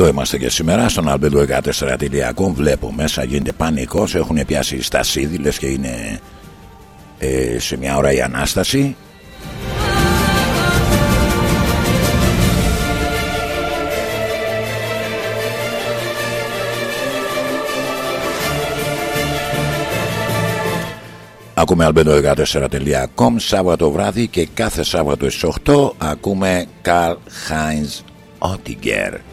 Εδώ είμαστε και σήμερα στον albedo14.com Βλέπω μέσα γίνεται πανικός Έχουν πιάσει στασίδι λες και είναι ε, σε μια ώρα η Ανάσταση. Ακούμε albedo14.com Σάββατο βράδυ και κάθε Σάββατο στις 8 ακούμε Καρλ Χάινς Ότιγκερ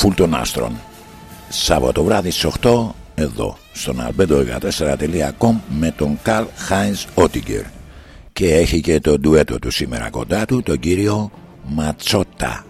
φουλ των άστρων. Σάββατο βράδυ στις 8 εδώ στον albedo14.com με τον Καρλ Χάινς Ότιγκερ. Και έχει και το ντουέτο του σήμερα κοντά του τον κύριο Ματσότα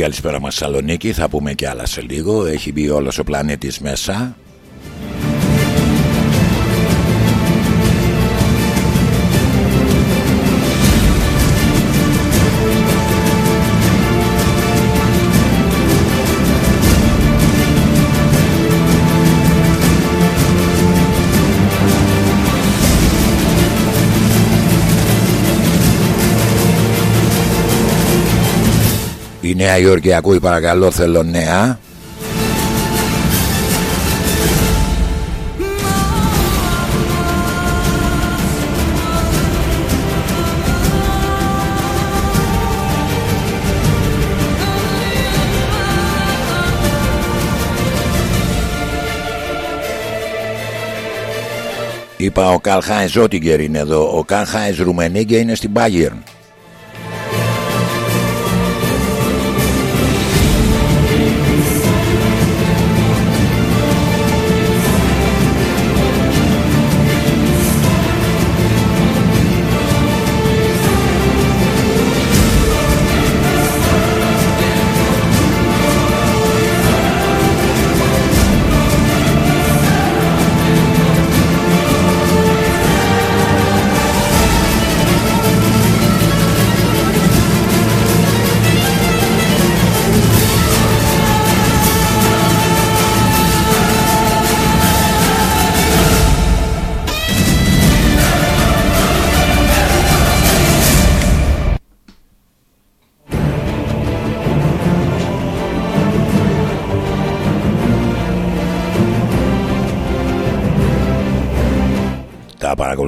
Καλησπέρα μας Σαλονίκη Θα πούμε και άλλα σε λίγο. Έχει μπει όλος ο πλανήτης μέσα Νέα Υόρκη ακούει παρακαλώ θέλω νέα. Είπα ο Καλχάινς Ότιγκερ είναι εδώ. Ο Καλχάινς Ρουμενίγκε είναι στην Bayern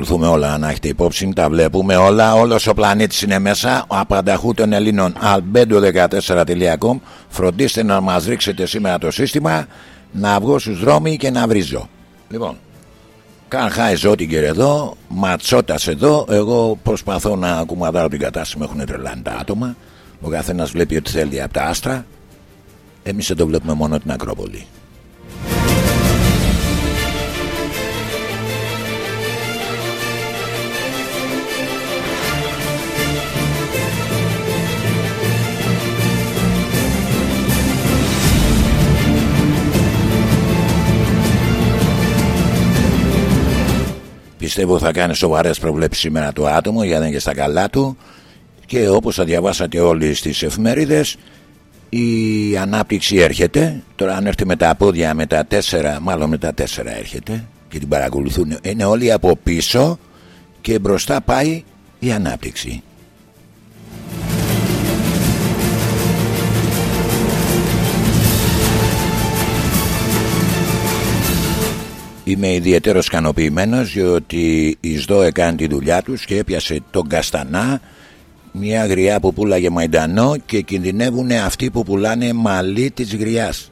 παρακολουθούμε όλα να έχετε υπόψη. Τα βλέπουμε όλα. Όλος ο πλανήτης είναι μέσα. Ο απανταχού των Ελλήνων albedo14.com φροντίστε να μας ρίξετε σήμερα το σύστημα να βγω στους δρόμοι και να βρίζω. Λοιπόν Καν χάι Ζότιγκερ εδώ Ματσότας εδώ. Εγώ προσπαθώ να κουμαδάρω την κατάσταση Με έχουν τρελάνει τα άτομα. Ο καθένας βλέπει ότι θέλει από τα άστρα. Εμείς εδώ βλέπουμε μόνο την Ακρόπολη Πιστεύω θα κάνει σοβαρές προβλέψεις σήμερα το άτομο για να είναι και στα καλά του. Και όπως θα διαβάσατε όλοι στις εφημερίδες η ανάπτυξη έρχεται. Τώρα αν έρθει με τα πόδια με τα τέσσερα μάλλον με τα τέσσερα έρχεται και την παρακολουθούν. Είναι όλοι από πίσω και μπροστά πάει η ανάπτυξη Είμαι ιδιαίτερος ικανοποιημένος διότι η ΣΔΟΕ έκανε τη δουλειά τους και έπιασε τον Καστανά, μια γριά που πουλάγε μαϊντανό και κινδυνεύουν αυτοί που πουλάνε μαλλί της γριάς.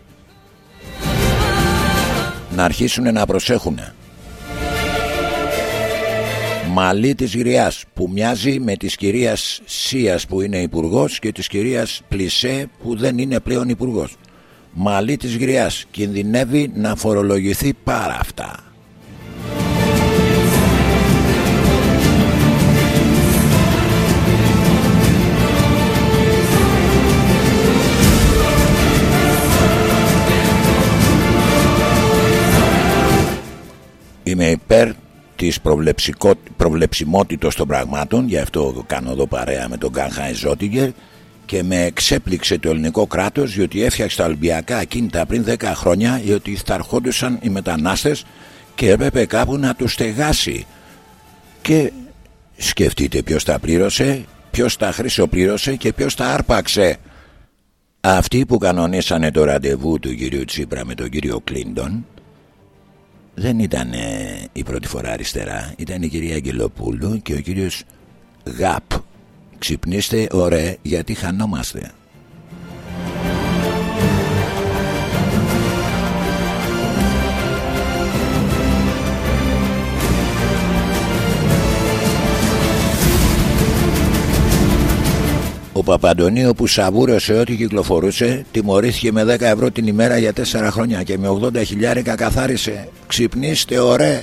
Να αρχίσουν να προσέχουν. Μαλλί της γριάς που μοιάζει με της κυρίας Σίας που είναι υπουργός και της κυρίας Πλισέ που δεν είναι πλέον υπουργός μαλλί της γριάς κινδυνεύει να φορολογηθεί πάρα αυτά. Είμαι υπέρ της προβλεψιμότητας των πραγμάτων γι' αυτό κάνω εδώ παρέα με τον Γκάνχάι Ζότιγκερ και με εξέπληξε το ελληνικό κράτος διότι έφτιαξε τα Ολυμπιακά ακίνητα πριν 10 χρόνια διότι θα ερχόντουσαν οι μετανάστες και έπρεπε κάπου να τους στεγάσει. Και σκεφτείτε ποιος τα πλήρωσε ποιος τα χρυσοπλήρωσε και ποιος τα άρπαξε. Αυτοί που κανονίσανε το ραντεβού του κυρίου Τσίπρα με τον κύριο Κλίντον δεν ήταν η πρώτη φορά αριστερά ήταν η κυρία Αγγελοπούλου και ο κύριος Γαπ Ξυπνήστε ωραία γιατί χανόμαστε. Ο Παπαντονίου που σαβούρωσε ό,τι κυκλοφορούσε τιμωρήθηκε με 10 ευρώ την ημέρα για 4 χρόνια και με 80 χιλιάρικα καθάρισε. Ξυπνήστε ωραία.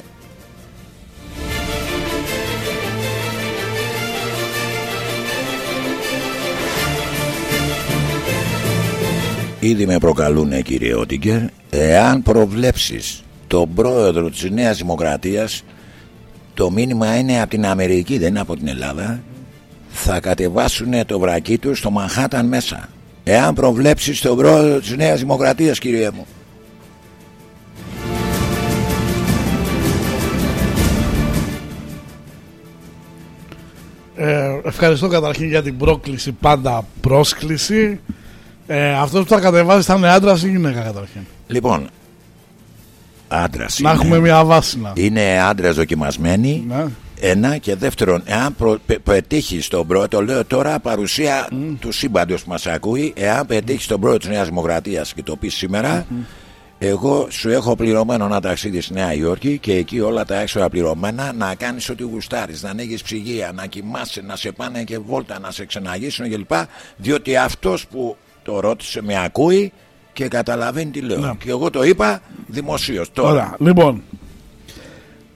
Ήδη με προκαλούν κύριε Ότιγκερ Εάν προβλέψεις τον πρόεδρο της Νέας Δημοκρατίας Το μήνυμα είναι από την Αμερική δεν είναι από την Ελλάδα Θα κατεβάσουν το βρακί τους στο Μαχάταν μέσα. Εάν προβλέψεις τον πρόεδρο της Νέας Δημοκρατίας κύριε μου. Ε, Ευχαριστώ καταρχήν για την πρόκληση Πάντα πρόσκληση ε, Αυτός που θα κατεβάσει θα είναι άντρας ή γυναίκα καταρχήν. Λοιπόν, άντρας. Να έχουμε μια βάση να. Είναι άντρας δοκιμασμένοι. Ναι. Ένα και δεύτερον, εάν προ, πετύχει τον πρώτο, το λέω τώρα παρουσία του σύμπαντος που μας ακούει, εάν πετύχει τον πρώτο της Νέας Δημοκρατίας και το πεις σήμερα, εγώ σου έχω πληρωμένο ένα ταξίδι στη Νέα Υόρκη και εκεί όλα τα έξοδα πληρωμένα να κάνεις ό,τι γουστάρεις, να ανοίγεις ψυγεία, να κοιμάσαι, να σε πάνε και βόλτα, να σε ξεναγήσουν κλπ. Διότι αυτός που το ρώτησε, με ακούει και καταλαβαίνει τι λέω. Ναι. Και εγώ το είπα δημοσίως τώρα. Ωραία. Λοιπόν,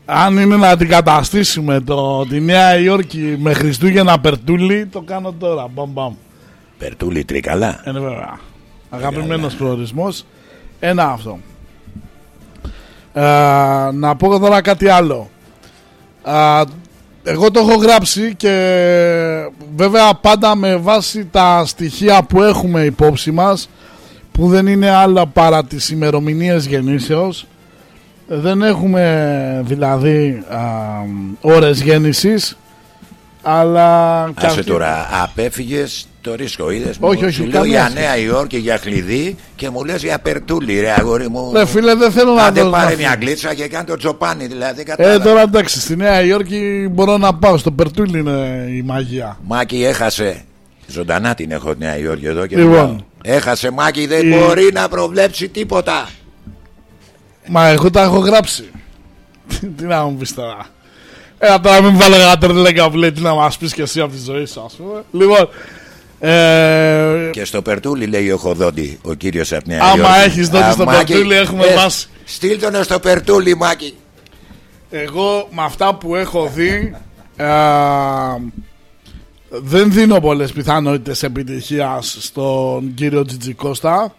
αν είναι να αντικαταστήσουμε το, τη Νέα Υόρκη με Χριστούγεννα Περτούλη, το κάνω τώρα. Μπαμ, μπαμ. Περτούλη τρικαλά. Είναι βέβαια. Αγαπημένος προορισμός. Ένα αυτό. Ε, να πω τώρα κάτι άλλο. Ε, εγώ το έχω γράψει και βέβαια πάντα με βάση τα στοιχεία που έχουμε υπόψη μας που δεν είναι άλλα παρά τις ημερομηνίες γεννήσεως δεν έχουμε δηλαδή α, ώρες γέννησης αλλά... Άσε τώρα, απέφυγες το ρίσκο, είδες. Όχι, όχι, Σου λέω για Νέα Υόρκη για κλειδί και μου λες για περτούλι, ρε αγόρι μου. Ναι, φίλε, δεν θέλω να το. πάρει μια γκλίτσα και κάνει το τζοπάνι, δηλαδή. Ε, τώρα εντάξει, στη Νέα Υόρκη μπορώ να πάω. Στο περτούλι είναι η μαγεία. Μάκη έχασε. Ζωντανά την έχω Νέα Υόρκη εδώ και λοιπόν, Έχασε Μάκη, δεν μπορεί να προβλέψει τίποτα. Μα εγώ τα έχω γράψει. Τι να μου πεις τώρα. Ε, τώρα μην βάλω ένα τερλέκα που λέει τι να μας πεις και εσύ από τη ζωή σου, ας πούμε. Λοιπόν, ε... Και στο Περτούλι λέει ο Χοδόντι, ο κύριος από Νέα Άμα έχεις δώσει στο Περτούλι, έχουμε ε, βάσει. Στείλ τον στο Περτούλι, Μάκη. Εγώ με αυτά που έχω δει. Ε, δεν δίνω πολλές πιθανότητες επιτυχίας στον κύριο Τζιτζικώστα.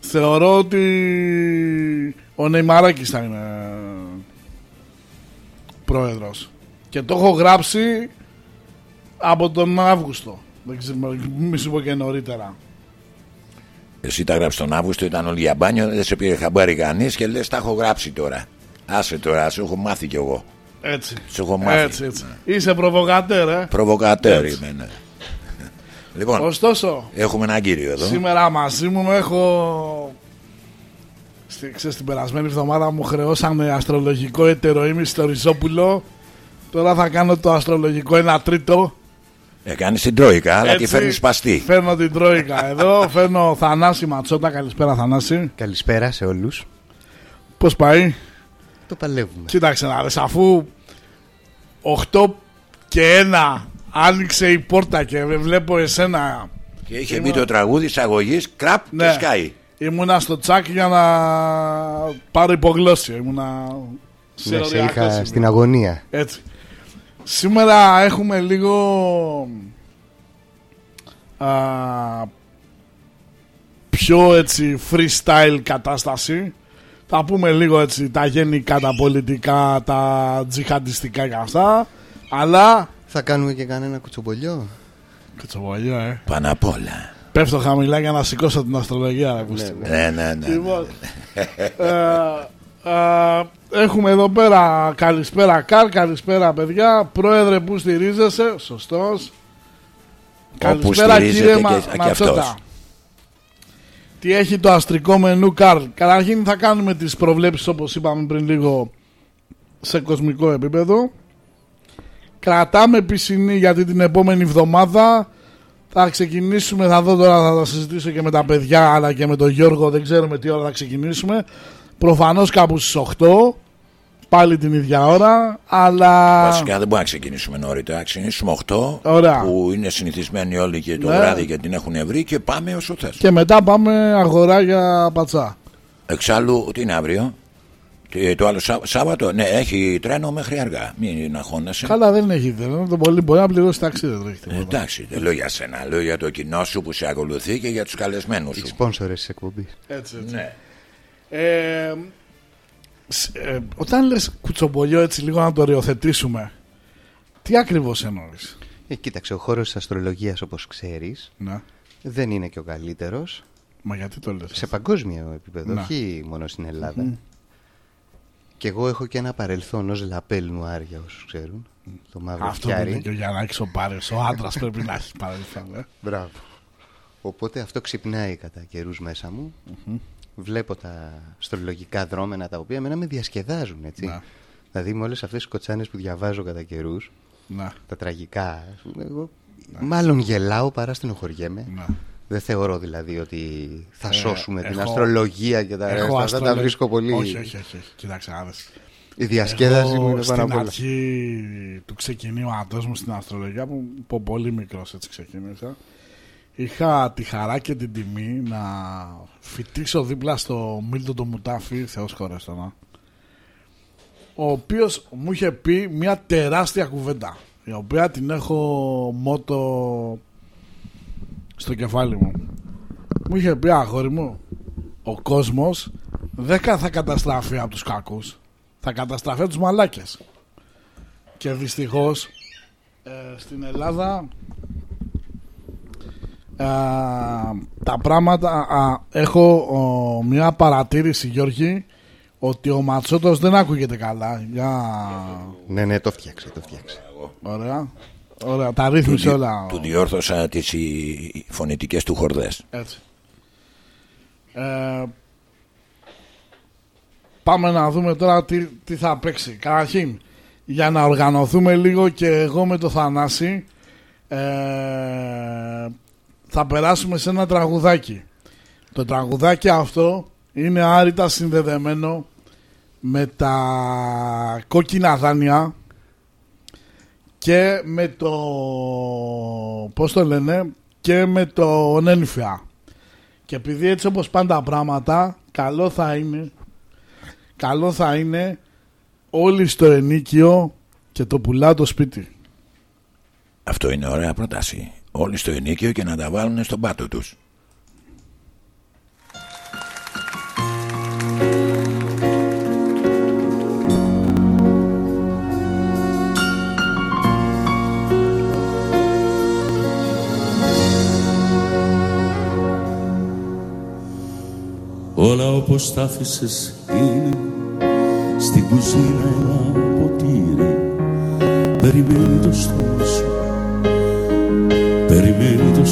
Θεωρώ ότι ο Νεϊμαράκης θα είναι πρόεδρος. Και το έχω γράψει από τον Αύγουστο. Δεν ξέρω, μη σου πω και νωρίτερα. Εσύ τα γράψεις τον Αύγουστο, ήταν όλοι για μπάνιο, δεν σε πήρε χαμπάρι κανείς και λες: Τα έχω γράψει τώρα. Άσε τώρα, σου έχω μάθει κι εγώ. Έτσι. Σου έχω μάθει. Έτσι, έτσι. Ναι. Είσαι προβοκατέρ, ε. Προβοκατέρ είμαι, ναι. Λοιπόν, Ωστόσο, έχουμε έναν κύριο εδώ. Σήμερα μαζί μου έχω Στη, ξέρεις, την περασμένη εβδομάδα μου χρεώσανε αστρολογικό ετεροήμι στο Ριζόπουλο. Τώρα θα κάνω το αστρολογικό ένα τρίτο. Έκανε την Τρόικα, αλλά τη Έτσι, φέρνει σπαστή. Φέρνω την Τρόικα εδώ. Φέρνω Θανάση Ματσότα. Καλησπέρα, Θανάση. Καλησπέρα σε όλους. Πώς πάει, Το παλεύουμε. Κοίταξε να δεις, αφού 8 και 1 άνοιξε η πόρτα και βλέπω εσένα. Και είχε μπει το τραγούδι εισαγωγή, κραπ Ναι. και σκάει. Ήμουνα στο τσάκ για να πάρω υπογλώσια. Ήμουνα σε Ναι, σε ωριακό είχα σημείο. στην αγωνία. Έτσι. Σήμερα έχουμε λίγο α, πιο έτσι freestyle κατάσταση. Θα πούμε λίγο έτσι τα γενικά, τα πολιτικά, τα τζιχαντιστικά και αυτά. Αλλά... Θα κάνουμε και κανένα κουτσομπολιό. Κουτσοβολιό, ε. Πάνω απ' όλα. Πέφτω χαμηλά για να σηκώσω την αστρολογία, ρε Κούστη. Ναι, Ναι, ναι, ναι. Λοιπόν, ε, ε, έχουμε εδώ πέρα καλησπέρα Καρ, καλησπέρα παιδιά. Πρόεδρε που στηρίζεσαι, σωστός. Καλησπέρα στηρίζεται κύριε και- Μα, και Ματσότα. αυτός. Τι έχει το αστρικό μενού Καρ; Καταρχήν θα κάνουμε τις προβλέψεις όπως είπαμε πριν λίγο σε κοσμικό επίπεδο. Κρατάμε πισινή γιατί την επόμενη εβδομάδα θα ξεκινήσουμε, θα δω τώρα, θα τα συζητήσω και με τα παιδιά αλλά και με τον Γιώργο, δεν ξέρουμε τι ώρα θα ξεκινήσουμε. Προφανώς κάπου στις 8, πάλι την ίδια ώρα, αλλά... Βασικά δεν μπορούμε να ξεκινήσουμε νωρίτερα. Να ξεκινήσουμε 8 Ωραία. που είναι συνηθισμένοι όλοι και το Ναι. βράδυ και την έχουν βρει και πάμε όσο θες. Και μετά πάμε αγορά για πατσά. Εξάλλου, τι είναι αύριο; Τι- Το άλλο Σά- Σάββατο, ναι, έχει τρένο μέχρι αργά. Μην αγχώνεσαι. Καλά δεν έχει δεν το πολύ μπορεί να πληρώσει ταξίδι, δεν έχει Ε, τίποτα. Εντάξει, δεν λέω για σένα, λέω για το κοινό σου που σε ακολουθεί και για τους καλεσμένους Οι σου. σπόνσορες της εκπομπής. Έτσι, έτσι. Ναι. Ε, σ- ε, όταν λες κουτσομπολιό έτσι λίγο να το οριοθετήσουμε, τι ακριβώς εννοείς; Ε, κοίταξε, ο χώρος της αστρολογίας όπως ξέρεις Ναι. δεν είναι και ο καλύτερος Μα γιατί το λες. σε παγκόσμιο επίπεδο, Να. όχι μόνο στην Ελλάδα. Και εγώ έχω και ένα παρελθόν ως λαπέλ νουάρ για όσους ξέρουν. Το μαύρο Αυτό δεν είναι φτιάρι. και ο Γιαννάκης ο Πάρες. Ο άντρας πρέπει να έχει παρελθόν. Ε. Μπράβο. Οπότε αυτό ξυπνάει κατά καιρούς μέσα μου. Βλέπω τα αστρολογικά δρόμενα τα οποία εμένα με διασκεδάζουν έτσι. Να. Δηλαδή με όλες αυτές τις κοτσάνες που διαβάζω κατά καιρούς, Να, τα τραγικά, ας πούμε, εγώ μάλλον γελάω παρά στενοχωριέμαι. να. Δεν θεωρώ δηλαδή ότι θα Ε, σώσουμε την έχω- αστρολογία και τα Έχω ρέστα. Δεν τα αστρολογ- βρίσκω πολύ. Όχι, όχι, όχι. όχι. Κοίταξε να δεις. Η διασκέδαση Εγώ μου είναι πάνω στην απ' όλα. αρχή του ξεκινήματος μου στην αστρολογία που από πολύ μικρός έτσι ξεκίνησα είχα τη χαρά και την τιμή να φοιτήσω δίπλα στο Μίλτο το Μουτάφι Θεός χωρέστονα ο οποίος μου είχε πει μια τεράστια κουβέντα η οποία την έχω μότο στο κεφάλι μου. Μου είχε πει αγόρι μου ο κόσμος δεν θα καταστραφεί από τους κακούς. Θα καταστραφεί από τους μαλάκες και δυστυχώς ε, στην Ελλάδα ε, τα πράγματα α, έχω ο, μια παρατήρηση Γιώργη ότι ο Ματσότος δεν ακούγεται καλά για... Ναι, ναι, το φτιάξε, το φτιάξε. ωραία ωραία τα ρύθμισε Του, όλα του διόρθωσα τις οι- φωνητικές του χορδές. Έτσι. Ε, πάμε να δούμε τώρα τι, τι θα παίξει. Καταρχήν, για να οργανωθούμε λίγο και εγώ με το Θανάση ε, θα περάσουμε σε ένα τραγουδάκι. Το τραγουδάκι αυτό είναι άρρητα συνδεδεμένο με τα κόκκινα δάνεια και με το πώς το λένε και με το ένφια και επειδή έτσι όπως πάνε τα πράγματα καλό θα είναι καλό θα είναι όλοι στο ενίκιο και το πουλά το σπίτι Αυτό είναι ωραία πρόταση. Όλοι στο ενίκιο και να τα βάλουν στον πάτο τους. Όλα όπως τα άφησες είναι Στην κουζίνα ένα ποτήρι Περιμένει το στόμα σου Περιμένει το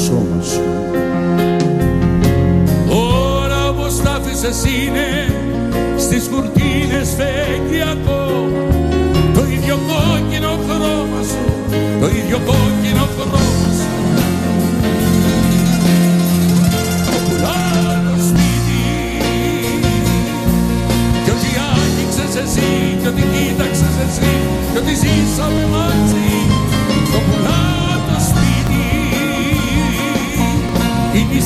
σώμα σου. Όλα όπως τα άφησες είναι στις κουρτίνες φέγγει ακόμα. Το ίδιο κόκκινο χρώμα σου το ίδιο κόκκινο χρώμα σου. Το πουλάω σπίτι. Κι ό,τι άνοιξες εσύ κι ό,τι κοίταξες εσύ κι ό,τι ζήσαμε μαζί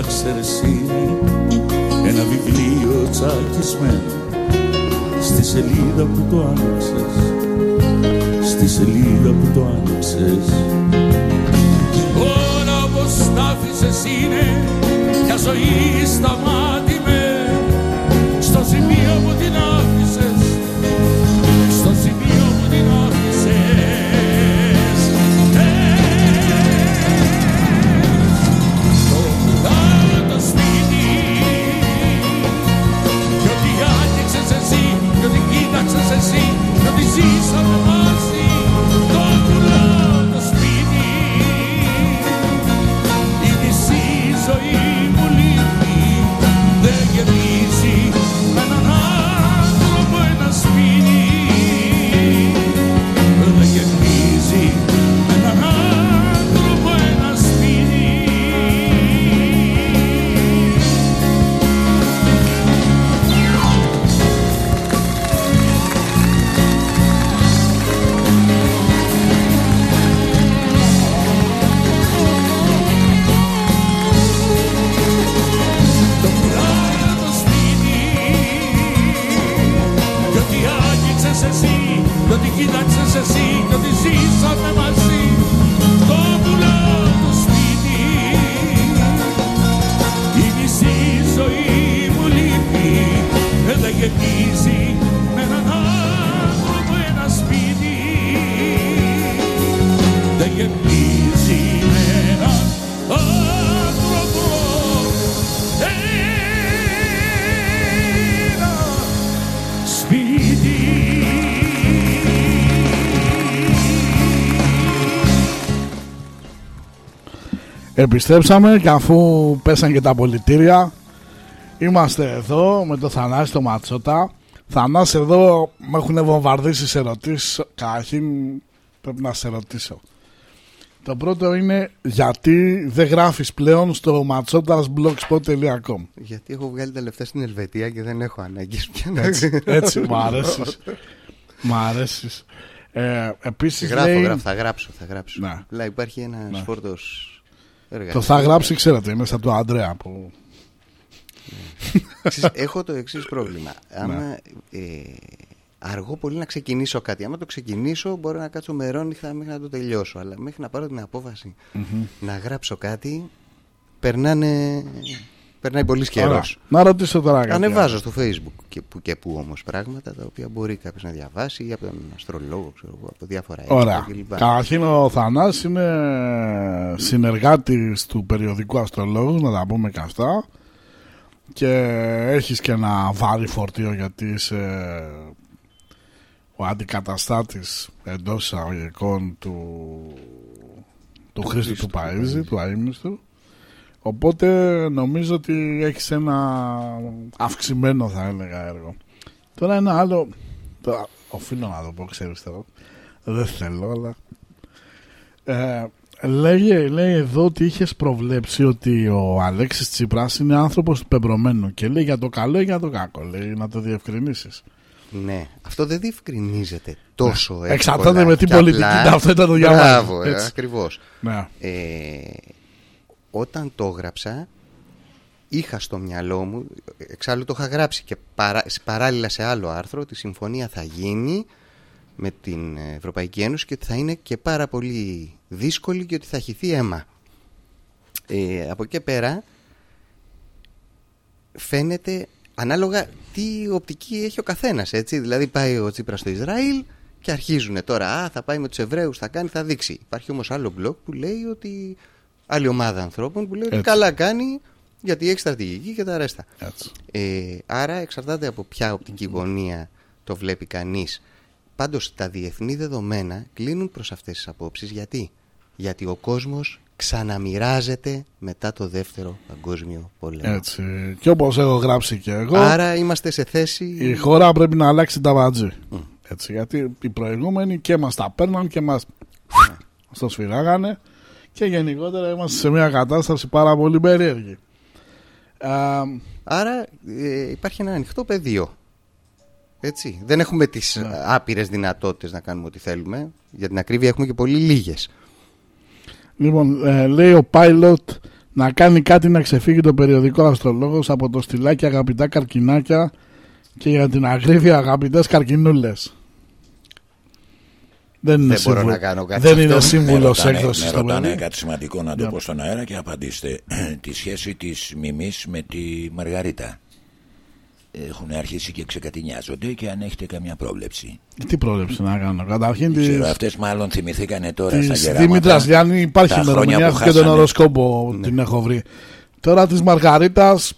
όπως τα ξέρεις είναι ένα βιβλίο τσακισμένο στη σελίδα που το άνοιξες στη σελίδα που το άνοιξες. Όλα όπως τα άφησες είναι μια ζωή σταμάτημε ό,τι κοίταξες εσύ κι ό,τι ζήσαμε μαζί το πουλάω το σπίτι. Η μισή ζωή Επιστρέψαμε και αφού πέσαν και τα πολιτήρια Είμαστε εδώ με το Θανάση το Ματσότα Θανάση εδώ με έχουν βομβαρδίσει σε ερωτήσεις Καταρχήν πρέπει να σε ρωτήσω Το πρώτο είναι γιατί δεν γράφεις πλέον στο ματσότας.blogspot.com Γιατί έχω βγάλει τα λεφτά στην Ελβετία και δεν έχω ανάγκη πια να Έτσι, έτσι μου αρέσεις Μ' αρέσεις ε, Επίσης Γράφω, λέει, γράφω, θα γράψω, θα γράψω. Ναι. Αλλά υπάρχει ένας Ναι. φόρτος έργα. Το θα γράψει ξέρετε είναι σαν του Αντρέα που... Ξέρεις, έχω το εξής πρόβλημα. Ναι. Άμα ε, αργώ πολύ να ξεκινήσω κάτι, άμα το ξεκινήσω μπορώ να κάτσω μερόνυχτα μέχρι να το τελειώσω. Αλλά μέχρι να πάρω την αποφαση να γράψω κάτι, περνάνε, περνάει πολύ καιρός. Ωραία. Να ρωτήσω τώρα κάτι Ανεβάζω άλλο. στο facebook και που, και που όμως πράγματα τα οποία μπορεί κάποιος να διαβάσει ή από τον αστρολόγο, ξέρω εγώ, από διάφορα Ωραία. έξω κλπ. Καταρχήν ο Θανάς είναι συνεργάτης του περιοδικού Αστρολόγου, να τα πούμε και αυτά. Και έχεις και ένα βάρη φορτίο γιατί είσαι ο αντικαταστάτης εντός εισαγωγικών του, του Χρήστου Χρήστου του του Παΐζη, του αείμνηστου. Οπότε νομίζω ότι έχεις ένα αυξημένο θα έλεγα έργο. Τώρα ένα άλλο, τώρα οφείλω να το πω ξέρεις τώρα, δεν θέλω αλλά ε, λέγε, λέει εδώ ότι είχες προβλέψει ότι ο Αλέξης Τσίπρας είναι άνθρωπος του πεμπρωμένου και λέει για το καλό ή για το κακό, λέει να το διευκρινίσεις. Ναι, αυτό δεν διευκρινίζεται τόσο εύκολα. Εξαρτάται με τι και πολιτική απλά. ταυτότητα το διαβάζεις. Μπράβο, ε, Έτσι. ακριβώς. Ναι. Ε, όταν το έγραψα, είχα στο μυαλό μου, εξάλλου το είχα γράψει και παρά, παράλληλα σε άλλο άρθρο, ότι η συμφωνία θα γίνει με την Ευρωπαϊκή Ένωση και ότι θα είναι και πάρα πολύ δύσκολη και ότι θα χυθεί αίμα. Ε, από εκεί και πέρα φαίνεται ανάλογα τι οπτική έχει ο καθένας. Δηλαδή, πάει ο Τσίπρας στο Ισραήλ και αρχίζουν τώρα. Α, θα πάει με τους Εβραίους, θα κάνει, θα δείξει. Υπάρχει όμως άλλο μπλοκ που λέει ότι. Άλλη ομάδα ανθρώπων που λέει ότι Έτσι. καλά κάνει γιατί έχεις στρατηγική και τα ρέστα. Έτσι. Ε, άρα εξαρτάται από ποια οπτική γωνία το βλέπει κανείς. Πάντως τα διεθνή δεδομένα κλείνουν προς αυτές τις απόψεις. Γιατί; Γιατί ο κόσμος ξαναμοιράζεται μετά το δεύτερο παγκόσμιο πόλεμο. Έτσι. Και όπως έχω γράψει και εγώ, Άρα είμαστε σε θέση... η χώρα πρέπει να αλλάξει τα βατζή. Έτσι, γιατί οι προηγούμενοι και μας τα παίρναν και μας το σφυράγανε και γενικότερα είμαστε σε μια κατάσταση πάρα πολύ περίεργη. Α, Άρα ε, υπάρχει ένα ανοιχτό πεδίο. Έτσι. Δεν έχουμε τις Ναι. άπειρες δυνατότητες να κάνουμε ό,τι θέλουμε. Για την ακρίβεια έχουμε και πολύ λίγες. λοιπόν, ε, λέει ο Pilot να κάνει κάτι να ξεφύγει το περιοδικό Αστρολόγος από το στυλάκι αγαπητά καρκινάκια και για την ακρίβεια αγαπητές καρκινούλες. Δεν, είναι Δεν μπορώ σύμβουλο- να κάνω κάτι Δεν σε είναι αυτό. σύμβουλο με ρωτάνε, έκδοσης με στο ρωτάνε παιδί. κάτι σημαντικό να το Ναι. πω στον αέρα και απαντήστε τη σχέση της Μιμής με τη Μαργαρίτα. Έχουν αρχίσει και ξεκατηνιάζονται και αν έχετε καμιά πρόβλεψη. Τι πρόλεψε να κάνω. Καταρχήν τη Ξέρω, αυτές μάλλον θυμηθήκανε τώρα στα της γεράματα. Δήμητρα Γιάννη υπάρχει τα ημερομηνία. χρόνια που Έχω και τον χάσανε. οροσκόπο την έχω βρει. Τώρα της Μαργαρίτας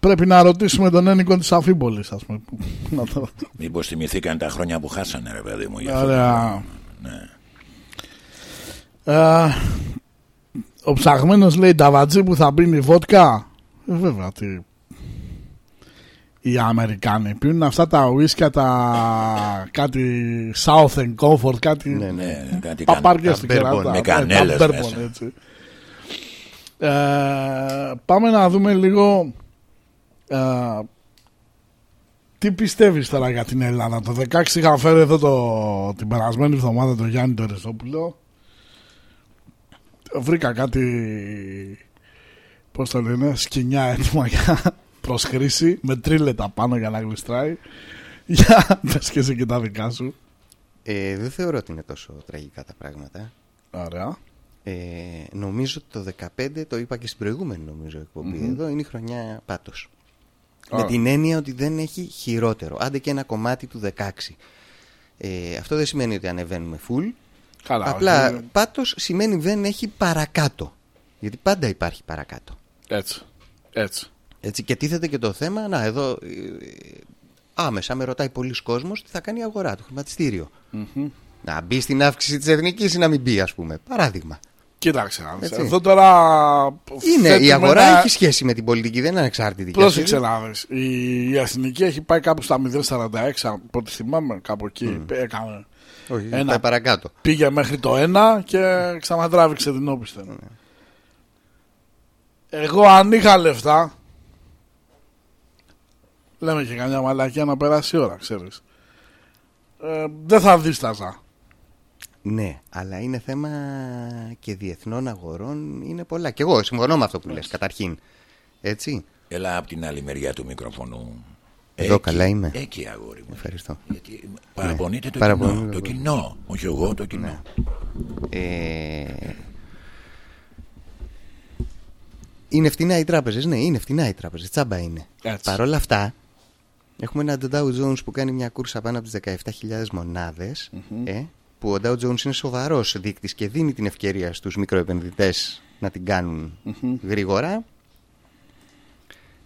πρέπει να ρωτήσουμε τον ένικο της Αφίπολη, ας πούμε. που- να το- Μήπως θυμηθήκαν τα χρόνια που χάσανε ρε παιδί μου. γι' αυτό. Ωραία. Ναι. Ε, ο ψαγμένος λέει ταβατζή που θα πίνει βότκα. Ε, βέβαια, τι. Οι Αμερικάνοι πίνουν αυτά τα ουίσκια, τα κάτι Southern Comfort, κάτι Ναι, ναι. Ναι, κάτι καν- παπάρια τα στην bourbon, κεράτα. με Ε, τα κανέλες bourbon, μέσα. έτσι. Ε, πάμε να δούμε λίγο ε, τι πιστεύεις τώρα για την Ελλάδα; Το 16 είχα φέρει εδώ το, την περασμένη εβδομάδα τον Γιάννη τον Ρεζόπουλο. Βρήκα κάτι πώς το λένε σκηνιά έτοιμα για προς χρήση με τρίλετα πάνω για να γλιστράει. Για πες και εσύ και τα δικά σου. Ε, δεν θεωρώ ότι είναι τόσο τραγικά τα πράγματα. Ωραία. Ε, νομίζω ότι το 15, το είπα και στην προηγούμενη νομίζω εκπομπή εδώ, είναι η χρονιά πάτος. Α. Με την έννοια ότι δεν έχει χειρότερο. Άντε και ένα κομμάτι του 16. Ε, αυτό δεν σημαίνει ότι ανεβαίνουμε full. Καλά, Απλά όχι. πάτος σημαίνει δεν έχει παρακάτω. Γιατί πάντα υπάρχει παρακάτω. Έτσι. Έτσι. Έτσι, και τίθεται και το θέμα, να εδώ ε, ε, άμεσα με ρωτάει πολλοί κόσμος τι θα κάνει η αγορά, το χρηματιστήριο. Να μπει στην αύξηση της εθνικής ή να μην μπει ας πούμε. Παράδειγμα. Κοίταξε να δεις. Έτσι. Εδώ τώρα. Είναι, η θέτουμε αγορά ένα- έχει σχέση με την πολιτική, δεν είναι ανεξάρτητη. Πρόσεξε να δεις. Η, η εθνική έχει πάει κάπου στα 0,46 από ό,τι θυμάμαι κάπου εκεί. Έκανε. Όχι, Ένα. πάει παρακάτω. Πήγε μέχρι το 1 και ξανατράβηξε την όπισθεν. Ναι. Εγώ αν είχα λεφτά Λέμε και καμιά μαλακία να περάσει η ώρα ξέρεις ε, Δεν θα δίσταζα Ναι, αλλά είναι θέμα και διεθνών αγορών, είναι πολλά. Και εγώ συμφωνώ με αυτό που λες, καταρχήν. Έτσι. Έλα από την άλλη μεριά του μικροφωνού. Εδώ Εκεί, καλά είμαι. Εκεί αγόρι μου. Ευχαριστώ. Γιατί παραπονείτε το παραπονούμε κοινό. Το εγώ. κοινό. Όχι εγώ, το κοινό. Ε... Είναι φτηνά οι τράπεζες, ναι, είναι φτηνά οι τράπεζες, τσάμπα είναι. Έτσι. Παρ' όλα αυτά, έχουμε ένα Dow Jones που κάνει μια κούρσα πάνω από τις 17.000 μοναδες ε, που ο Dow Jones είναι σοβαρός δείκτης και δίνει την ευκαιρία στους μικροεπενδυτές να την κάνουν γρήγορα.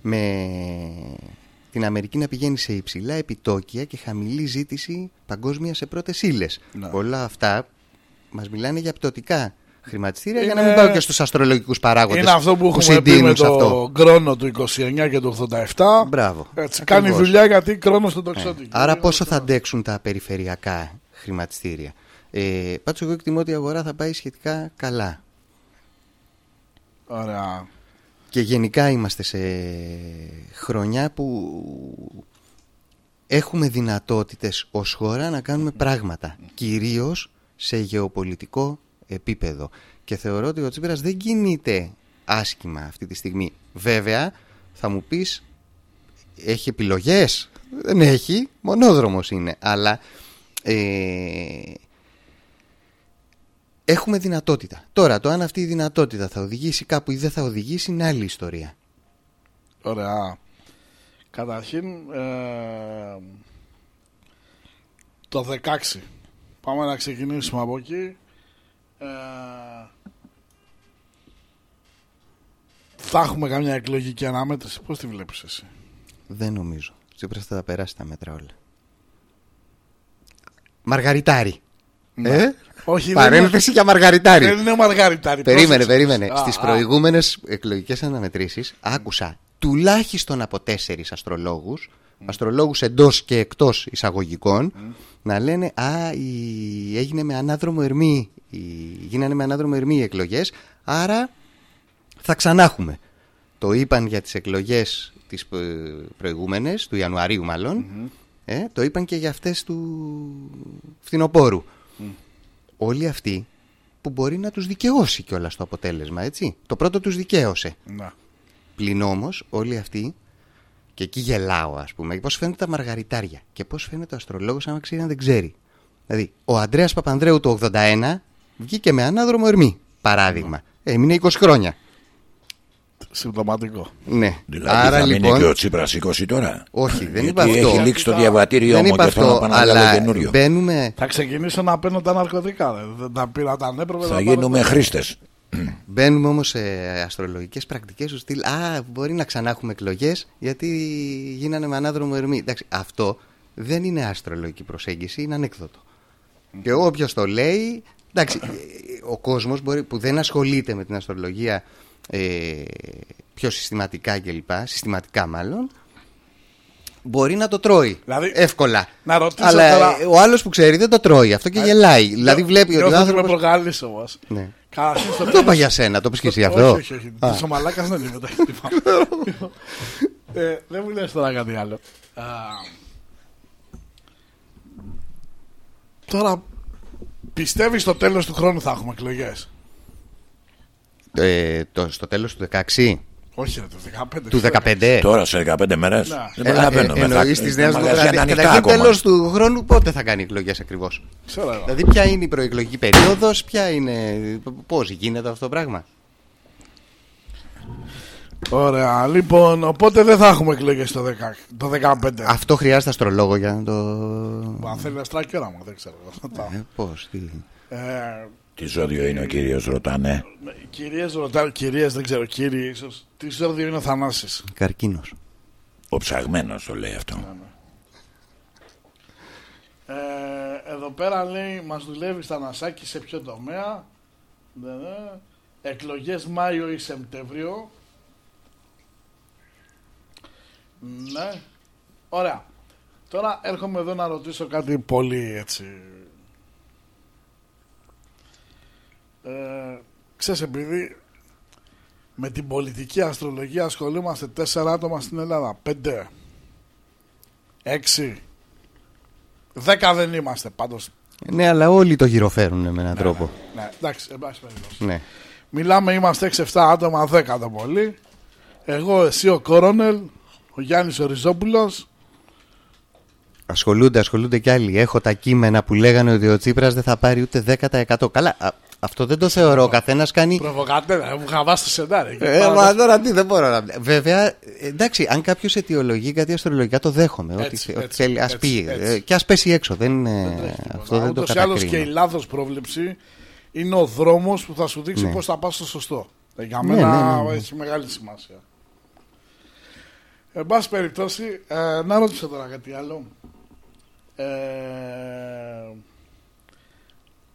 Με την Αμερική να πηγαίνει σε υψηλά επιτόκια και χαμηλή ζήτηση παγκόσμια σε πρώτες ύλες. Ναι. Όλα αυτά μας μιλάνε για πτωτικά χρηματιστήρια για να Είναι- μην πάω και στους αστρολογικούς παράγοντες Είναι αυτό που έχουμε πει συντείνουν με σε το αυτό. κρόνο του 29 και του 87 Μπράβο. Έτσι, κάνει Ακριβώς. δουλειά γιατί κρόνος στο Ε, τοξότη Άρα πόσο θα αντέξουν τα περιφερειακά χρηματιστήρια. Ε, πάντως εγώ εκτιμώ ότι η αγορά θα πάει σχετικά καλά. Ωραία Και γενικά είμαστε σε χρονιά που έχουμε δυνατότητες ως χώρα να κάνουμε πράγματα. Κυρίως σε γεωπολιτικό επίπεδο. Και θεωρώ ότι ο Τσίπρας δεν κινείται άσχημα αυτή τη στιγμή. Βέβαια, θα μου πεις, έχει επιλογές; Δεν έχει, μονόδρομος είναι. Αλλά ε, έχουμε δυνατότητα. Τώρα, το αν αυτή η δυνατότητα θα οδηγήσει κάπου ή δεν θα οδηγήσει είναι άλλη ιστορία. Ωραία Καταρχήν, ε, το 16. Πάμε να ξεκινήσουμε από εκεί. Ε, θα έχουμε καμιά εκλογική αναμέτρηση. Πώς τη βλέπεις εσύ; Δεν νομίζω. Τσίπρας θα τα περάσει τα μέτρα όλα. Μαργαριτάρι. Ναι. Ε; Όχι, δεν Παρένθεση για μαργαριτάρι. είναι, δεν είναι μαργαριτάρι. Περίμενε, πρόσεξε. περίμενε. Α, Στις α, προηγούμενες εκλογικές αναμετρήσεις άκουσα τουλάχιστον από τέσσερις αστρολόγους, αστρολόγους εντός και εκτός εισαγωγικών, να λένε «Α, η... έγινε με ανάδρομο ερμή, η... γίνανε με ανάδρομο ερμή οι εκλογές, άρα θα ξανά έχουμε». Το είπαν για τις εκλογές τις ε, προηγούμενες, του Ιανουαρίου μάλλον, ε, το είπαν και για αυτές του φθινοπόρου. Όλοι αυτοί που μπορεί να τους δικαιώσει κιόλας το αποτέλεσμα, έτσι. Το πρώτο τους δικαίωσε. Ναι. Πλην όμως όλοι αυτοί, και εκεί γελάω ας πούμε, πώς φαίνεται τα μαργαριτάρια και πώς φαίνεται ο αστρολόγος, άμα ξέρει αν δεν ξέρει. Δηλαδή, ο Ανδρέας Παπανδρέου το 81 βγήκε με ανάδρομο ερμή, παράδειγμα. Έμεινε 20 χρόνια. Συμπτωματικό. Ναι. Δηλαδή Άρα θα λοιπόν. μείνει και ο Τσίπρας 20 τώρα. Όχι, δεν Γιατί είπα αυτό. έχει λήξει το διαβατήριό Δεν μου είπα και θέλω να αυτό, πάω να βγάλω αλλά καινούριο. μπαίνουμε, Θα ξεκινήσω να παίρνω τα ναρκωτικά. Δεν, δεν τα πήρα όταν έπρεπε. Θα τα γίνουμε πάρω. χρήστες. Μπαίνουμε όμως σε αστρολογικές πρακτικές του στυλ Α, μπορεί να ξανά έχουμε εκλογές γιατί γίνανε με ανάδρομο ερμή. Εντάξει, αυτό δεν είναι αστρολογική προσέγγιση, είναι ανέκδοτο. Και όποιος το λέει, εντάξει, ε, ο κόσμος μπορεί, που δεν ασχολείται με την αστρολογία ε, πιο συστηματικά κλπ, συστηματικά μάλλον, μπορεί να το τρώει Δηλαδή, εύκολα. να ρωτήσω Αλλά τώρα- ε, ο άλλος που ξέρει δεν το τρώει αυτό και γελάει. Δηλαδή βλέπει ότι ο Νιώθω ότι με άνθρωπος... προκαλείς όμως. Ναι. Καταρχήν στο Δεν το τέλος- είπα για σένα, το πες και εσύ όχι, αυτό. Όχι, όχι. Α. Τόσο μαλάκας δεν είμαι. τα χτυπάω. Λοιπόν, ε, Δεν μου λες τώρα κάτι άλλο. Α, Τώρα πιστεύεις στο τέλος του χρόνου θα έχουμε εκλογές; Ε, το, στο τέλος του 16 Όχι, ρε, το 15. του 15 Τώρα σε 15 μέρες. Ναι. Δεν Ε, προλαβαίνω. ε, εννοείς της Νέας Τα μαγαζιά είναι Δημοκρατίας. ανοιχτά Καταρχήν ακόμα. τέλος του χρόνου πότε θα κάνει εκλογές ακριβώς; Ξέρω εγώ. Δηλαδή ποια είναι η προεκλογική περίοδος Ποια είναι Πώς γίνεται αυτό το πράγμα; Ωραία, λοιπόν, οπότε δεν θα έχουμε εκλογές το, 10, το 15. Αυτό χρειάζεται αστρολόγο για να το Αν θέλει να στράκι ώρας μου, δεν ξέρω. εγώ. ε, Πώς τι... Ε, Τι ζώδιο είναι ο κύριος ρωτάνε. κυρίες ρωτάω, κυρίες δεν ξέρω, κύριοι ίσως. Τι ζώδιο είναι ο Θανάσης; Καρκίνος Ο ψαγμένος το λέει αυτό. Ε, εδώ πέρα λέει μας δουλεύει στα Νασάκη σε ποιο τομέα. Ναι, ναι. Εκλογές Μάιο ή Σεπτέμβριο. Ναι. Ωραία. Τώρα έρχομαι εδώ να ρωτήσω κάτι πολύ έτσι. Ε, ξέρεις επειδή με την πολιτική αστρολογία ασχολούμαστε τέσσερα άτομα στην Ελλάδα. Πέντε. Έξι. Δέκα δεν είμαστε πάντως. Ναι αλλά όλοι το γυροφέρουν με έναν τρόπο Ναι, εντάξει, εν πάση περιπτώσει. Ναι Μιλάμε, είμαστε 6-7 άτομα, 10 το πολύ. Εγώ, εσύ ο Κόρονελ, ο Γιάννης ο Ριζόπουλος. Ασχολούνται, ασχολούνται κι άλλοι. Έχω τα κείμενα που λέγανε ότι ο Τσίπρας δεν θα πάρει ούτε 10%. Καλά, α, αυτό δεν το θεωρώ. Ο καθένας κάνει. Προβοκάτες, ε, μου χαβάσει το σεντάρι. Και Ε, πάρα μα το- τώρα τι δεν μπορώ να. Βέβαια, εντάξει, αν κάποιος αιτιολογεί κάτι αστρολογικά το δέχομαι. Έτσι, ότι, έτσι, ότι θέλει, ας έτσι, πει. έτσι. ε, Και ας πέσει έξω. Δεν, είναι- τρέχει τίποτα. αυτό δεν το Ούτως ή άλλως και η κατακρίνω. λάθος πρόβλεψη είναι ο δρόμος που θα σου δείξει Ναι. πώς θα πας στο σωστό. Ε, Για Ναι, μένα ναι, ναι, ναι. έχει μεγάλη σημασία. Εν πάση περιπτώσει, ε, να ρωτήσω τώρα κάτι άλλο. Ε,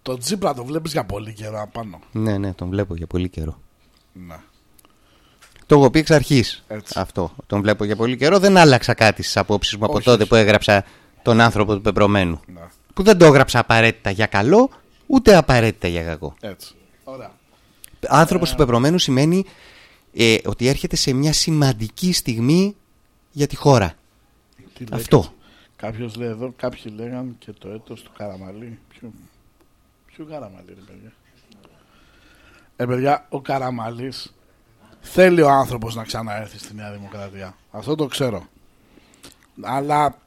το Τζίπρα το βλέπεις για πολύ καιρό απάνω. Ναι, ναι, τον βλέπω για πολύ καιρό. Ναι. Το έχω πει εξ αρχής Έτσι. αυτό. Τον βλέπω για πολύ καιρό. Δεν άλλαξα κάτι στις απόψεις μου από Όχι, τότε όχι. που έγραψα τον άνθρωπο του πεπρωμένου. ναι. Που δεν το έγραψα απαραίτητα για καλό, ούτε απαραίτητα για κακό. Έτσι. Ωραία. Άνθρωπος του πεπρωμένου σημαίνει ε, ότι έρχεται σε μια σημαντική στιγμή για τη χώρα. Τι λέει Αυτό. Κάποιος λέει εδώ, κάποιοι λέγαν και το έτος του Καραμαλή. Ποιο, ποιο Καραμαλή, ρε παιδιά. Ε, παιδιά, ο Καραμαλής θέλει ο άνθρωπος να ξαναέρθει στη Νέα Δημοκρατία. Αυτό το ξέρω. Αλλά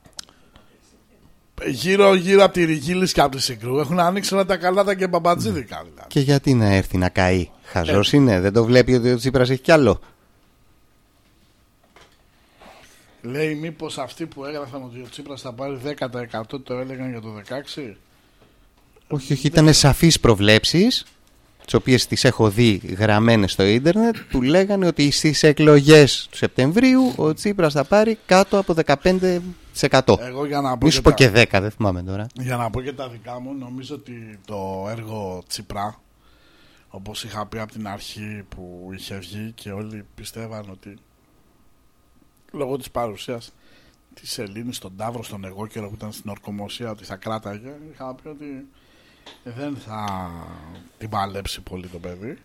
γύρω γύρω από τη Ριγίλης και από τη Συγκρού έχουν ανοίξει όλα τα καλάτα και μπαμπατζίδικα δηλαδή. Και γιατί να έρθει να καεί; Χαζός είναι, δεν το βλέπει ότι ο Τσίπρας έχει κι άλλο. Λέει μήπως αυτοί που έγραφαν ότι ο Τσίπρας θα πάρει 10% το έλεγαν για το 16. Όχι, όχι, ήταν σαφείς προβλέψεις τις οποίες τις έχω δει γραμμένες στο ίντερνετ που λέγανε ότι στις εκλογές του Σεπτεμβρίου ο Τσίπρας θα πάρει κάτω από 15%. Εγώ για να πω, Μη και σου πω τα, και 10, δεν θυμάμαι τώρα. για να πω και τα δικά μου, νομίζω ότι το έργο Τσίπρα, όπως είχα πει από την αρχή που είχε βγει και όλοι πιστεύαν ότι λόγω της παρουσίας της Ελλήνης στον Ταύρο, στον εγώ καιρό που ήταν στην ορκομοσία ότι θα κράταγε, είχα πει ότι δεν θα την παλέψει πολύ το παιδί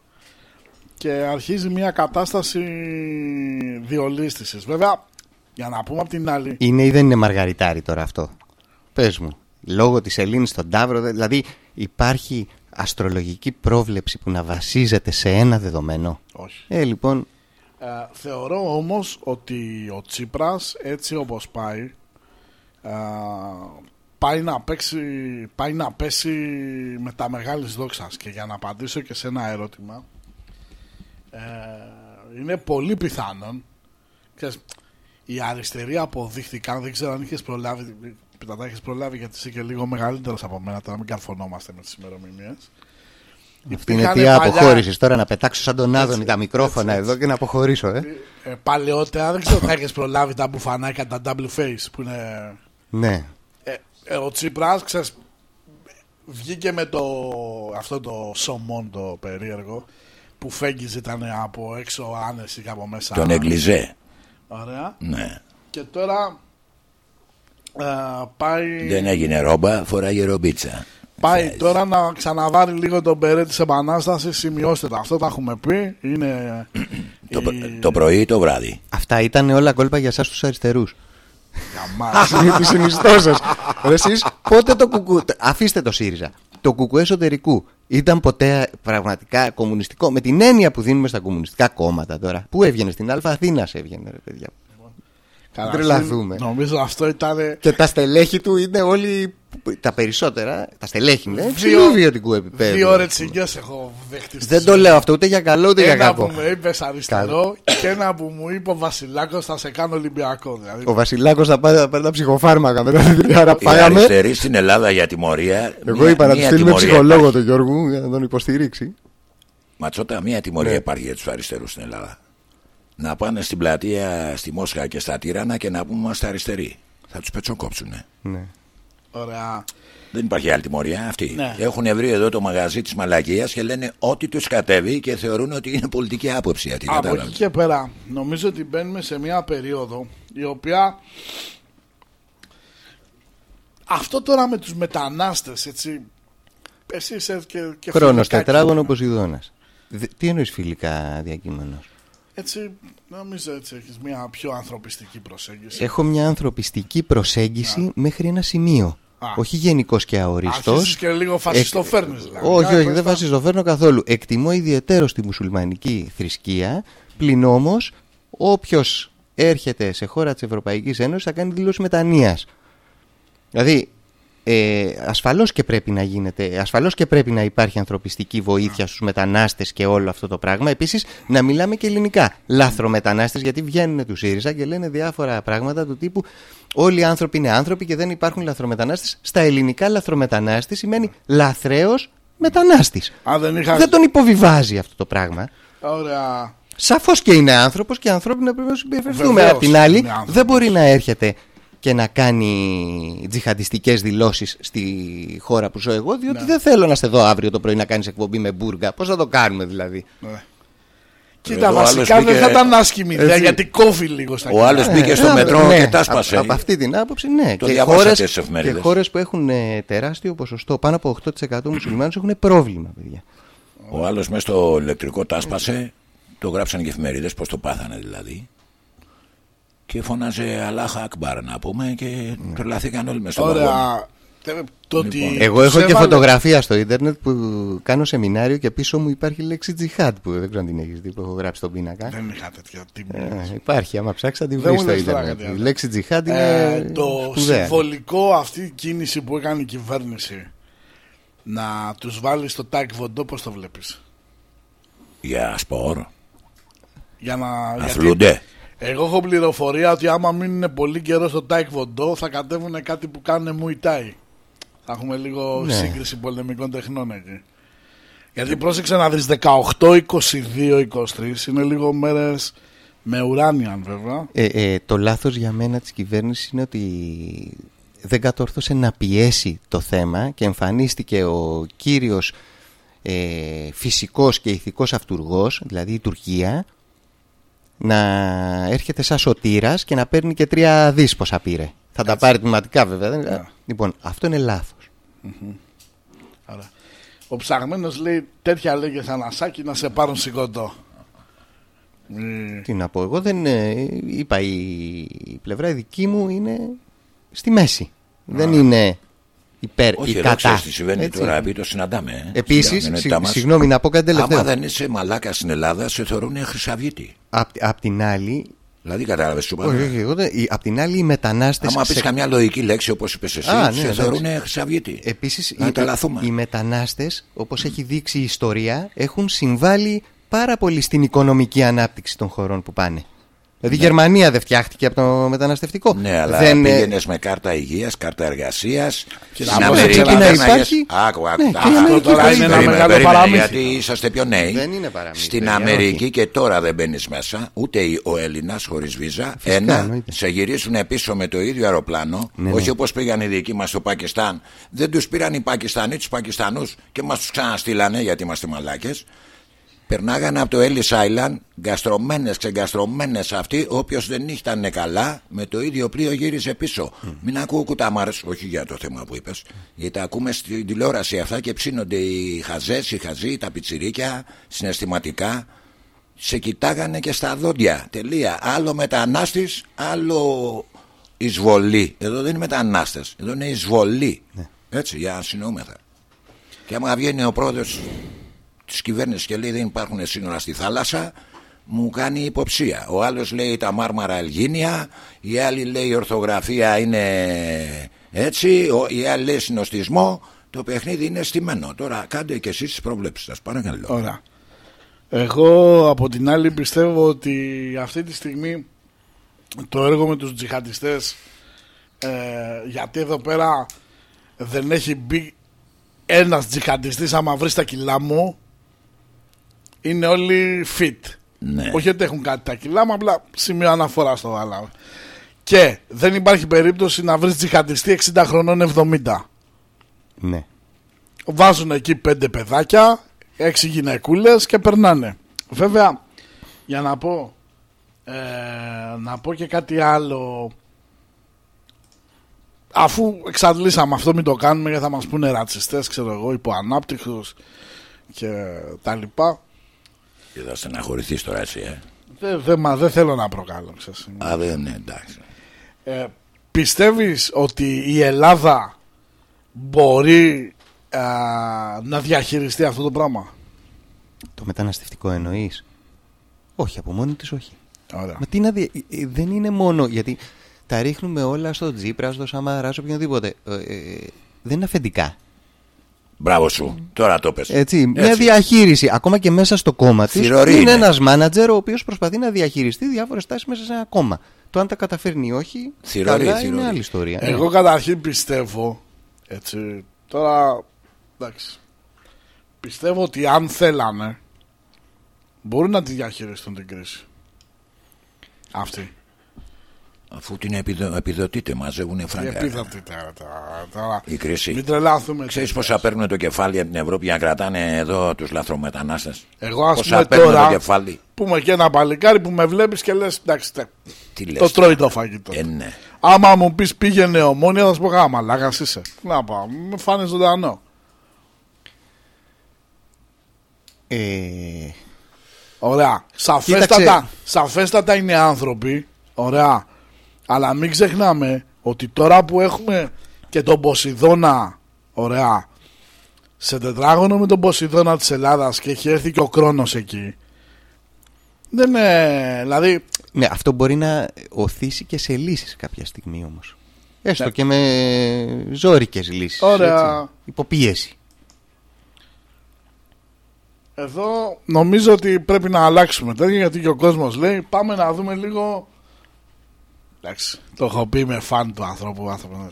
και αρχίζει μια κατάσταση διολίστησης. Βέβαια, για να πούμε από την άλλη, Είναι ή δεν είναι μαργαριτάρι τώρα αυτό; Πες μου. Λόγω της Ελλήνης στον Ταύρο, δε- δηλαδή υπάρχει αστρολογική πρόβλεψη που να βασίζεται σε ένα δεδομένο; όχι. Ε, λοιπόν, Ε, θεωρώ όμως ότι ο Τσίπρας έτσι όπως πάει ε, πάει να, παίξει, πάει να πέσει με τα μεγάλης δόξας και για να απαντήσω και σε ένα ερώτημα ε, είναι πολύ πιθανόν ξέρεις, οι αριστεροί αποδείχθηκαν δεν ξέρω αν είχες προλάβει τα τα έχεις προλάβει γιατί είσαι και λίγο μεγαλύτερος από μένα τώρα μην καρφωνόμαστε με τις ημερομηνίες αυτή είναι Υπήρχαν τι παλιά- αποχώρησης. Τώρα να πετάξω σαν τον Άδωνη τα μικρόφωνα εδώ και να αποχωρήσω, ε. Ε, παλαιότερα δεν ξέρω αν έχει προλάβει τα μπουφανάκια, τα double face που είναι. Ναι. Ε, ε, ο Τσίπρας, ξέρεις, βγήκε με το, αυτό το σωμόν το περίεργο που φέγγιζε ήταν από έξω άνεση και από μέσα. Τον Εγκλιζέ. Ωραία. Ναι. Και τώρα ε, πάει, Δεν έγινε ρόμπα, φοράγε ρομπίτσα. πάει Θες. τώρα να ξαναβάρει λίγο τον περέ της επανάστασης. Σημειώστε τα. Αυτό τα έχουμε πει. Είναι Το, η- το πρωί ή το βράδυ; Αυτά ήταν όλα κόλπα για εσάς τους αριστερούς. Γαμάς. τη συνιστό σας. Εσείς πότε το κουκού. Αφήστε το ΣΥΡΙΖΑ. Το κουκού εσωτερικού ήταν ποτέ πραγματικά κομμουνιστικό; Με την έννοια που δίνουμε στα κομμουνιστικά κόμματα τώρα. Πού έβγαινε στην Α Αθήνα, έβγαινε, ρε παιδιά. Καταρχήν, τρελαθούμε. Νομίζω αυτό ήταν Και τα στελέχη του είναι όλοι. Τα περισσότερα. Τα στελέχη είναι Δύο- ψηλού βιωτικού επίπεδου. Δύο ρετσιγκιές έχω δεχτεί. στη Δεν το ζωή. λέω αυτό ούτε για καλό ούτε για Ένα κακό. που με είπε αριστερό και ένα που μου είπε ο Βασιλάκος θα σε κάνω Ολυμπιακό. Δηλαδή, Ο Βασιλάκος θα πάρει, θα πάρει τα ψυχοφάρμακα μετά την τριάρα που Οι φάγαμε. αριστεροί στην Ελλάδα για τιμωρία. Εγώ μία- είπα να τους μία στείλουμε τιμωρία ψυχολόγο υπάρχει. τον Γιώργου για να τον υποστηρίξει. Ματσότα, μία τιμωρία Ναι. υπάρχει για τους αριστερούς στην Ελλάδα. Να πάνε στην πλατεία στη Μόσχα και στα Τύρανα και να πούμε είμαστε αριστεροί. Θα τους πετσοκόψουνε. Ναι. Ωραία. Δεν υπάρχει άλλη τιμωρία αυτή. Ναι. Έχουν βρει εδώ το μαγαζί της μαλακίας και λένε ό,τι τους κατέβει και θεωρούν ότι είναι πολιτική άποψη. Γιατί Από κατάλαβες. εκεί και πέρα νομίζω ότι μπαίνουμε σε μια περίοδο η οποία αυτό τώρα με τους μετανάστες έτσι εσύ είσαι και, και Χρόνος φιλικά τετράγωνο κείμενα. Ποσειδώνας. Τι εννοείς φιλικά διακείμενος; έτσι νομίζω έτσι έχεις μια πιο ανθρωπιστική προσέγγιση Έχω μια ανθρωπιστική προσέγγιση μέχρι ένα σημείο. Α. Όχι γενικός και αορίστος. Αρχίζεις και λίγο φασιστό φέρνεις δηλαδή. Όχι, Α, όχι, δεν ευχαριστώ. φασιστοφέρνω καθόλου. Εκτιμώ ιδιαίτερος τη μουσουλμανική θρησκεία. Πλην όμως, όποιος έρχεται σε χώρα της Ευρωπαϊκής Ένωσης θα κάνει δήλωση μετανία. Δηλαδή, ε, ασφαλώς και πρέπει να γίνεται, ασφαλώς και πρέπει να υπάρχει ανθρωπιστική βοήθεια στους μετανάστες και όλο αυτό το πράγμα. Επίσης, να μιλάμε και ελληνικά. Λάθρομετανάστες, γιατί βγαίνουν του ΣΥΡΙΖΑ και λένε διάφορα πράγματα του τύπου όλοι οι άνθρωποι είναι άνθρωποι και δεν υπάρχουν λαθρομετανάστες. Στα ελληνικά λαθρομετανάστη σημαίνει λαθρέος μετανάστης. Αν δεν είχα... Δεν τον υποβιβάζει αυτό το πράγμα. Ωραία. Σαφώς και είναι άνθρωπος και ανθρώπινα πρέπει να συμπεριφερθούμε. Βεβαίως Απ' την άλλη, είναι άνθρωπος. δεν μπορεί να έρχεται και να κάνει τζιχαντιστικές δηλώσεις στη χώρα που ζω εγώ, διότι Ναι. δεν θέλω να σε δω αύριο το πρωί να κάνεις εκπομπή με μπουργα. Πώς θα το κάνουμε δηλαδή; Ναι. Κοίτα, Εδώ άλλος βασικά δεν μπήκε- θα ήταν άσχημη ιδέα Έτσι. γιατί κόβει λίγο στα Ο άλλος κοινά. μπήκε στο Ε, μετρό ναι, και τα σπάσε. Από, από αυτή την άποψη, ναι. Το και διαβάσατε χώρες, στις και εφημερίδες. χώρες που έχουν ε, τεράστιο ποσοστό, πάνω από 8% μουσουλμάνους έχουν πρόβλημα, παιδιά. Ο άλλος μέσα στο ηλεκτρικό τάσπασε, το γράψαν και εφημερίδες πώς το πάθανε δηλαδή. Και φώναζε Αλάχα Ακμπάρ να πούμε και Ναι. τρελαθήκαν όλοι μέσα στο βαγόνι. Ωραία. Τε- Το ότι Λοιπόν. Εγώ έχω τους και έβαλε- φωτογραφία στο ίντερνετ που κάνω σεμινάριο και πίσω μου υπάρχει η λέξη τζιχάτ που δεν ξέρω αν την έχεις δει που έχω γράψει στον πίνακα. Δεν είχα τέτοια τιμή. Ε, υπάρχει, άμα ψάξεις θα τη Δεν βρεις μου στο λες τώρα ίντερνετ. κάτι άλλο. Η λέξη τζιχάτ είναι Ε, το σπουδαία. συμβολικό αυτή η κίνηση που έκανε η κυβέρνηση να τους βάλεις στο τάκ βοντό πώς το βλέπεις; Για σπορ, για να, γιατί αθλούνται. Εγώ έχω πληροφορία ότι άμα μείνουν πολύ καιρό στο Taekwondo θα κατέβουν κάτι που κάνουν Muay Thai. Θα έχουμε λίγο Ναι. σύγκριση πολεμικών τεχνών εκεί. Γιατί πρόσεξε να δεις 18, 22, 23 είναι λίγο μέρες με ουράνιαν βέβαια. Ε, ε, το λάθος για μένα της κυβέρνησης είναι ότι δεν κατόρθωσε να πιέσει το θέμα και εμφανίστηκε ο κύριος ε, φυσικός και ηθικός αυτούργος, δηλαδή η Τουρκία, να έρχεται σαν σωτήρας και να παίρνει και τρία δις πόσα πήρε. Θα τα πάρει τμηματικά βέβαια. δεν- Ναι. Λοιπόν, αυτό είναι λάθος. Άρα. Ο ψαγμένος λέει τέτοια λέγε σαν ασάκι να σε πάρουν σηκωτό. Ε, Τι να πω, εγώ δεν ε, είπα η, η πλευρά η δική μου είναι στη μέση. Δεν είναι υπέρ ή Όχι, εδώ κατά. ξέρεις τι συμβαίνει Έτσι. τώρα, επειδή το συναντάμε. ε, Επίσης, στην συγ- κοινωνότητά μας. συγγνώμη να πω κάτι τελευταίο. Άμα δεν είσαι μαλάκα στην Ελλάδα, σε θεωρούν χρυσαυγίτη. Απ, απ' την άλλη, Δηλαδή, κατάλαβες σου όχι, είπα. όχι, εγώ δεν- οι- απ' την άλλη οι μετανάστες Άμα πεις σε- καμιά λογική λέξη όπως είπες εσύ, Α, ναι, σε εντάξει. θεωρούν χρυσαυγίτη. Επίσης Να οι, τρελαθούμε. οι μετανάστες όπως έχει δείξει η ιστορία έχουν συμβάλει πάρα πολύ στην οικονομική ανάπτυξη των χωρών που πάνε. Δηλαδή η Γερμανία δεν φτιάχτηκε από το μεταναστευτικό. Ναι, αλλά δεν, ε, πήγαινες με κάρτα υγείας, κάρτα εργασίας. Στην να Αμερική πω, και να πέρναγες- υπάρχει- Άκου, άκου. Ναι, Α, και η Αμερική τώρα είναι ένα περίμενε, μεγάλο περίμενε, παραμύθι. Γιατί είσαστε πιο νέοι. Δεν είναι παραμύθι, Στην παιδιά, Αμερική όχι. και τώρα δεν μπαίνεις μέσα, ούτε ο Έλληνας χωρίς βίζα. Φυσικά, Ένα, εννοείται. σε γυρίσουν πίσω με το ίδιο αεροπλάνο. Ναι, όχι ναι. όπως πήγαν οι δικοί μας στο Πακιστάν. Δεν τους πήραν οι Πακιστανοί τους Πακιστανούς και μας τους ξαναστήλανε γιατί είμαστε μαλάκες. Περνάγανε από το Ellis Island, γκαστρωμένες, ξεγκαστρωμένες αυτοί. Όποιος δεν ήταν καλά, με το ίδιο πλοίο γύριζε πίσω. Μην ακούω κουταμάρες, όχι για το θέμα που είπες. Γιατί τα ακούμε στην τηλεόραση αυτά και ψήνονται οι χαζές, οι χαζοί, τα πιτσιρίκια, συναισθηματικά. Σε κοιτάγανε και στα δόντια. Τελεία. Άλλο μετανάστης, άλλο εισβολή. Εδώ δεν είναι μετανάστες. Εδώ είναι εισβολή. Έτσι, για να συνοούμεθα. Και άμα βγαίνει ο πρόεδρος της κυβέρνησης και λέει δεν υπάρχουν σύνορα στη θάλασσα, μου κάνει υποψία. Ο άλλος λέει τα μάρμαρα Ελγίνια, η άλλη λέει η ορθογραφία είναι έτσι, ο- η άλλη λέει συνοστισμό. Το παιχνίδι είναι στημένο. Τώρα κάντε και εσείς τις προβλέψεις σας. Παρακαλώ. Ωραία. Εγώ από την άλλη πιστεύω ότι αυτή τη στιγμή το έργο με τους τζιχαντιστές ε, γιατί εδώ πέρα δεν έχει μπει ένας τζιχαντιστής άμα βρεις τα κιλά μου είναι όλοι fit. Ναι. Όχι ότι έχουν κάτι τα κιλά μου, απλά σημείο αναφορά στο βάλαμε. Και δεν υπάρχει περίπτωση να βρεις τζιχαντιστή 60 χρονών 70. Ναι. Βάζουν εκεί πέντε παιδάκια, έξι γυναικούλες και περνάνε. Βέβαια, για να πω, ε, να πω και κάτι άλλο. Αφού εξαντλήσαμε αυτό, μην το κάνουμε γιατί θα μας πούνε ρατσιστές, ξέρω εγώ, υποανάπτυκτους και τα λοιπά. Και θα στεναχωρηθείς τώρα έτσι, ε. Δεν δε, μα δεν θέλω να προκαλώ, ξέρεις. Α, δεν είναι εντάξει. Ε, πιστεύεις ότι η Ελλάδα μπορεί α, να διαχειριστεί αυτό το πράγμα; Το μεταναστευτικό εννοείς; Όχι, από μόνη της όχι. Ωραία. Μα τι να δει, ε, ε, δεν είναι μόνο γιατί τα ρίχνουμε όλα στο Τζίπρα, στο Σαμαρά, σε οποιονδήποτε. Ε, ε, δεν είναι αφεντικά. Μπράβο σου. Τώρα το πες. Έτσι, μια διαχείριση, ακόμα και μέσα στο κόμμα της, Θηρορή είναι είναι. ένας μάνατζερ ο οποίος προσπαθεί να διαχειριστεί διάφορες τάσεις μέσα σε ένα κόμμα. Το αν τα καταφέρνει ή όχι, Θηρορή, καλά θηρορή. είναι άλλη ιστορία. Ναι. Εγώ καταρχήν πιστεύω, έτσι, τώρα, εντάξει, πιστεύω ότι αν θέλανε, μπορούν να τη διαχειριστούν την κρίση. Αυτή. Αφού την επιδο... επιδοτείτε, μαζεύουν Η φράγκα. επίδοτη τώρα, τώρα, τώρα. Η κρίση. Μην τρελάθουμε. Ξέρεις τώρα. πόσα παίρνουν το κεφάλι από την Ευρώπη για να κρατάνε εδώ τους λαθρομετανάστες; Εγώ ας Πόσα πούμε παίρνουν τώρα, το κεφάλι. πούμε και ένα παλικάρι που με βλέπεις και λες, εντάξει, τε, Τι λες. το τρώει το φαγητό. Ε, ναι. Άμα μου πεις πήγαινε ομόνια θα σου πω γάμα, λάγας είσαι. Να πάω, με φάνε ζωντανό. Ε, Ωραία. Σαφέστατα, σαφέστατα είναι άνθρωποι. Ωραία. Αλλά μην ξεχνάμε ότι τώρα που έχουμε και τον Ποσειδώνα, ωραία, σε τετράγωνο με τον Ποσειδώνα της Ελλάδας και έχει έρθει και ο Κρόνος εκεί. Δεν είναι, δηλαδή, ναι, αυτό μπορεί να οθήσει και σε λύσεις κάποια στιγμή όμως. Έστω Ναι. και με ζόρικες λύσεις. Ωραία. έτσι, υποπίεση. Εδώ νομίζω ότι πρέπει να αλλάξουμε τέτοια γιατί και ο κόσμος λέει πάμε να δούμε λίγο Εντάξει, το έχω πει με φαν του ανθρώπου, ο άνθρωπος είναι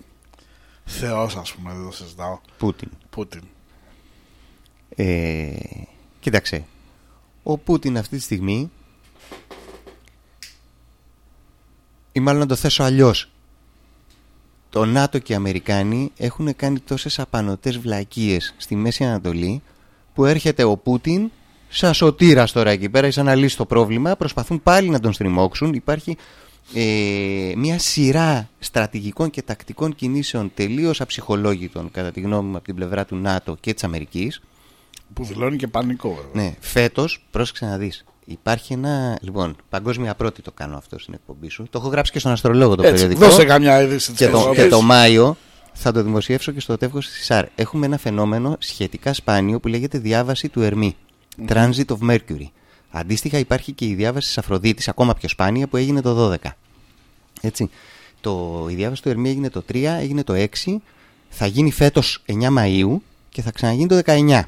θεός ας πούμε, δεν το συζητάω. Πούτιν. Πούτιν. Ε, κοίταξε. Ο Πούτιν αυτή τη στιγμή ή μάλλον να το θέσω αλλιώς το ΝΑΤΟ και οι Αμερικάνοι έχουν κάνει τόσες απανοτές βλακίες στη Μέση Ανατολή που έρχεται ο Πούτιν σαν σωτήρας τώρα εκεί πέρα σαν να λύσει το πρόβλημα προσπαθούν πάλι να τον στριμώξουν υπάρχει ε, μια σειρά στρατηγικών και τακτικών κινήσεων τελείως αψυχολόγητων κατά τη γνώμη μου από την πλευρά του ΝΑΤΟ και της Αμερικής Που δηλώνει και πανικό βέβαια. ναι, φέτος, πρόσεξε να δεις Υπάρχει ένα. Λοιπόν, παγκόσμια πρώτη το κάνω αυτό στην εκπομπή σου. Το έχω γράψει και στον Αστρολόγο το Έτσι, περιοδικό. δώσε καμιά είδηση της και, το, Ευρώπης. και το Μάιο θα το δημοσιεύσω και στο τεύχος της ΣΑΡ. Έχουμε ένα φαινόμενο σχετικά σπάνιο που λέγεται διάβαση του Ερμή. Transit of Mercury. Αντίστοιχα υπάρχει και η διάβαση της Αφροδίτης, ακόμα πιο σπάνια, που έγινε το 12. Έτσι. Το, η διάβαση του Ερμή έγινε το 3, έγινε το 6, θα γίνει φέτος 9 Μαΐου και θα ξαναγίνει το 19.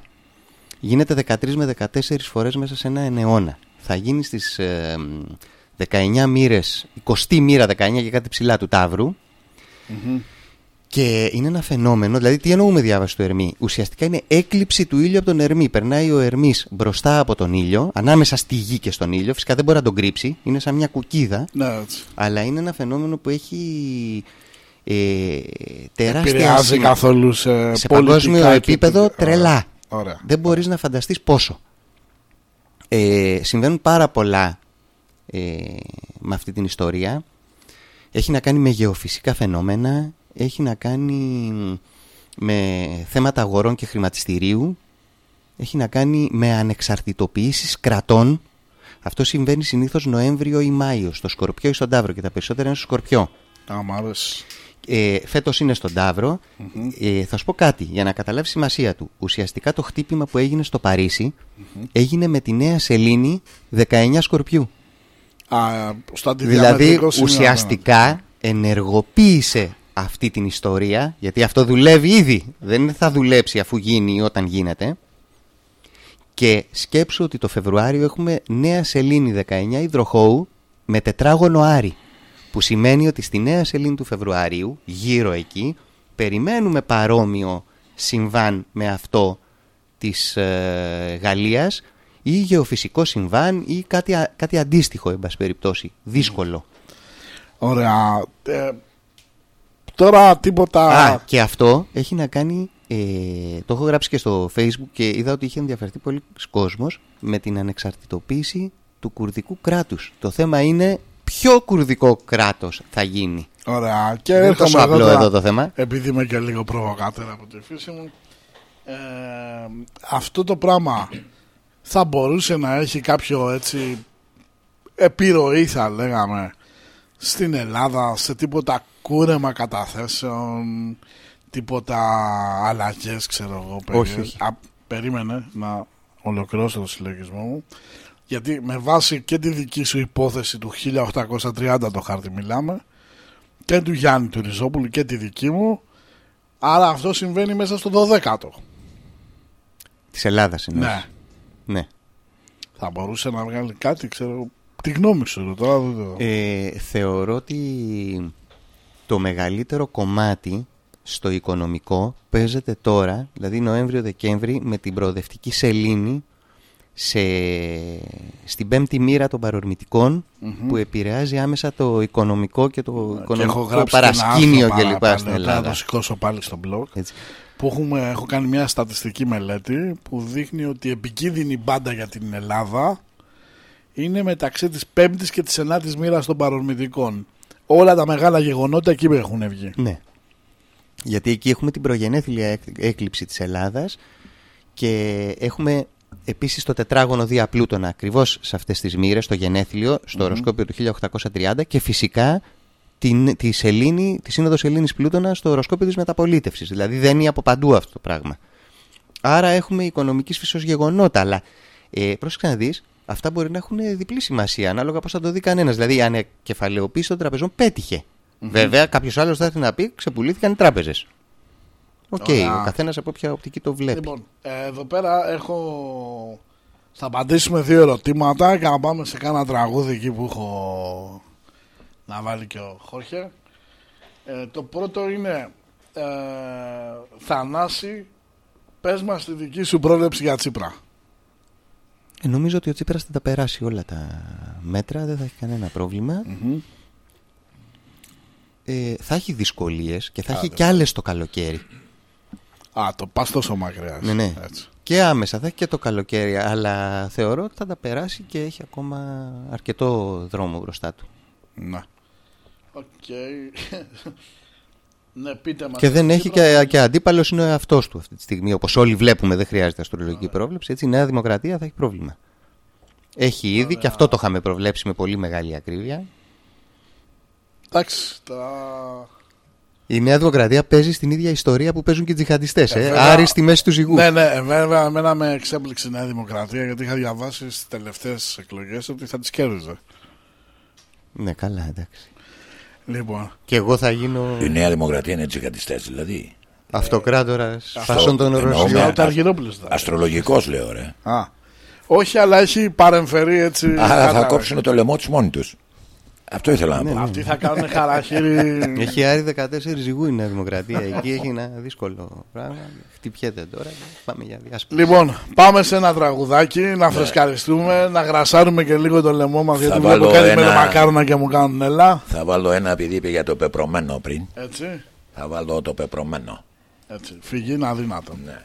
Γίνεται 13 με 14 φορές μέσα σε ένα αιώνα. Θα γίνει στις ε, 19 μοίρες, 20 μοίρα 19 και κάτι ψηλά του Ταύρου. Και είναι ένα φαινόμενο, δηλαδή τι εννοούμε διάβαση του Ερμή; Ουσιαστικά είναι έκλειψη του ήλιου από τον Ερμή. Περνάει ο Ερμής μπροστά από τον ήλιο, ανάμεσα στη γη και στον ήλιο. Φυσικά δεν μπορεί να τον κρύψει, είναι σαν μια κουκίδα. Ναι, έτσι. Αλλά είναι ένα φαινόμενο που έχει ε, τεράστια Επηρεάζει σημασία. καθόλου σε, σε πολιτικά παγκόσμιο και επίπεδο πολιτικά. τρελά. Ωραία. Δεν μπορείς να φανταστείς πόσο. Ε, συμβαίνουν πάρα πολλά ε, με αυτή την ιστορία. Έχει να κάνει με γεωφυσικά φαινόμενα, έχει να κάνει με θέματα αγορών και χρηματιστηρίου, έχει να κάνει με ανεξαρτητοποιήσεις κρατών. Αυτό συμβαίνει συνήθως Νοέμβριο ή Μάιο, στο Σκορπιό ή στον Ταύρο και τα περισσότερα είναι στο Σκορπιό. Α, μ' αρέσει. Ε, Φέτος είναι στον ταυρο Ε, θα σου πω κάτι για να καταλάβεις σημασία του. Ουσιαστικά το χτύπημα που έγινε στο παρισι έγινε με τη νέα σελήνη 19 Σκορπιού. Α, στο Δηλαδή αντιδιαμετρικό σημείο, ουσιαστικά ενεργοποίησε αυτή την ιστορία, γιατί αυτό δουλεύει ήδη. Δεν θα δουλέψει αφού γίνει ή όταν γίνεται. Και σκέψου ότι το Φεβρουάριο έχουμε νέα σελήνη 19 υδροχώου με τετράγωνο Άρη. Που σημαίνει ότι στη νέα σελήνη του Φεβρουαρίου, γύρω εκεί, περιμένουμε παρόμοιο συμβάν με αυτό της ε, Γαλλίας ή γεωφυσικό συμβάν ή κάτι, α- κάτι αντίστοιχο, εν πάση περιπτώσει, δύσκολο. Ωραία. Ε, τώρα τίποτα. Α, και αυτό έχει να κάνει, ε, το έχω γράψει και στο facebook και είδα ότι είχε ενδιαφερθεί πολλοί κόσμος με την ανεξαρτητοποίηση του κουρδικού κράτους. Το θέμα είναι ποιο κουρδικό κράτος θα γίνει. Ωραία. Και Δεν είναι έρχομαι τόσο εδώ, απλό τώρα, εδώ το θέμα. Επειδή είμαι και λίγο προβοκάτερα από τη φύση μου. Ε, αυτό το πράγμα θα μπορούσε να έχει κάποιο έτσι επιρροή θα λέγαμε στην Ελλάδα σε τίποτα κούρεμα καταθέσεων τίποτα αλλαγές ξέρω εγώ Όχι, περί- όχι. Α, περίμενε να ολοκληρώσω το συλλογισμό μου γιατί με βάση και τη δική σου υπόθεση του 1830 το χάρτη μιλάμε και του Γιάννη του Ριζόπουλου και τη δική μου άρα αυτό συμβαίνει μέσα στο 12ο Της Ελλάδας είναι. ναι ναι. θα μπορούσε να βγάλει κάτι ξέρω τη γνώμη σου τώρα δεν το... Ε, θεωρώ ότι το μεγαλύτερο κομμάτι στο οικονομικό παίζεται τώρα, δηλαδή Νοέμβριο-Δεκέμβρη, με την προοδευτική σελήνη σε, στην πέμπτη μοίρα των παρορμητικων που επηρεάζει άμεσα το οικονομικό και το και έχω οικονομικό γράψει και ένα παρασκήνιο άρθρο κλπ. παραπάνω, στην πρέπει να Ελλάδα. το σηκώσω πάλι στο blog Έτσι. που έχουμε, έχω κάνει μια στατιστική μελέτη που δείχνει ότι η επικίνδυνη μπάντα για την Ελλάδα είναι μεταξύ της πέμπτης και της ενάτης μοίρας των παρορμητικών. Όλα τα μεγάλα γεγονότα εκεί έχουν βγει. Ναι. Γιατί εκεί έχουμε την προγενέθλια έκ- έκλειψη της Ελλάδας και έχουμε επίσης το τετράγωνο Δία Πλούτονα ακριβώς σε αυτές τις μοίρες, το γενέθλιο, στο οροσκόπιο του 1830 και φυσικά την, τη, σελήνη, τη σύνοδος Σελήνης Πλούτονα στο οροσκόπιο της μεταπολίτευσης. Δηλαδή δεν είναι από παντού αυτό το πράγμα. Άρα έχουμε οικονομικής φύσεως γεγονότα, αλλά ε, πρόσεξε να δεις, αυτά μπορεί να έχουν διπλή σημασία ανάλογα πώς θα το δει κανένας. Δηλαδή η ανακεφαλαιοποίηση των τραπεζών πέτυχε. Βέβαια, κάποιος άλλος θα έρθει να πει ξεπουλήθηκαν οι τράπεζες. Οκ, Ωραία. ο καθένας από όποια οπτική το βλέπει. Λοιπόν, ε, εδώ πέρα έχω Θα απαντήσουμε δύο ερωτήματα και να πάμε σε κάνα τραγούδι εκεί που έχω να βάλει και ο Χόρχε. Ε, το πρώτο είναι ε, Θανάση, πες μας τη δική σου πρόληψη για Τσίπρα. Ε, νομίζω ότι ο Τσίπρας θα τα περάσει όλα τα μέτρα, δεν θα έχει κανένα πρόβλημα. Μμμ. Ε, θα έχει δυσκολίες και θα έχει Άντε. κι άλλες το καλοκαίρι. Α, το πας τόσο μακριά. Ναι, ναι. Έτσι. Και άμεσα θα έχει και το καλοκαίρι, αλλά θεωρώ ότι θα τα περάσει και έχει ακόμα αρκετό δρόμο μπροστά του. Ναι. Οκ. ναι, πείτε μας. Και δεν έχει Τσίπρα. και, και αντίπαλος είναι ο εαυτός του αυτή τη στιγμή. Όπως όλοι βλέπουμε, δεν χρειάζεται αστρολογική πρόβλεψη. Έτσι, η Νέα Δημοκρατία θα έχει πρόβλημα. Έχει ήδη και αυτό το είχαμε προβλέψει με πολύ μεγάλη ακρίβεια. Εντάξει, τα... Η Νέα Δημοκρατία παίζει στην ίδια ιστορία που παίζουν και οι τζιχαντιστές. Ε, βέβαια. Άρη στη μέση του ζυγού. Ναι, ναι, βέβαια, εμένα με εξέπληξε η Νέα Δημοκρατία γιατί είχα διαβάσει στις τελευταίες εκλογές ότι θα τις κέρδιζε. Ναι, καλά, εντάξει. Λοιπόν, Και εγώ θα γίνω Η Νέα Δημοκρατία είναι τζιχαντιστές δηλαδή. αυτοκράτορας φασών των εννοούμε. Ρωσιών. ο Αργυρόπουλο ήταν. Αστρολογικός λέω ρε. Α. Όχι, αλλά έχει παρεμφερεί έτσι. Άρα θα κατά- κόψουν το λαιμό τους μόνοι τους. Αυτό ήθελα να πω. Αυτοί θα κάνουν χαραχύρι. Έχει άρει 14 ζυγού η Νέα Δημοκρατία. Εκεί έχει ένα δύσκολο πράγμα. Χτυπιέται τώρα. Πάμε για διάσπαση. λοιπόν, πάμε σε ένα τραγουδάκι να φρεσκαριστούμε, να γρασάρουμε και λίγο το λαιμό μας. Γιατί βάλω βλέπω κάτι με ένα- τα μακάρονα και μου κάνουν ελά. Θα βάλω ένα επειδή είπε για το πεπρωμένο πριν. Έτσι. Θα βάλω το πεπρωμένο. Έτσι. Φυγή είναι αδύνατο. Ναι.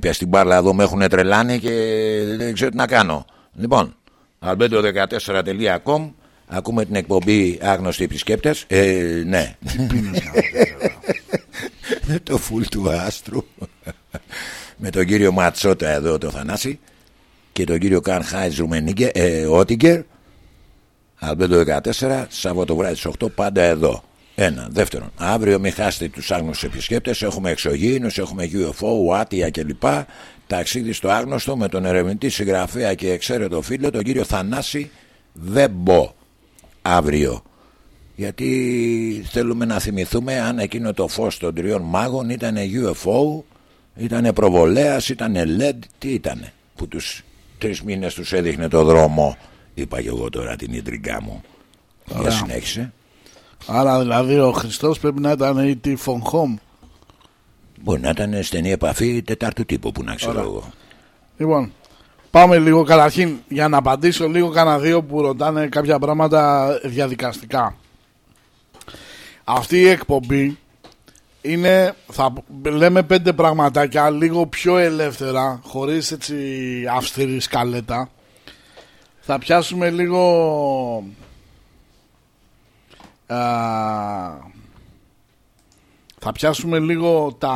Έχουμε πιάσει την μπάρλα εδώ, με έχουν τρελάνει και δεν ξέρω τι να κάνω. Λοιπόν, albedo14.com Ακούμε την εκπομπή Άγνωστοι Επισκέπτες ε, Ναι Το φουλ του άστρου Με τον κύριο Ματσότα εδώ το Θανάση Και τον κύριο Καν Χάιτ ε, Ότιγκερ Αλμπέντο 14, Σάββατο βράδυ στις 8, πάντα εδώ. Ένα. Δεύτερον, αύριο μην χάσετε τους άγνωστους επισκέπτες. Έχουμε εξωγήινους, έχουμε UFO, άτια κλπ. Ταξίδι στο άγνωστο με τον ερευνητή συγγραφέα και εξαίρετο φίλο, τον κύριο Θανάση Βέμπο. Αύριο. Γιατί θέλουμε να θυμηθούμε αν εκείνο το φως των τριών μάγων ήταν UFO, ήταν προβολέας, ήταν LED, τι ήταν που τους τρεις μήνες τους έδειχνε το δρόμο. Είπα και εγώ τώρα την ιδρυκά μου. Για Ωραία. συνέχισε. Άρα δηλαδή ο Χριστός πρέπει να ήταν η τη von Home. Μπορεί να ήταν στενή επαφή τετάρτου τύπου που να ξέρω Ωραία. εγώ. Λοιπόν, πάμε λίγο καταρχήν για να απαντήσω λίγο κανένα δύο που ρωτάνε κάποια πράγματα διαδικαστικά. Αυτή η εκπομπή είναι, θα λέμε πέντε πραγματάκια λίγο πιο ελεύθερα, χωρίς έτσι αυστηρή σκαλέτα. Θα πιάσουμε λίγο α, θα πιάσουμε λίγο τα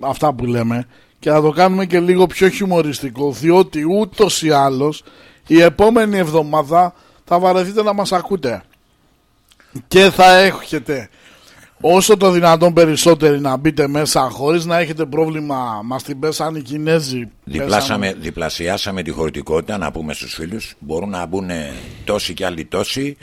αυτά που λέμε και θα το κάνουμε και λίγο πιο χιουμοριστικό διότι ούτως ή άλλως η επόμενη εβδομάδα θα βαρεθείτε να μας ακούτε. Και θα έχετε όσο το δυνατόν περισσότεροι να μπείτε μέσα χωρίς να έχετε πρόβλημα μας την πέσαν οι Κινέζοι Διπλάσαμε, διπλασιάσαμε τη χωρητικότητα να πούμε στους φίλους. Μπορούν να μπουν τόσοι και άλλοι τόσοι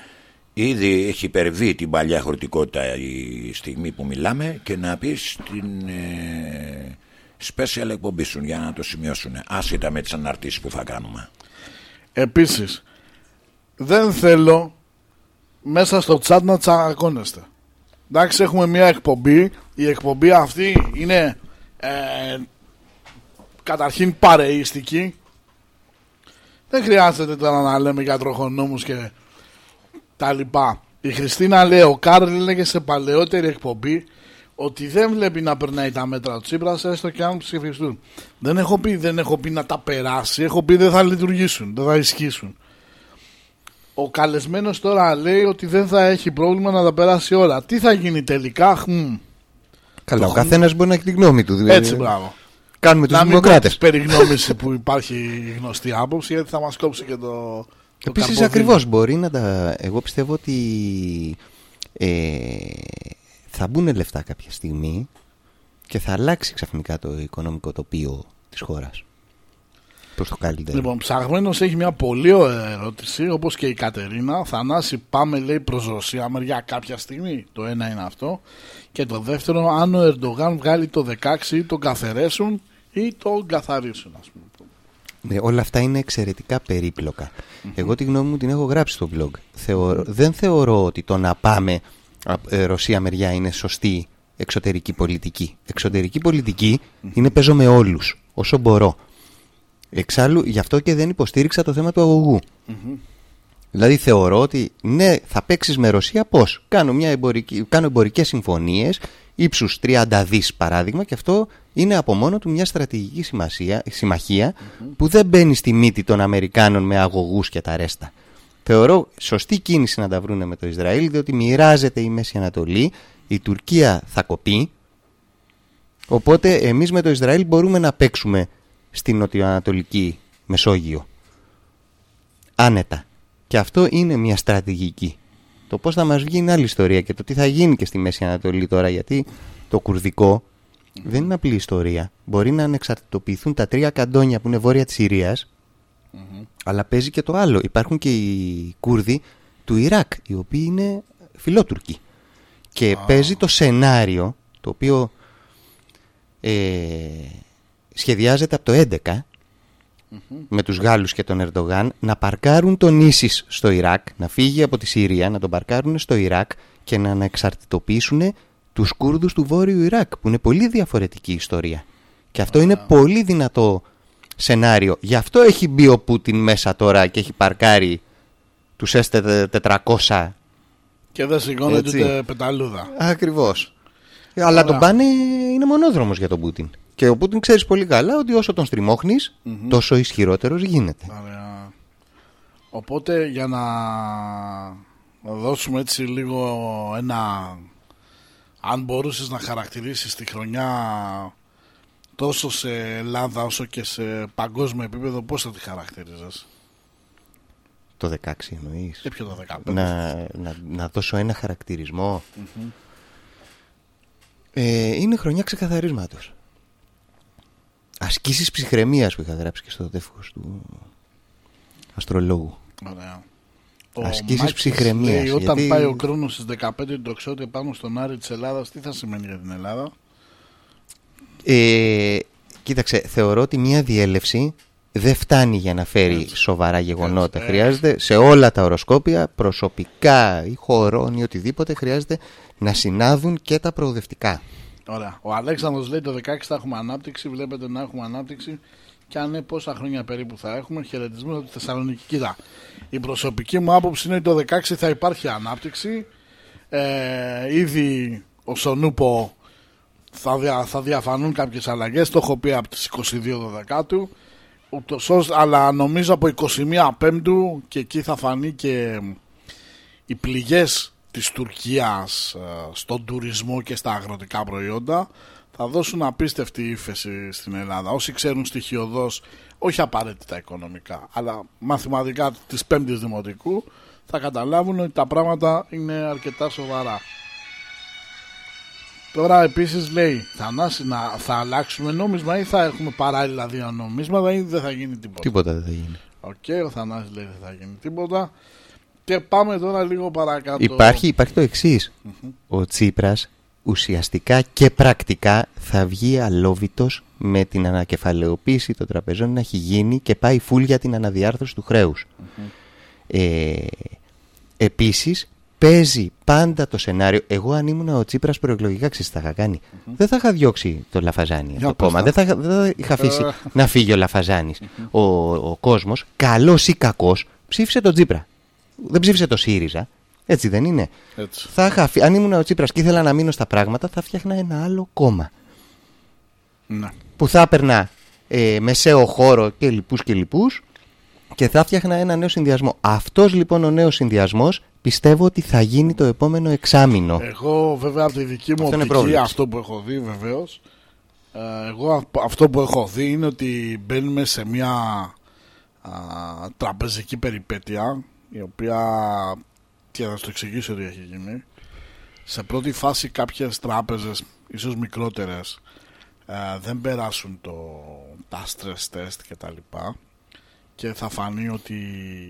Ήδη έχει υπερβεί την παλιά χωρητικότητα η στιγμή που μιλάμε Και να πεις την ε, special εκπομπή σου για να το σημειώσουν Άσχετα με τις αναρτήσεις που θα κάνουμε Επίσης δεν θέλω μέσα στο chat να τσακώνεστε. Εντάξει έχουμε μια εκπομπή. Η εκπομπή αυτή είναι ε, καταρχήν παρεΐστικη. Δεν χρειάζεται τώρα να λέμε για τροχονόμους και τα λοιπά. Η Χριστίνα λέει, ο Κάρλ έλεγε σε παλαιότερη εκπομπή ότι δεν βλέπει να περνάει τα μέτρα του Τσίπρας έστω και αν ψηφιστούν. Δεν έχω πει, δεν έχω πει να τα περάσει, έχω πει δεν θα λειτουργήσουν, δεν θα ισχύσουν. Ο καλεσμένος τώρα λέει ότι δεν θα έχει πρόβλημα να τα περάσει η ώρα. Τι θα γίνει τελικά, χμ, Καλά, ο καθένας μπορεί να έχει τη γνώμη του. δηλαδή. έτσι μπράβο. Κάνουμε τους Να μην πω δημοκράτες. της περιγνώμηση που υπάρχει η γνωστή άποψη γιατί θα μας κόψει και το, το Επίσης, καρποδίνο. ακριβώς μπορεί να τα. Εγώ πιστεύω ότι ε, θα μπουν λεφτά κάποια στιγμή και θα αλλάξει ξαφνικά το οικονομικό τοπίο της χώρας. Προς το καλύτερο. Λοιπόν, ψαγμένος έχει μια πολύ ωραία ερώτηση, όπως και η Κατερίνα. Θανάση, πάμε λέει προς Ρωσία μεριά κάποια στιγμή. Το ένα είναι αυτό. Και το δεύτερο, αν ο Ερντογάν βγάλει το 16, τον καθαρέσουν ή τον καθαρίσουν, ας πούμε. Ναι, όλα αυτά είναι εξαιρετικά περίπλοκα. Εγώ τη γνώμη μου την έχω γράψει στο blog. Θεωρώ, δεν θεωρώ ότι το να πάμε από ε, Ρωσία μεριά είναι σωστή εξωτερική πολιτική. Εξωτερική πολιτική είναι παίζω με όλους όσο μπορώ. Εξάλλου γι' αυτό και δεν υποστήριξα το θέμα του αγωγού. Δηλαδή θεωρώ ότι ναι θα παίξεις με Ρωσία πώς; Κάνω, μια εμπορική, κάνω εμπορικές συμφωνίες ύψους 30 δις παράδειγμα και αυτό είναι από μόνο του μια στρατηγική σημασία, συμμαχία που δεν μπαίνει στη μύτη των Αμερικάνων με αγωγούς και τα ρέστα. Θεωρώ σωστή κίνηση να τα βρούνε με το Ισραήλ διότι μοιράζεται η Μέση Ανατολή, η Τουρκία θα κοπεί οπότε εμείς με το Ισραήλ μπορούμε να παίξουμε στην νοτιοανατολική Μεσόγειο άνετα. Και αυτό είναι μια στρατηγική. Το πώς θα μας βγει είναι άλλη ιστορία και το τι θα γίνει και στη Μέση Ανατολή τώρα γιατί το κουρδικό δεν είναι απλή ιστορία. Μπορεί να ανεξαρτητοποιηθούν τα τρία καντόνια που είναι βόρεια της Συρίας αλλά παίζει και το άλλο. Υπάρχουν και οι Κούρδοι του Ιράκ οι οποίοι είναι φιλότουρκοι. Και παίζει το σενάριο το οποίο ε, σχεδιάζεται από το 11 με τους Γάλλους και τον Ερντογάν να παρκάρουν τον Ίσης στο Ιράκ, να φύγει από τη Συρία, να τον παρκάρουν στο Ιράκ και να ανεξαρτητοποιήσουν τους Κούρδους του Βόρειου Ιράκ, που είναι πολύ διαφορετική ιστορία. Και αυτό είναι πολύ δυνατό σενάριο. Γι' αυτό έχει μπει ο Πούτιν μέσα τώρα και έχει παρκάρει τους S400. Και δεν σηκώνεται Έτσι. ούτε πεταλούδα. Ακριβώς. Αλλά τον πάνε είναι μονόδρομος για τον Πούτιν. Και ο Πούτιν ξέρεις πολύ καλά ότι όσο τον στριμώχνεις, τόσο ισχυρότερος γίνεται. Ωραία. Οπότε για να δώσουμε έτσι λίγο ένα αν μπορούσες να χαρακτηρίσεις τη χρονιά τόσο σε Ελλάδα όσο και σε παγκόσμιο επίπεδο πώς θα τη χαρακτηρίζεις Το 16 εννοείς. και ποιο το 15 να, να, να δώσω ένα χαρακτηρισμό. Ε, είναι χρονιά ξεκαθαρίσματος. Ασκήσεις ψυχραιμίας που είχα γράψει και στο τεύχος του αστρολόγου. Ωραία. Ασκήσεις Μάκης ψυχραιμίας, λέει, Όταν γιατί- πάει ο Κρόνος στις 15 του Τοξότη πάνω στον Άρη της Ελλάδας τι θα σημαίνει για την Ελλάδα; Ε, κοίταξε, θεωρώ ότι μια διέλευση δεν φτάνει για να φέρει σοβαρά γεγονότα. Χρειάζεται σε όλα τα οροσκόπια, προσωπικά ή χωρών ή οτιδήποτε, χρειάζεται να συνάδουν και τα προοδευτικά. Ωραία. Ο Αλέξανδρος λέει το 16 θα έχουμε ανάπτυξη. Βλέπετε να έχουμε ανάπτυξη. Και αν ναι, πόσα χρόνια περίπου θα έχουμε. Χαιρετισμού από τη Θεσσαλονίκη. Κοίτα, η προσωπική μου άποψη είναι ότι το 16 θα υπάρχει ανάπτυξη. Ε, ήδη ο Σονούπο θα, δια, θα διαφανούν κάποιες αλλαγές. Το έχω πει από τις 22 Δεκάτου. Ούτως ώστε- αλλά νομίζω από 21 Πέμπτου και εκεί θα φανεί και οι πληγές της Τουρκίας ε, στον τουρισμό και στα αγροτικά προϊόντα θα δώσουν απίστευτη ύφεση στην Ελλάδα. Όσοι ξέρουν στοιχειωδώς, όχι απαραίτητα οικονομικά, αλλά μαθηματικά της πέμπτης δημοτικού, θα καταλάβουν ότι τα πράγματα είναι αρκετά σοβαρά. Τώρα επίσης λέει, Θανάση, να, θα αλλάξουμε νόμισμα ή θα έχουμε παράλληλα δύο νομίσματα ή δεν θα γίνει τίποτα. Τίποτα δεν θα γίνει. Οκ, ο Θανάσης λέει δεν θα γίνει τίποτα. Και πάμε τώρα λίγο παρακάτω. Υπάρχει, υπάρχει το εξής. Ο Τσίπρας ουσιαστικά και πρακτικά θα βγει αλόβητος με την ανακεφαλαιοποίηση των τραπεζών να έχει γίνει και πάει φουλ για την αναδιάρθρωση του χρεους Ε, επίσης παίζει πάντα το σενάριο. Εγώ αν ήμουν ο Τσίπρας προεκλογικά ξέρεις τι θα είχα κάνει; Δεν θα είχα διώξει το Λαφαζάνη από Για το πες κόμμα. τα. δεν θα, δεν θα είχα αφήσει Ε. να φύγει ο Λαφαζάνης. Ο, ο κόσμος καλός ή κακός ψήφισε τον Τσίπρα δεν ψήφισε το ΣΥΡΙΖΑ έτσι δεν είναι Έτσι. θα είχα, αφή- αν ήμουν ο Τσίπρας και ήθελα να μείνω στα πράγματα θα φτιάχνα ένα άλλο κόμμα Ναι. που θα έπαιρνα ε, μεσαίο χώρο και λοιπούς και λοιπούς και θα φτιάχνα ένα νέο συνδυασμό. Αυτός λοιπόν ο νέος συνδυασμός πιστεύω ότι θα γίνει το επόμενο εξάμηνο. Εγώ βέβαια από τη δική μου Αυτό είναι οπτική πρόβλεψη. αυτό που έχω δει βεβαίως. εγώ α- αυτό που έχω δει είναι ότι μπαίνουμε σε μια α, τραπεζική περιπέτεια η οποία και θα σου το εξηγήσω τι έχει γίνει σε πρώτη φάση κάποιες τράπεζες ίσως μικρότερες ε, δεν περάσουν το, τα stress test και τα λοιπά και θα φανεί ότι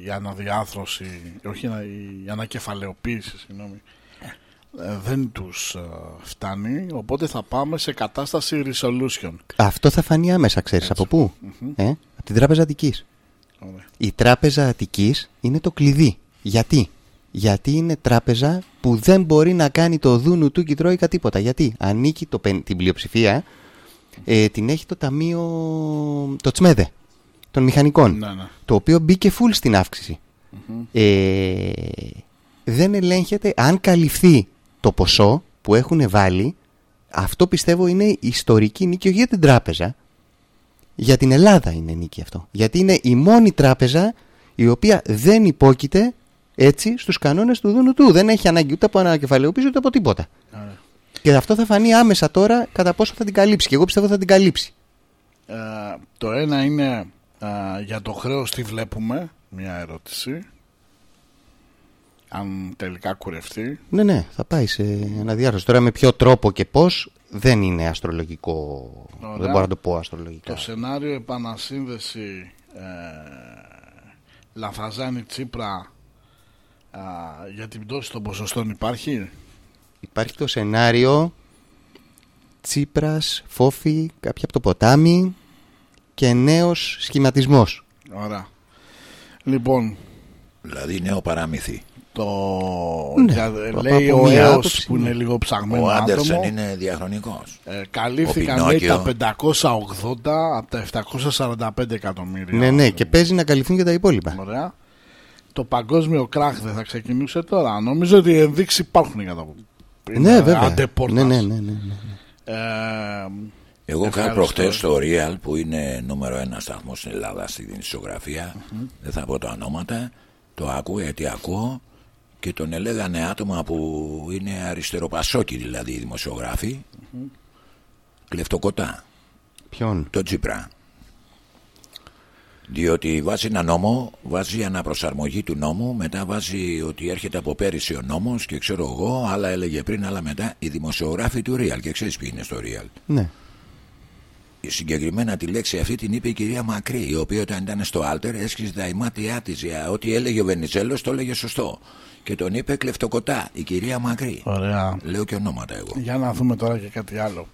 η αναδιάθρωση όχι η ανα- η ανακεφαλαιοποίηση συγγνώμη ε, δεν τους ε, φτάνει οπότε θα πάμε σε κατάσταση resolution Αυτό θα φανεί άμεσα, ξέρεις από πού. Ε; Από την Τράπεζα Αττικής. Ωραία. Η Τράπεζα Αττικής είναι το κλειδί. Γιατί; Γιατί είναι τράπεζα που δεν μπορεί να κάνει το δούνου του και η Τρόικα τίποτα. Γιατί; Ανήκει το, πεν- την πλειοψηφία, ε, την έχει το ταμείο, το Τσμέδε των μηχανικών. Ναι, ναι. Το οποίο μπήκε full στην αυξηση Ε, δεν ελέγχεται αν καλυφθεί το ποσό που έχουν βάλει. Αυτό πιστεύω είναι ιστορική νίκη όχι για την τράπεζα. Για την Ελλάδα είναι νίκη αυτό. Γιατί είναι η μόνη τράπεζα η οποία δεν υπόκειται έτσι στους κανόνες του δούνου του. Δεν έχει ανάγκη ούτε από ανακεφαλαιοποίηση ούτε από τίποτα. Ωραία. Και αυτό θα φανεί άμεσα τώρα κατά πόσο θα την καλύψει. Και εγώ πιστεύω θα την καλύψει. Ε, το ένα είναι ε, για το χρέος τι βλέπουμε μια ερώτηση αν τελικά κουρευτεί Ναι, ναι, θα πάει σε αναδιάρθρωση. Τώρα με ποιο τρόπο και πώς δεν είναι αστρολογικό. Ωραία. Δεν μπορώ να το πω αστρολογικά. Το σενάριο επανασύνδεση ε, Λαφαζάνη Τσίπρα α, για την πτώση των ποσοστών υπάρχει; Υπάρχει το σενάριο Τσίπρας, Φόφη, κάποια από το ποτάμι και νέος σχηματισμός. Ωραία. Λοιπόν, Δηλαδή νέο παραμύθι. Το Ναι, για- από- λέει από ο μία Έος άποψη, που ναι. είναι λίγο ψαγμένο Ο άτομο. Άντερσεν είναι διαχρονικός. Ε, καλύφθηκαν Ο λέει, Πινόκιο. τα 580 από τα 745 εκατομμύρια. Ναι, ναι, και παίζει να καλυφθούν και τα υπόλοιπα. Ωραία. Το παγκόσμιο κράχ δεν θα ξεκινούσε τώρα. Νομίζω ότι οι ενδείξεις υπάρχουν για το. Ναι, βέβαια. αντεπορτάζ. Ναι, ναι, ναι, ναι, ναι. Ε, Εγώ είχα Ευχαριστώ. προχτές στο Real που είναι νούμερο ένα σταθμός στην Ελλάδα στη δημοσιογραφία. Δεν θα πω τα ονόματα. Το ακούω γιατί ακούω και τον έλεγανε άτομα που είναι αριστεροπασόκοι δηλαδή οι δημοσιογράφοι. Κλεφτοκοτά. Ποιον; Το Τσίπρα. Διότι βάζει ένα νόμο, βάζει αναπροσαρμογή του νόμου, μετά βάζει ότι έρχεται από πέρυσι ο νόμος και ξέρω εγώ, άλλα έλεγε πριν, άλλα μετά, οι δημοσιογράφοι του Real. Και ξέρεις ποιοι είναι στο Real. Ναι. Συγκεκριμένα τη λέξη αυτή την είπε η κυρία Μακρύ, η οποία όταν ήταν στο Άλτερ έσκυζε τα ημάτια της. Ό,τι έλεγε ο Βενιζέλος το έλεγε σωστό. Και τον είπε κλεφτοκοτά, η κυρία Μακρύ. ωραία. Λέω και ονόματα εγώ. Για να δούμε τώρα και κάτι άλλο.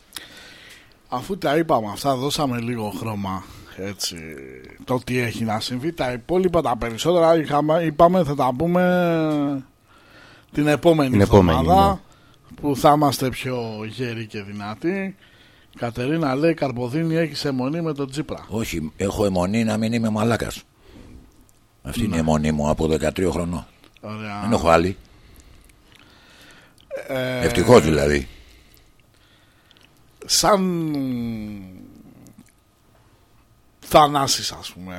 Αφού τα είπαμε αυτά, δώσαμε λίγο χρώμα έτσι, το τι έχει να συμβεί. Τα υπόλοιπα, τα περισσότερα, είχαμε, είπαμε θα τα πούμε την επόμενη, Την επόμενη, εβδομάδα ναι. που θα είμαστε πιο γέροι και δυνατοί. Κατερίνα λέει Καρποδίνη έχεις αιμονή με τον Τσίπρα. Όχι, έχω αιμονή να μην είμαι μαλάκας. Αυτή είναι η αιμονή μου από 13 χρονών. Ωραία. Δεν έχω άλλη. Ε, Ευτυχώς δηλαδή. σαν Θανάσης ας πούμε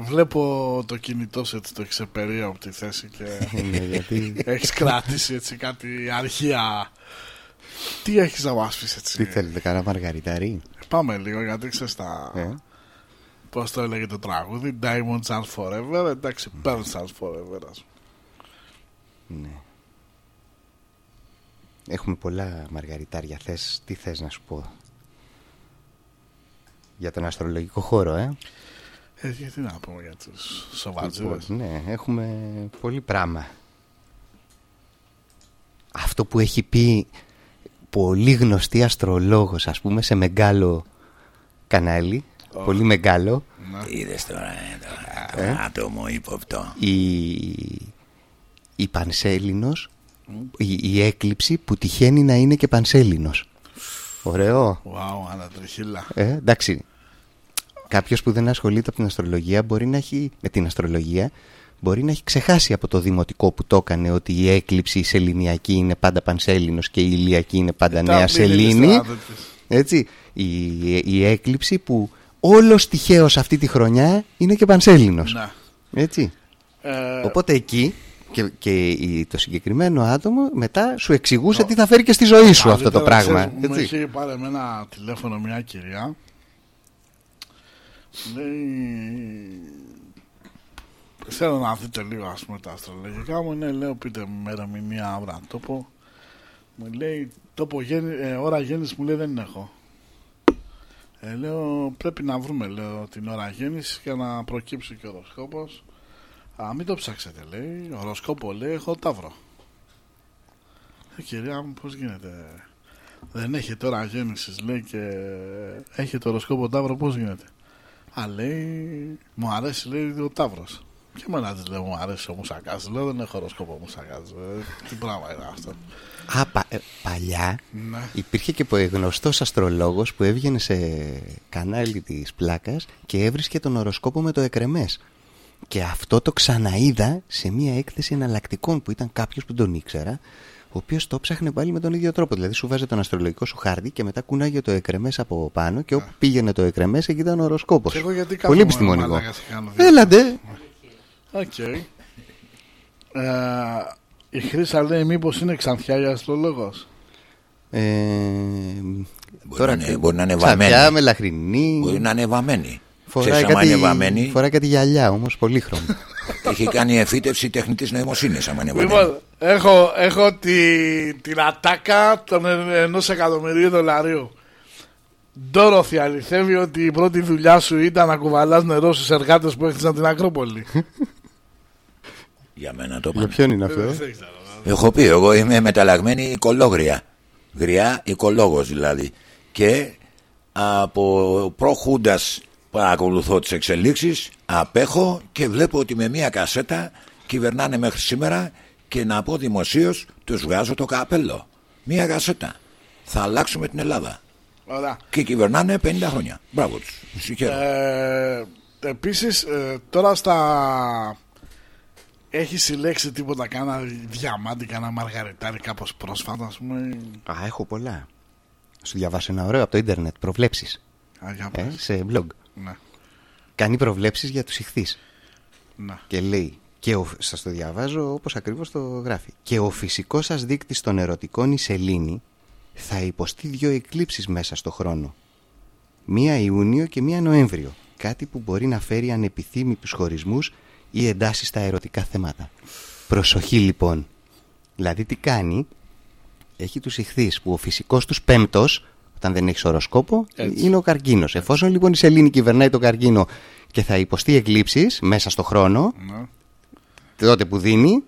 Βλέπω το κινητό σου έτσι το έχεις σε περίοπτη θέση και Ναι, γιατί έχεις κρατήσει έτσι κάτι αρχεία Τι έχεις να μας πεις έτσι; Τι θέλετε, κάνα μαργαριτάρι; Πάμε λίγο γιατί ξέρεις τα Ε, Πώς το έλεγε το τραγούδι Diamonds are forever Εντάξει Pearls are forever ας πούμε. Ναι. Έχουμε πολλά μαργαριτάρια. Θες, τι θες να σου πω; Για τον αστρολογικό χώρο, ε. ε, Γιατί να πούμε για τους σοβατζίδες Ναι, έχουμε πολύ πράγμα. Αυτό που έχει πει πολύ γνωστή αστρολόγος, ας πούμε, σε μεγάλο κανάλι, πολύ μεγάλο, Είδες τώρα, ε, τώρα. Το άτομο ύποπτο. η, η Πανσέλινος, η, η έκλειψη που τυχαίνει να είναι και Πανσέλινος. Ωραίο. Wow, ανατριχίλα Ε, εντάξει. Κάποιος που δεν ασχολείται από την αστρολογία μπορεί να έχει, με την αστρολογία μπορεί να έχει ξεχάσει από το δημοτικό που το έκανε ότι η έκλειψη η σεληνιακή είναι πάντα πανσέλινος και η ηλιακή είναι πάντα Τα νέα μην σελήνη. είναι τέτοιες. Έτσι. Η, η έκλειψη που όλος τυχαίως αυτή τη χρονιά είναι και πανσέλινος. Ναι Έτσι. Ε, Οπότε εκεί και, και η- το συγκεκριμένο άτομο μετά σου εξηγούσε τι θα φέρει και στη ζωή σου αυτό το Καλύτερα, πράγμα. ξέρεις, Μου Έτσι. είχε πάρει με ένα τηλέφωνο μια κυρία. Λέει. Θέλω να δείτε λίγο ας πούμε τα αστρολογικά μου. Ναι, λέω πείτε μου ημερομηνία, ώρα, τόπο. Μου λέει τόπο γέννη, ε, ώρα γέννησης μου λέει δεν έχω. Ε, λέω πρέπει να βρούμε λέω την ώρα γέννησης για να προκύψει και ο οροσκόπος. Α, μην το ψάξετε λέει. Οροσκόπο λέει έχω ταύρο. Ε, κυρία μου, πώς γίνεται; Δεν έχει τώρα γέννησης, λέει και έχει το οροσκόπο Ταύρο, πώς γίνεται; Α, λέει, μου αρέσει, λέει, ο Ταύρος. Και εμένα της λέω, μου αρέσει ο Μουσακάς. Λέω, δεν έχω οροσκόπο Μουσακάς. Ε, τι πράγμα είναι αυτό. Α, πα- ε, παλιά Ναι. υπήρχε και πο- γνωστός αστρολόγος που έβγαινε σε κανάλι της πλάκας και έβρισκε τον οροσκόπο με το εκρεμές. Και αυτό το ξαναείδα σε μια έκθεση εναλλακτικών που ήταν κάποιος που τον ήξερα, ο οποίος το ψάχνε πάλι με τον ίδιο τρόπο. Δηλαδή σου βάζε τον αστρολογικό σου χάρτη και μετά κουνάγε το εκκρεμές από πάνω και όπου πήγαινε το εκκρεμές εκεί ήταν ο ωροσκόπος. Και εγώ γιατί Πολύ κάθομαι, επιστημονικό. μαλάκας, και κάνω δύο. Έλα ντε! Οκ. Ε, η Χρύσα λέει, μήπως είναι ξανθιά η αστρολόγος; Ε, Μπορεί να είναι- μπορεί να είναι Ξανθιά, βαμμένη. μελαχρινή. Μπορεί να είναι βαμμένη. Φοράει Ξέρεις, άμα κάτι, είναι βαμμένη, φοράει κάτι γυαλιά όμως, πολύχρωμο. έχει κάνει εφήτευση τεχνητής νοημοσύνης. Άμα είναι βαμμένη. Λοιπόν, έχω, έχω τη, την ατάκα των ε- ενός εκατομμυρίου δολαρίου. Ντόροθι αληθεύει ότι η πρώτη δουλειά σου ήταν να κουβαλάς νερό στους εργάτες που έχτισαν την Ακρόπολη. Για μένα το Για είπαν. ποιον είναι αυτό, ε; Δεν ξέρω. Έχω πει, εγώ είμαι μεταλλαγμένη οικολόγρια. Γριά οικολόγος δηλαδή. Και από προχούντας παρακολουθώ τις εξελίξεις, απέχω και βλέπω ότι με μία κασέτα κυβερνάνε μέχρι σήμερα και να πω δημοσίως τους βγάζω το καπέλο. Μία κασέτα. Θα αλλάξουμε την Ελλάδα. Ωραία. Και κυβερνάνε 50 χρόνια. Μπράβο τους. Συγχαίρω. Ε, επίσης, ε, τώρα στα... Έχει συλλέξει τίποτα κάνα διαμάντι, κάνα μαργαριτάρι κάπως πρόσφατα, ας πούμε; Α, έχω πολλά. Σου διαβάσω ένα ωραίο από το ίντερνετ. Προβλέψεις. Α, για Ε, πες. σε blog. Ναι, Κάνει προβλέψεις για τους ηχθείς. ναι. Και λέει, και ο, σας το διαβάζω όπως ακριβώς το γράφει. Και ο φυσικός σας δείκτης των ερωτικών η σελήνη θα υποστεί δύο εκλήψεις μέσα στο χρόνο. Μία Ιούνιο και μία Νοέμβριο. Κάτι που μπορεί να φέρει ανεπιθύμητους χωρισμούς ή εντάσεις στα ερωτικά θέματα. Προσοχή λοιπόν. Δηλαδή τι κάνει, έχει τους ηχθείς που ο φυσικός τους πέμπτος, όταν δεν έχεις οροσκόπο, Έτσι. είναι ο καρκίνος. Εφόσον λοιπόν η σελήνη κυβερνάει τον καρκίνο και θα υποστεί εκλήψεις μέσα στο χρόνο, ναι. τότε που δίνει,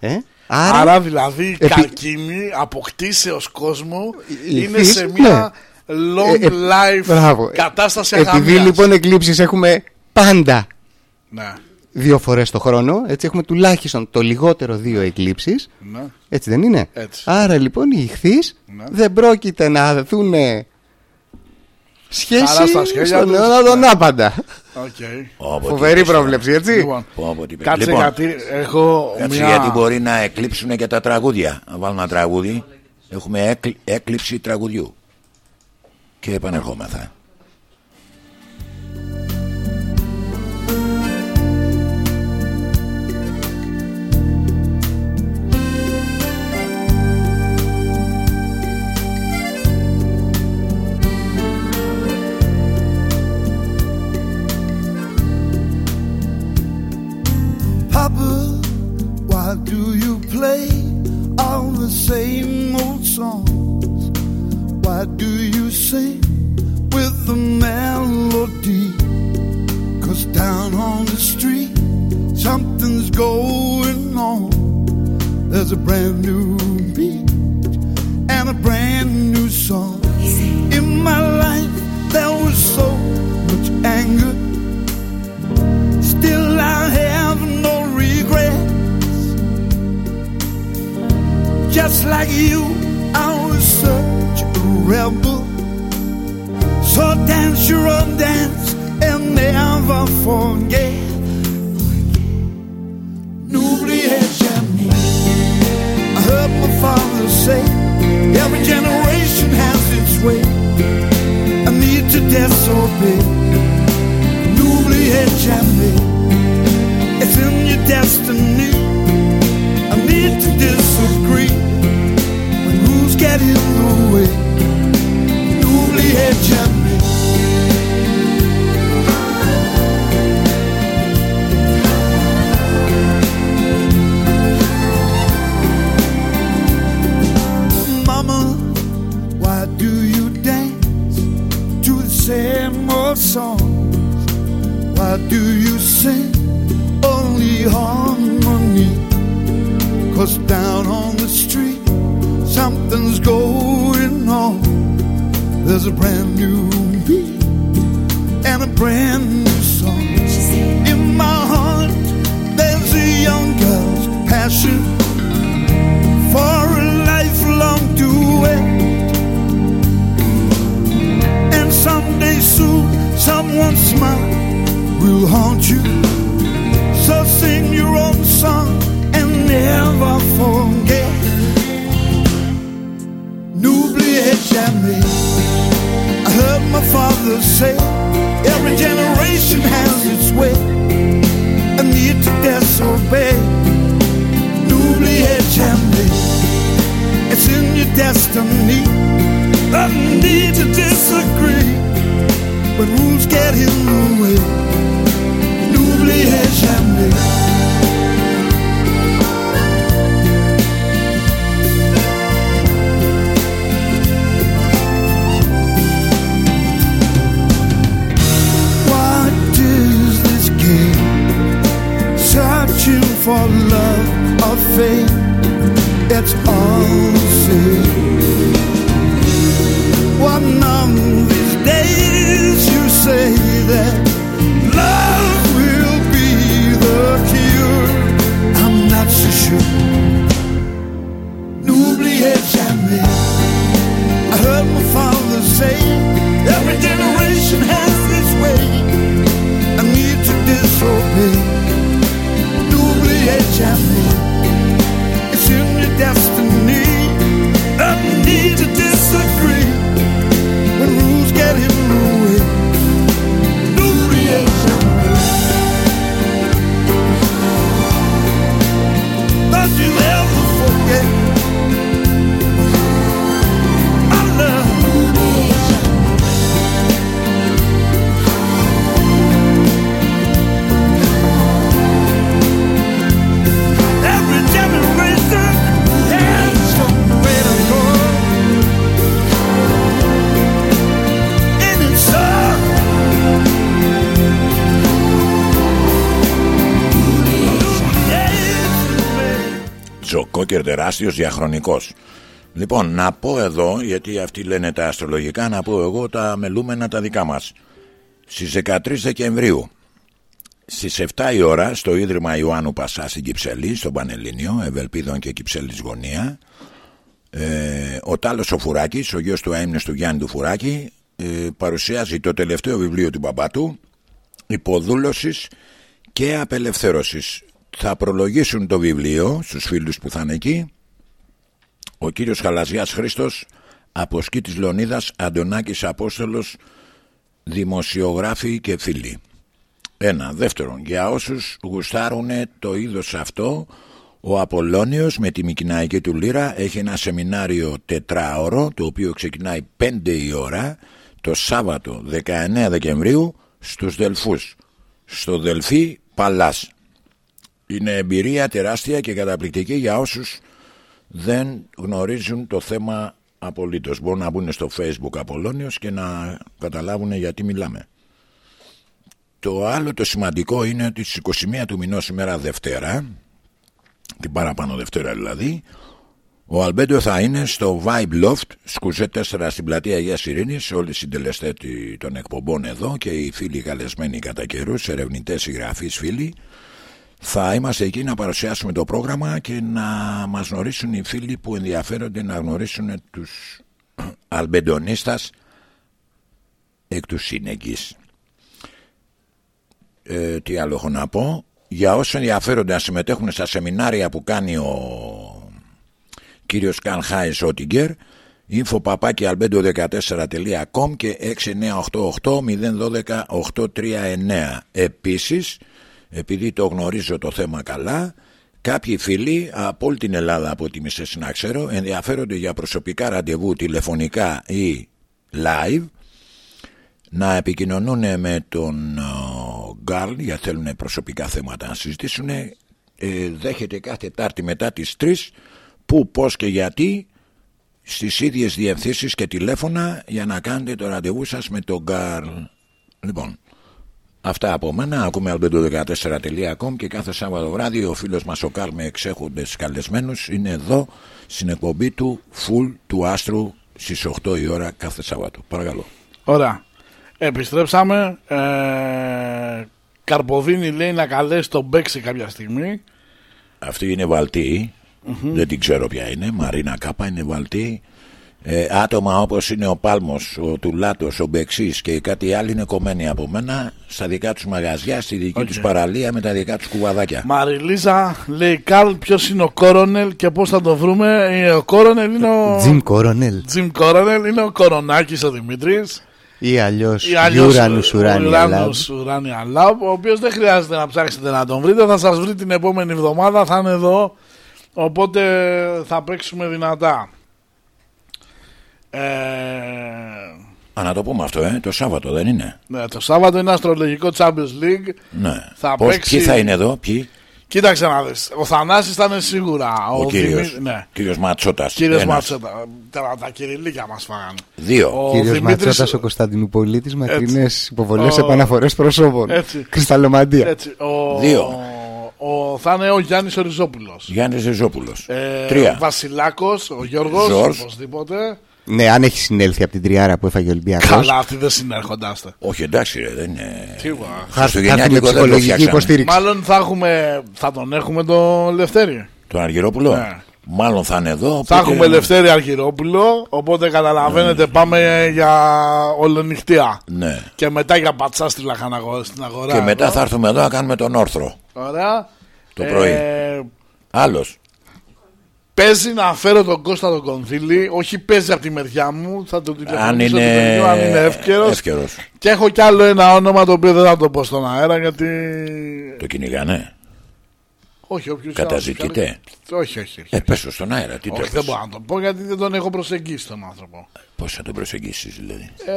ε, Άρα, άρα, δηλαδή η Επί- καρκίνη αποκτήσεως κόσμο Η- η είναι ηχθείς, σε μια Long Ε, ε, life Μπράβο. κατάσταση Επειδή αγαμίας. λοιπόν εκλήψεις έχουμε πάντα Ναι, δύο φορές το χρόνο, έτσι έχουμε τουλάχιστον το λιγότερο δύο εκλείψεις, ναι. έτσι δεν είναι; Έτσι. Άρα λοιπόν οι Ιχθείς Ναι. δεν πρόκειται να δουν σχέση Χαρά στα σχέδια στον τους. αιώνα των Ναι. άπαντα. Οκ. Πω, πω, τι Φοβερή είπες, πρόβλεψη, έτσι. Λοιπόν, πω, πω, τι είπες. κάτσε Λοιπόν, γιατί έχω κάτσε μια... γιατί μπορεί να εκλείψουν και τα τραγούδια. Να βάλουμε ένα τραγούδι. Έχουμε έκλ- έκλειψη τραγουδιού. Και επανερχόμεθα. Papa, why do you play all the same old songs? Why do you sing with the melody? Cause down on the street, something's going on. There's a brand new beat and a brand new song. In my life, there was so much anger. Still, I have Just like you, I was such a rebel. So dance your own dance and never forget. N'oubliez jamais. I heard my father say, every generation has its way. I need to disobey. N'oubliez jamais. It's in your destiny. Need to disagree when rules get in the way. N'oubliez jamais. Mama, why do you dance to the same old songs? Why do you sing only harmony? Down on the street, something's going on. There's a brand new beat and a brand new song. In my heart, there's a young girl's passion for a lifelong duet. And someday soon, someone's smile will haunt you. So sing your own song never forget. N'oubliez jamais. I heard my father say, every generation has its way. I need to disobey. N'oubliez jamais. It's in your destiny. I need to disagree when rules get in the way. N'oubliez jamais. For love or fame. It's all the same. One of these days you say that love will be the cure. I'm not so sure. N'oubliez jamais. I heard my father say, every generation has its way. I need to disobey przyjaciami Τζοκόκερ τεράστιος διαχρονικός Λοιπόν, να πω εδώ, γιατί αυτοί λένε τα αστρολογικά, να πω εγώ τα μελούμενα τα δικά μας. Στις 13 Δεκεμβρίου, στις 7 η ώρα, στο Ίδρυμα Ιωάννου Πασά στην Κυψελή, στον Πανελλήνιο, Ευελπίδων και Κυψέλης Γωνία, ε, ο Τάλος ο Φουράκης, ο γιος του αείμνης του Γιάννη του Φουράκη, ε, παρουσιάζει το τελευταίο βιβλίο του μπαμπά του, υποδούλωσης και απελευθέρωσης. Θα προλογίσουν το βιβλίο στους φίλους που θα είναι εκεί. Ο κύριος Χαλαζιάς Χρήστος από Σκή της Λεωνίδας Αντωνάκης Απόστολος δημοσιογράφοι και φίλοι. Ένα. Δεύτερον για όσους γουστάρουν το είδος αυτό ο Απολώνιος με τη Μικυναϊκή του Λύρα έχει ένα σεμινάριο τετράωρο το οποίο ξεκινάει 5 η ώρα το Σάββατο 19 Δεκεμβρίου στους Δελφούς. Στο Δελφή Παλάς είναι εμπειρία τεράστια και καταπληκτική για όσους δεν γνωρίζουν το θέμα απολύτως. Μπορούν να μπουν στο facebook Απολώνιος και να καταλάβουν γιατί μιλάμε. Το άλλο το σημαντικό είναι ότι στις 21 του μηνός ημέρα Δευτέρα, την παραπάνω Δευτέρα δηλαδή, ο Αλμπέντο θα είναι στο Vibe Loft, σκουζέ 4 στην πλατεία Αγίας Ειρήνης, όλοι οι συντελεστές των εκπομπών εδώ και οι φίλοι καλεσμένοι κατά καιρούς, ερευνητές, συγγραφείς, φίλοι, θα είμαστε εκεί να παρουσιάσουμε το πρόγραμμα και να μας γνωρίσουν οι φίλοι που ενδιαφέρονται να γνωρίσουν τους αλμπεντονίστας εκ του σύνεγγης. Ε, τι άλλο έχω να πω; Για όσοι ενδιαφέρονται να συμμετέχουν στα σεμινάρια που κάνει ο κύριος Καν Χάις Ότιγκερ info παπάκι albedo14.com και 6988-012-839 Επίσης επειδή το γνωρίζω το θέμα καλά κάποιοι φίλοι από όλη την Ελλάδα από ό,τι μισές να ξέρω ενδιαφέρονται για προσωπικά ραντεβού τηλεφωνικά ή live να επικοινωνούν με τον Γκάρλ για θέλουν προσωπικά θέματα να συζητήσουν. Ε, δέχεται κάθε Τετάρτη μετά τις 3 που, πώς και γιατί στις ίδιες διευθύνσεις και τηλέφωνα για να κάνετε το ραντεβού σας με τον Καρλ. Λοιπόν Αυτά από μένα. Ακούμε albedo14.com και κάθε Σάββατο βράδυ ο φίλος μας ο Καρλ με εξέχοντες καλεσμένους είναι εδώ στην εκπομπή του Full του Άστρου στις 8 η ώρα κάθε Σάββατο. Παρακαλώ. Ωραία. Επιστρέψαμε. Ε, Καρποδίνη λέει να καλέσει τον Μπεξή κάποια στιγμή. Αυτή είναι βαλτή. Δεν την ξέρω ποια είναι. Μαρίνα Κάπα είναι βαλτή. Ε, άτομα όπως είναι ο Πάλμος, ο Τουλάτος, ο Μπεξής και κάτι άλλοι είναι κομμένοι από μένα στα δικά τους μαγαζιά, στη δική Οκ. τους παραλία με τα δικά τους κουβαδάκια. Μαριλίζα λέει Καρλ ποιος είναι ο Κόρονελ και πώς θα το βρούμε. Ε, Ο Κόρονελ είναι ο... Τζιμ Κορονέλ. Τζιμ Κόρονελ είναι ο Κορονάκης ο Δημήτρης Ή αλλιώς ή αλλιώς Uranus Ουράνια Lab. Uranus Ουράνια Λαμπ, ο οποίος δεν χρειάζεται να ψάξετε να τον βρείτε θα σας βρει την επόμενη εβδομάδα θα είναι εδώ οπότε θα παίξουμε δυνατά ε, Α, να το πούμε αυτό, ε, το Σάββατο δεν είναι; ναι, το Σάββατο είναι αστρολογικό Champions League Ναι. Θα Πώς, παίξει- Ποιοι θα είναι εδώ, ποιοι; Κοίταξε να δεις Ο Θανάσης θα είναι σίγουρα Ο, κύριος, Δημή- ναι. κύριος Ματσότας. Κύριος Ένας. Ματσότα τα, τα κυριλίκια μας φάγανε Δύο. Ο Κύριος Δημήτρης- Ματσότας ο Κωνσταντινούπολίτης μακρινές υποβολές Ο- επαναφορές προσώπων. Έτσι. Κρυσταλλομαντία. Έτσι, ο, Δύο. Ο, θα είναι ο Γιάννης Οριζόπουλος Γιάννης Ζεζόπουλος. Ε, Τρία. Ο Βασιλάκος, ο Γιώργος, Ζορς. οπωσδήποτε. Ναι, αν έχει συνέλθει από την τριάρα που έφαγε ο Ολυμπιακός. Καλά, αυτοί δεν συνέρχοντάστε. Όχι εντάξει ρε, δεν είναι... Σίγουρα. Θα θα Χριστουγεννιάτικο έρθει με δεν το ψυχολογική φτιάξαμε. υποστήριξη. Μάλλον θα, έχουμε, θα τον έχουμε το Λευτέρη. Τον Αργυρόπουλο; Ναι. Μάλλον θα είναι εδώ. Θα οπότε- έχουμε Λευτέρη Αργυρόπουλο, οπότε καταλαβαίνετε πάμε για ολονυχτία. Ναι. Και μετά για πατσά στη λαχαναγο- στην αγορά. Και μετά εδώ. θα έρθουμε εδώ να κάνουμε τον όρθρο. Ωραία. Το πρωί. Ε, Άλλος. Παίζει να φέρω τον Κώστα τον Κονθήλη, όχι παίζει από τη μεριά μου, θα τον Αν τηλεφωνήσω είναι, του παιδιού, αν είναι εύκαιρος. εύκαιρος. Και έχω κι άλλο ένα όνομα το οποίο δεν θα το πω στον αέρα γιατί. Το κυνηγάνε; Όχι, όποιος Καταζητείτε; άλλος- Όχι, όχι. όχι. Ε, πες το στον αέρα. Τι όχι, τρέπεις; δεν μπορώ να το πω γιατί δεν τον έχω προσεγγίσει τον άνθρωπο. Πώς θα τον προσεγγίσεις δηλαδή; Ε,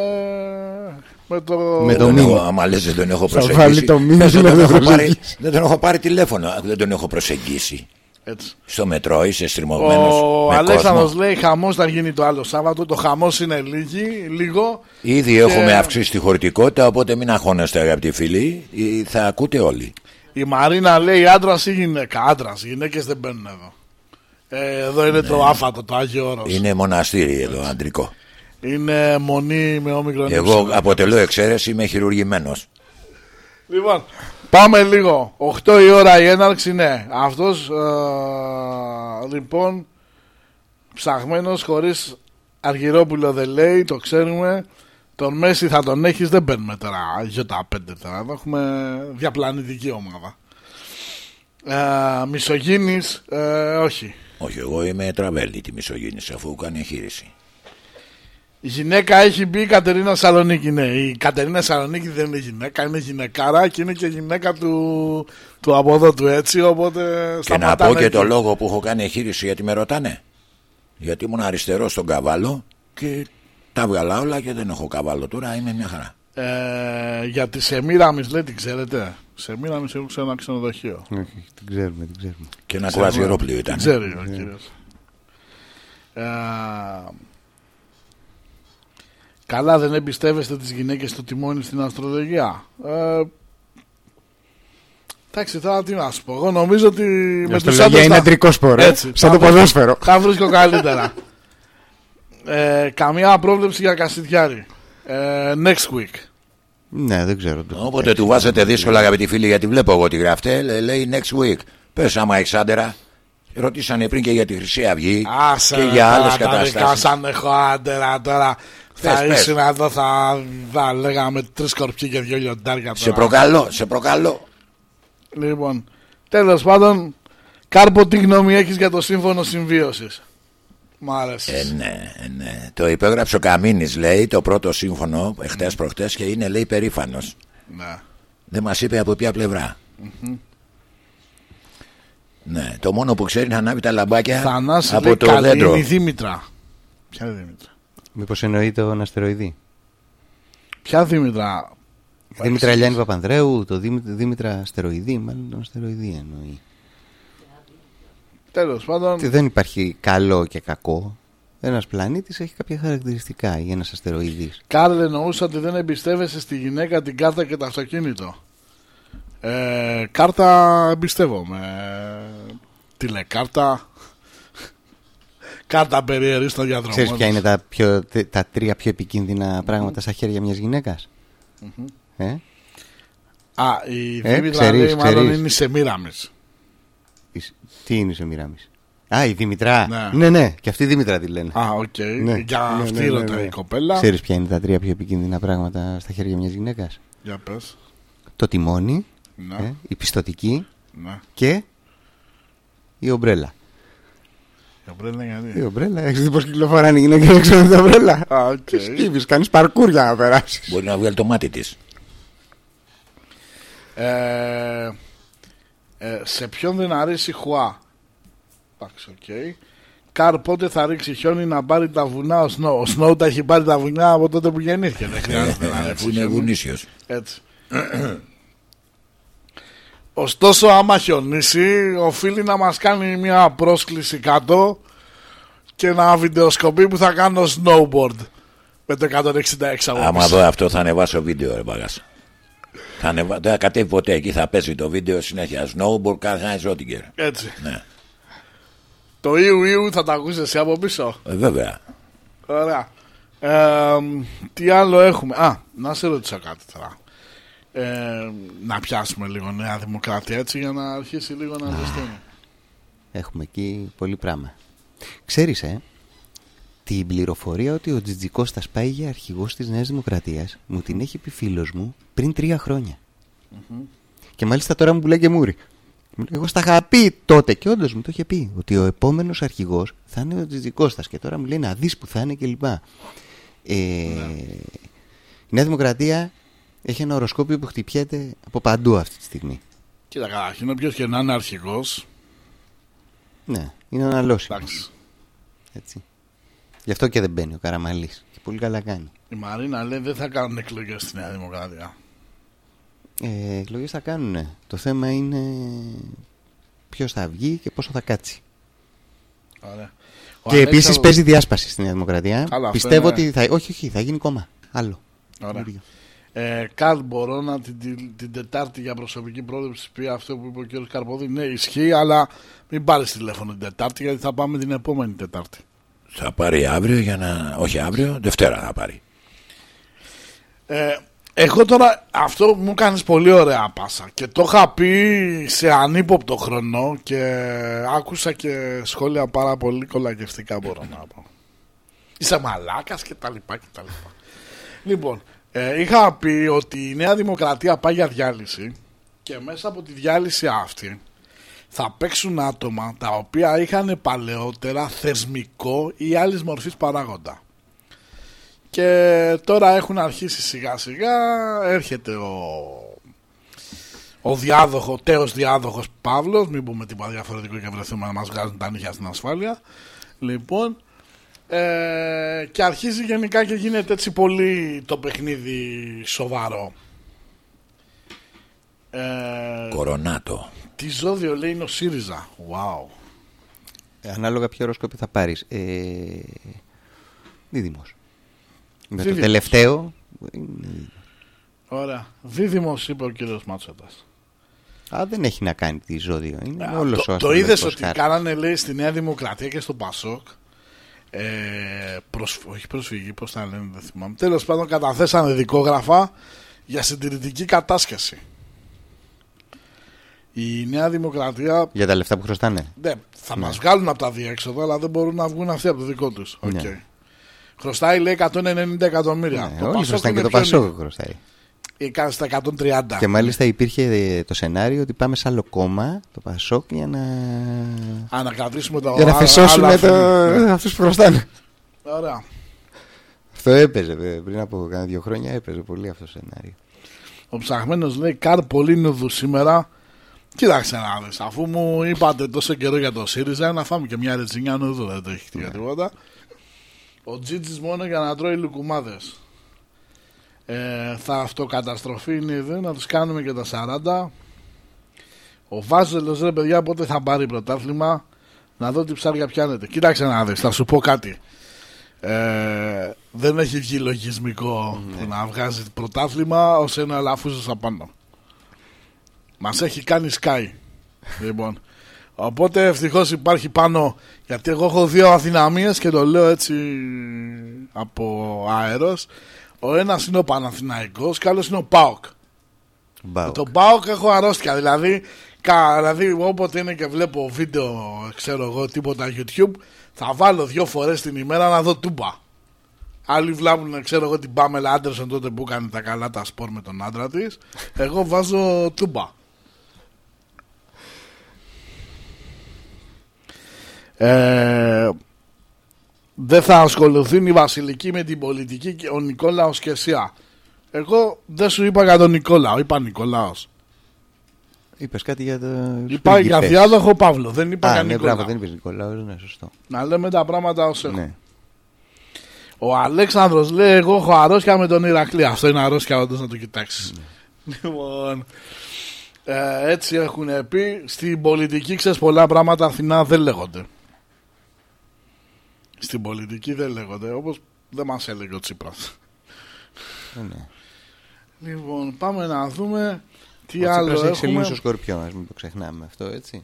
με το. Με το Δεν μήνυμα. έχω- Άμα λες δεν τον έχω Θα βάλει προσεγγίσει. το μήνυμα πες, να δεν, τον τον έχω πάρει, προσεγγίσει. δεν τον έχω πάρει τηλέφωνο. Δεν τον έχω προσεγγίσει. Έτσι. Στο μετρό είσαι στριμωγμένος Ο με Αλέξανδρος κόσμο; λέει χαμός θα γίνει το άλλο Σάββατο. Το χαμός είναι λίγη, λίγο. Ήδη έχουμε αυξήσει τη χωρητικότητα, οπότε μην αγχώνεστε αγαπητοί φίλοι. Ε, Θα ακούτε όλοι. Η Μαρίνα λέει άντρας ή γυναίκα. Άντρας. Οι γυναίκες δεν μπαίνουν εδώ. Ε, εδώ είναι το άφατο, το Άγιο Όρος. Είναι μοναστήρι εδώ, αντρικό. Είναι μονή με όμικρον Εγώ ύψιλον. αποτελώ εξαίρεση, είμαι χειρουργημένος. Λοιπόν, πάμε λίγο. 8 η ώρα η έναρξη, ναι. Αυτός ε, λοιπόν ψαχμένος χωρίς Αργυρόπουλο δεν λέει, το ξέρουμε. Τον Μέση θα τον έχεις, δεν παίρνουμε τώρα J5 τώρα. Εδώ έχουμε διαπλανητική ομάδα. Ε, μισογίνης, ε, όχι. Όχι, εγώ είμαι τραβέλη τη μισογίνηση αφού κάνει εγχείρηση. Η γυναίκα έχει μπει η Κατερίνα Σαλονίκη. Ναι, η Κατερίνα Σαλονίκη δεν είναι γυναίκα, είναι γυναικάρα και είναι και γυναίκα του, του από εδώ του έτσι. Οπότε Και να πω σταματάνε και εκεί. το λόγο που έχω κάνει εγχείρηση γιατί με ρωτάνε. Γιατί ήμουν αριστερό στον καβάλο και τα βγάλα όλα και δεν έχω καβάλο τώρα, είμαι μια χαρά. Ε, για τη Σεμίραμις λέει την ξέρετε; Σεμίραμις έχουν σε ένα ξενοδοχείο. Όχι, την ξέρουμε, την ξέρουμε. Και ένας Ξέρουμε. κρουαζιερόπλιο Την ήταν. ξέρει ο κύριος. Ε, καλά δεν εμπιστεύεστε τις γυναίκες του τιμόνι στην αστρολογία. Ε, Εντάξει, τώρα τι να σου πω. Εγώ νομίζω ότι με τους αστρολογία άντρες είναι θα- αντρικό σπορ, ε, Έτσι, σαν θα το βρίσκω- ποδόσφαιρο. Θα βρίσκω καλύτερα. ε, καμία πρόβλεψη για Κασιτιάρη. Ε, next week. Ναι, δεν ξέρω. το- Όποτε του βάζετε δύσκολα, αγαπητοί φίλοι, γιατί βλέπω εγώ τι γράφτε, λέ- λέει next week. Πες άμα έχει άντερα. Ρωτήσανε πριν και για τη Χρυσή Αυγή Άσε και ρε, για τώρα άλλες τα δικά καταστάσεις. σαν έχω άντερα τώρα. Πες, θα πες. ήσουν εδώ, θα, θα λέγαμε τρεις κορπιοί και δυο λιοντάρια τώρα. Σε προκαλώ, σε προκαλώ. Λοιπόν, τέλος πάντων, Κάρπο, τι γνώμη έχεις για το σύμφωνο συμβίωσης; Μ' άρεσες. Ε, ναι, ε, ναι. Το υπέγραψε ο Καμίνης, λέει, το πρώτο σύμφωνο, εχθές προχτές και είναι, λέει, περήφανος. Ναι. Δεν μας είπε από ποια πλευρά. Ναι, το μόνο που ξέρει είναι να ανάβει τα λαμπάκια Θανάσης από λέει το καλή δέντρο. είναι η Δήμητρα. Ποια Δήμητρα; Μήπως εννοεί τον αστεροειδή. Ποια Δήμητρα; Δήμητρα Λιάννη Παπανδρέου, το Δήμη- Δήμητρα Αστεροειδή, μάλλον τον αστεροειδή εννοεί. Τέλος πάντων, Και δεν υπάρχει καλό και κακό. Ένας πλανήτης έχει κάποια χαρακτηριστικά ή ένας αστεροειδής. Κάρλ εννοούσα ότι δεν εμπιστεύεσαι στη γυναίκα την κάρτα και το αυτοκίνητο. Ε, κάρτα εμπιστεύομαι. Ε, Τηλεκάρτα. κάρτα; Περιερή στο διαδρομός. Ξέρεις ποια της. είναι τα, πιο, τε- τα τρία πιο επικίνδυνα πράγματα στα χέρια μιας γυναίκας; Ε; Α, η Ε, Δήμητρα ξέρεις, λέει μάλλον ξέρεις. είναι η Σεμίραμις. Εις- Τι είναι Σεμίραμις. Α, η Δήμητρα. Ναι. Ναι, ναι, και αυτή η Δήμητρα τη λένε. Α, οκ. Ναι, Για ναι, αυτή ναι, ναι, ρωτάει ναι. η κοπέλα. Ξέρεις ποια είναι τα τρία πιο επικίνδυνα πράγματα στα χέρια μιας γυναίκας; Για πες. Το τιμόνι, Ναι, ε, η πιστωτική ναι. και η ομπρέλα. Η ομπρέλα γιατί; Η ομπρέλα, έχεις δει πως κυκλοφοράνε οι γυναίκες έξω με την ομπρέλα; Α, οκ. Σκύβεις, κάνεις παρκούρ για να περάσεις. Μπορεί να βγάλει το μάτι της. Ε, ε, σε ποιον δεν αρέσει Χουά; Εντάξει, οκ. Καρ πότε θα ρίξει χιόνι να πάρει τα βουνά; Ο Σνόου. Ο Σνόου τα έχει πάρει τα βουνά από τότε που γεννήθηκε. Δεν χρειάζεται να Αφού ρίξει είναι χιόνι. βουνίσιο. Έτσι. Ωστόσο, άμα χιονίσει, οφείλει να μας κάνει μια πρόσκληση κάτω και ένα βιντεοσκοπή που θα κάνω snowboard με το 166 από Άμα πίσω. δω αυτό θα ανεβάσω βίντεο, ρε παγάσα. Θα ανεβα... Δεν θα κατέβει ποτέ εκεί, θα παίζει το βίντεο συνέχεια. Snowboard, κάθε Ζότιγκερ. Έτσι. Ναι, Το Ιου Ιου θα το ακούσεις εσύ από πίσω; ε, βέβαια. Ωραία. Ε, τι άλλο έχουμε; Α, να σε ρωτήσω κάτι τώρα. Ε, να πιάσουμε λίγο Νέα Δημοκρατία έτσι για να αρχίσει λίγο να ζεσταίνει. Έχουμε εκεί πολύ πράγμα. Ξέρεις, ε, την πληροφορία ότι ο Τζιτζικώστας πάει για αρχηγός της Νέας Δημοκρατίας μου την έχει πει φίλος μου πριν τρία χρόνια. Και μάλιστα τώρα μου πουλάει και μούρι. Μου λέει, Εγώ στα είχα πει τότε και όντως μου το είχε πει ότι ο επόμενος αρχηγός θα είναι ο Τζιτζικώστας και τώρα μου λέει να δεις που θα είναι κλπ. Ε, Η Νέα Δημοκρατία έχει ένα οροσκόπιο που χτυπιέται από παντού αυτή τη στιγμή. Κοίτα καταρχήν, όποιο και να είναι αρχηγός. Ναι, είναι αναλώσιμο. Εντάξει. Έτσι. Γι' αυτό και δεν μπαίνει ο Καραμαλής. Και πολύ καλά κάνει. Η Μαρίνα λέει δεν θα κάνουν εκλογές στη Νέα Δημοκρατία. Ε, εκλογές θα κάνουν. Το θέμα είναι ποιος θα βγει και πόσο θα κάτσει. Ωραία. Ο και Αλέξανδρος- επίσης παίζει διάσπαση στη Νέα Δημοκρατία. Καλά, αυτό Πιστεύω είναι- ότι θα... Όχι, όχι, θα γίνει κόμμα. Άλλο. Ωραία. Καινούριο. Ε, Καρλ, μπορώ να την, την, την Τετάρτη για προσωπική πρόληψη πει αυτό που είπε ο κ. Καρπόδη. Ναι, ισχύει, αλλά Μην πάρεις τηλέφωνο την Τετάρτη, γιατί θα πάμε την επόμενη Τετάρτη. Θα πάρει αύριο για να. Όχι αύριο, Δευτέρα θα πάρει. Ε, εγώ τώρα αυτό μου κάνεις πολύ ωραία πάσα και το είχα πει σε ανύποπτο χρόνο και άκουσα και σχόλια πάρα πολύ κολακευτικά μπορώ να πω. Είσαι μαλάκας και τα λοιπά και τα λοιπά. Λοιπόν, ε, είχα πει ότι η Νέα Δημοκρατία πάει για διάλυση και μέσα από τη διάλυση αυτή θα παίξουν άτομα τα οποία είχαν παλαιότερα θεσμικό ή άλλης μορφής παράγοντα. Και τώρα έχουν αρχίσει σιγά σιγά, έρχεται ο, ο διάδοχο, τέος διάδοχος Παύλος, μην πούμε τίποτα διαφορετικό και βρεθούμε να μας βγάζουν τα νύχια στην ασφάλεια. Λοιπόν, ε, και αρχίζει γενικά και γίνεται έτσι πολύ το παιχνίδι σοβαρό. Ε, Κορονάτο. τι ζώδιο λέει είναι ο ΣΥΡΙΖΑ. Wow. Ε, ανάλογα ποιο οροσκόπιο θα πάρεις. Ε, Δίδυμος. Με το Δίδυμος. τελευταίο. είναι- Ωραία. Δίδυμος είπε ο κύριος Μάτσοτας. Α, δεν έχει να κάνει τη ζώδιο. Είναι Α, όλος το, ο το είδες αστρολογικός ότι χάρτης. κάνανε λέει στη Νέα Δημοκρατία και στο Πασόκ. Ε, προσφ... Όχι προσφυγή, πώς τα λένε, δεν θυμάμαι. Τέλος πάντων, καταθέσανε δικόγραφα για συντηρητική κατάσχεση. Η Νέα Δημοκρατία Για τα λεφτά που χρωστάνε. ναι, θα μας βγάλουν από το αδιέξοδο, αλλά δεν μπορούν να βγουν αυτοί από το δικό τους. Οκ. Ναι. Χρωστάει λέει 190 εκατομμύρια. Ναι, Το όλοι Πασόκ χρωστάνε και είναι το πιο Πασόκ λίγο. χρωστάει. Ή κάνει στα 130. Και μάλιστα υπήρχε ε, το σενάριο ότι πάμε σε άλλο κόμμα, το Πασόκ, για να. Α, να κρατήσουμε το Για να άλλα- φεσώσουμε άλλα το... φίλοι. Ναι. αυτούς που χρωστάνε. Ωραία. Αυτό έπαιζε βέβαια, πριν από κάνα δύο χρόνια έπαιζε πολύ αυτό το σενάριο. Ο ψαχμένο λέει Καρ πολύ νουδού σήμερα. Κοίταξε να δεις, Αφού μου είπατε τόσο καιρό για το ΣΥΡΙΖΑ, να φάμε και μια ρετσινιά νουδού. Δεν το έχει Ναι. για τίποτα. Ο Τζίτζης μόνο για να τρώει λουκουμάδες. Ε, θα αυτοκαταστροφή είναι εδώ, να τους κάνουμε και τα 40. Ο Βάζελος ρε παιδιά πότε θα πάρει πρωτάθλημα; Να δω τι ψάρια πιάνετε. Κοίταξε να δεις, θα σου πω κάτι. Ε, δεν έχει βγει λογισμικό που να βγάζει πρωτάθλημα ως ένα ελαφούζος απάνω. Μας έχει κάνει sky. λοιπόν. Οπότε ευτυχώς υπάρχει πάνω γιατί εγώ έχω δύο αδυναμίες και το λέω έτσι από αέρος. Ο ένας είναι ο Παναθηναϊκός και ο άλλος είναι ο ΠΑΟΚ. Μπάουκ. Με τον ΠΑΟΚ έχω αρρώστια. Δηλαδή, κα, δηλαδή, όποτε είναι και βλέπω βίντεο, ξέρω εγώ, τίποτα YouTube, θα βάλω δύο φορές την ημέρα να δω τούμπα. Άλλοι βλάβουν, ξέρω εγώ, την Πάμελα Άντερσον τότε που έκανε τα καλά τα σπορ με τον άντρα της. Εγώ βάζω τούμπα. Ε, δεν θα ασχοληθούν οι Βασιλικοί με την πολιτική και ο Νικόλαος και εσία. Εγώ δεν σου είπα για τον Νικόλαο, είπα Νικόλαος. Είπες κάτι για το. Είπα για πρίγκιπες. διάδοχο Παύλο, δεν είπα για Α, ναι, Νικόλαο. μπράβο, δεν είπες Νικόλαος, ναι, σωστό. Να λέμε τα πράγματα ως έχουν. Ναι. Ο Αλέξανδρος λέει: Εγώ έχω αρρώστια με τον Ηρακλή. Αυτό είναι αρρώστια, όντως να το κοιτάξεις. Λοιπόν. Ε, έτσι έχουν πει. Στην πολιτική ξέρεις πολλά πράγματα Αθηνά δεν λέγονται. Στην πολιτική δεν λέγονται. Όπως δεν μας έλεγε ο Τσίπρας Ε, ναι. Λοιπόν, πάμε να δούμε τι Ο άλλο Τσίπρας έχει έχουμε. σελήνη στο σκορπιό μας, μην το ξεχνάμε αυτό, έτσι.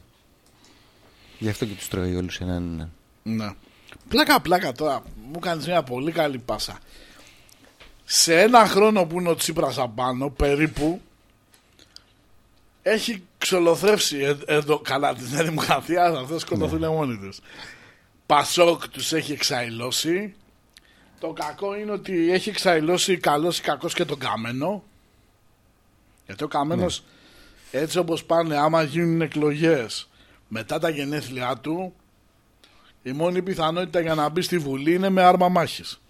Γι' αυτό και τους τρώει όλους έναν έναν. Ναι. Πλάκα, πλάκα τώρα. Μου κάνεις μια πολύ καλή πάσα. Σε ένα χρόνο που είναι ο Τσίπρας απάνω, περίπου, έχει ξολοθρεύσει ε, εδώ καλά της Νέα Δημοκρατία, θα σκοτωθούν μόνοι τους. Πασόκ τους έχει εξαϊλώσει. Το κακό είναι ότι έχει εξαϊλώσει καλός ή κακός και τον Καμένο. Γιατί ο Καμένος, έτσι όπως πάνε, άμα γίνουν εκλογές μετά τα γενέθλιά του, η μόνη πιθανότητα για να μπει στη Βουλή είναι με άρμα μάχης.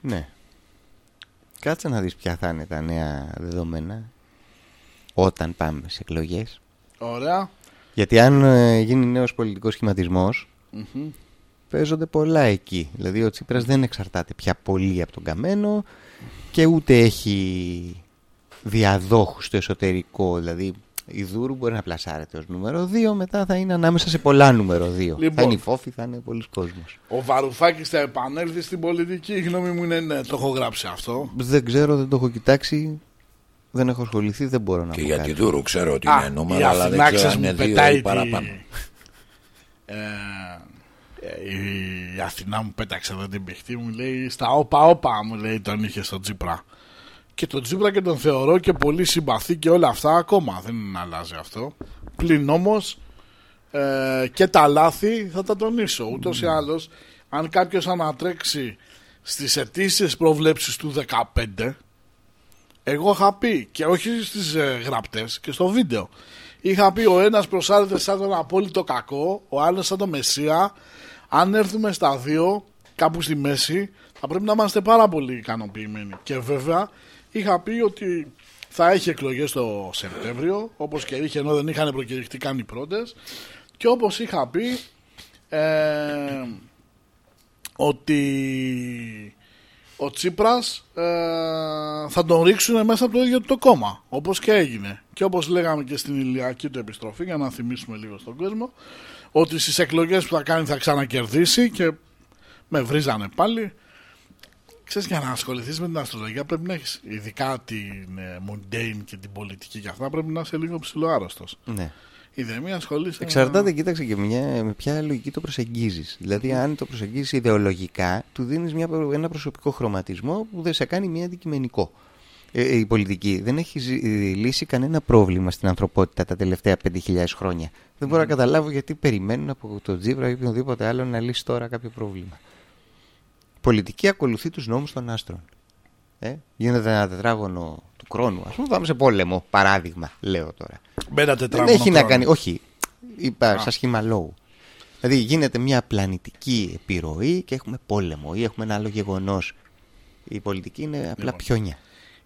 Ναι. Κάτσε να δεις ποια θα είναι τα νέα δεδομένα όταν πάμε σε εκλογές. Ωραία. Γιατί αν ε, γίνει νέος πολιτικός σχηματισμός, παίζονται πολλά εκεί. Δηλαδή ο Τσίπρας δεν εξαρτάται πια πολύ από τον Καμένο και ούτε έχει διαδόχους στο εσωτερικό. Δηλαδή η Δούρου μπορεί να πλασάρεται ως νούμερο 2, μετά θα είναι ανάμεσα σε πολλά νούμερο 2. Λοιπόν. Θα είναι η Φόφη, θα είναι πολλοί κόσμος. Ο Βαρουφάκης θα επανέλθει στην πολιτική. Η γνώμη μου είναι ναι, το έχω γράψει αυτό. Δεν ξέρω, δεν το έχω κοιτάξει. Δεν έχω ασχοληθεί, δεν μπορώ να Και πω για κάτι. τη Δούρου ξέρω ότι Α, είναι οι νούμερο, αλλά δεν ξέρω Αθηνάξες αν είναι μου δύο πετάει ή παραπάνω. Τη... Ε, ε, η Αθηνά μου πέταξε εδώ την πηχτή μου λέει στα όπα όπα μου λέει τον είχε στον Τζίπρα. Και τον Τζίπρα και τον θεωρώ και πολύ συμπαθή και όλα αυτά ακόμα. Δεν αλλάζει αυτό. Πλην όμως ε, και τα λάθη θα τα τονίσω. Ούτως ή άλλως αν κάποιος ανατρέξει στις αιτήσεις προβλέψεις του 15 εγώ είχα πει και όχι στις ε, γραπτές και στο βίντεο είχα πει ο ένας προσάρεται σαν τον απόλυτο κακό ο άλλος σαν τον μεσία. Αν έρθουμε στα δύο κάπου στη μέση θα πρέπει να είμαστε πάρα πολύ ικανοποιημένοι. Και βέβαια είχα πει ότι θα έχει εκλογές το Σεπτέμβριο όπως και είχε ενώ δεν είχαν προκηρυχτεί καν οι πρώτες. Και όπως είχα πει ε, ότι ο Τσίπρας ε, θα τον ρίξουν μέσα από το ίδιο το κόμμα όπως και έγινε. Και όπως λέγαμε και στην ηλιακή του επιστροφή για να θυμίσουμε λίγο στον κόσμο ότι στις εκλογές που θα κάνει θα ξανακερδίσει και με βρίζανε πάλι. Ξέρεις για να ασχοληθείς με την αστρολογία πρέπει να έχεις ειδικά την ε, mundane και την πολιτική και αυτά πρέπει να είσαι λίγο ψηλό άρρωστος Ναι. Η δε μία ασχολείσαι Εξαρτάται, κοίταξε και μια, με ποια λογική το προσεγγίζεις. Δηλαδή, αν το προσεγγίζεις ιδεολογικά, του δίνεις ένα προσωπικό χρωματισμό που δεν σε κάνει μια αντικειμενικό. Ε, η πολιτική δεν έχει ζη- ε, λύσει κανένα πρόβλημα στην ανθρωπότητα τα τελευταία 5.000 χρόνια. Δεν μπορώ να καταλάβω γιατί περιμένουν από τον Τζίβρα ή οποιονδήποτε άλλο να λύσει τώρα κάποιο πρόβλημα. Η πολιτική ακολουθεί τους νόμους των άστρων. Ε, γίνεται ένα τετράγωνο του χρόνου. Α πούμε, πάμε σε πόλεμο. Παράδειγμα, λέω τώρα. με ένα Δεν τετράγωνο έχει να χρόνο. κάνει. Όχι. Είπα σαν σχήμα λόγου. Δηλαδή γίνεται μια πλανητική επιρροή και έχουμε πόλεμο ή έχουμε ένα άλλο γεγονός. Η πολιτική είναι απλά Λοιπόν. πιόνια.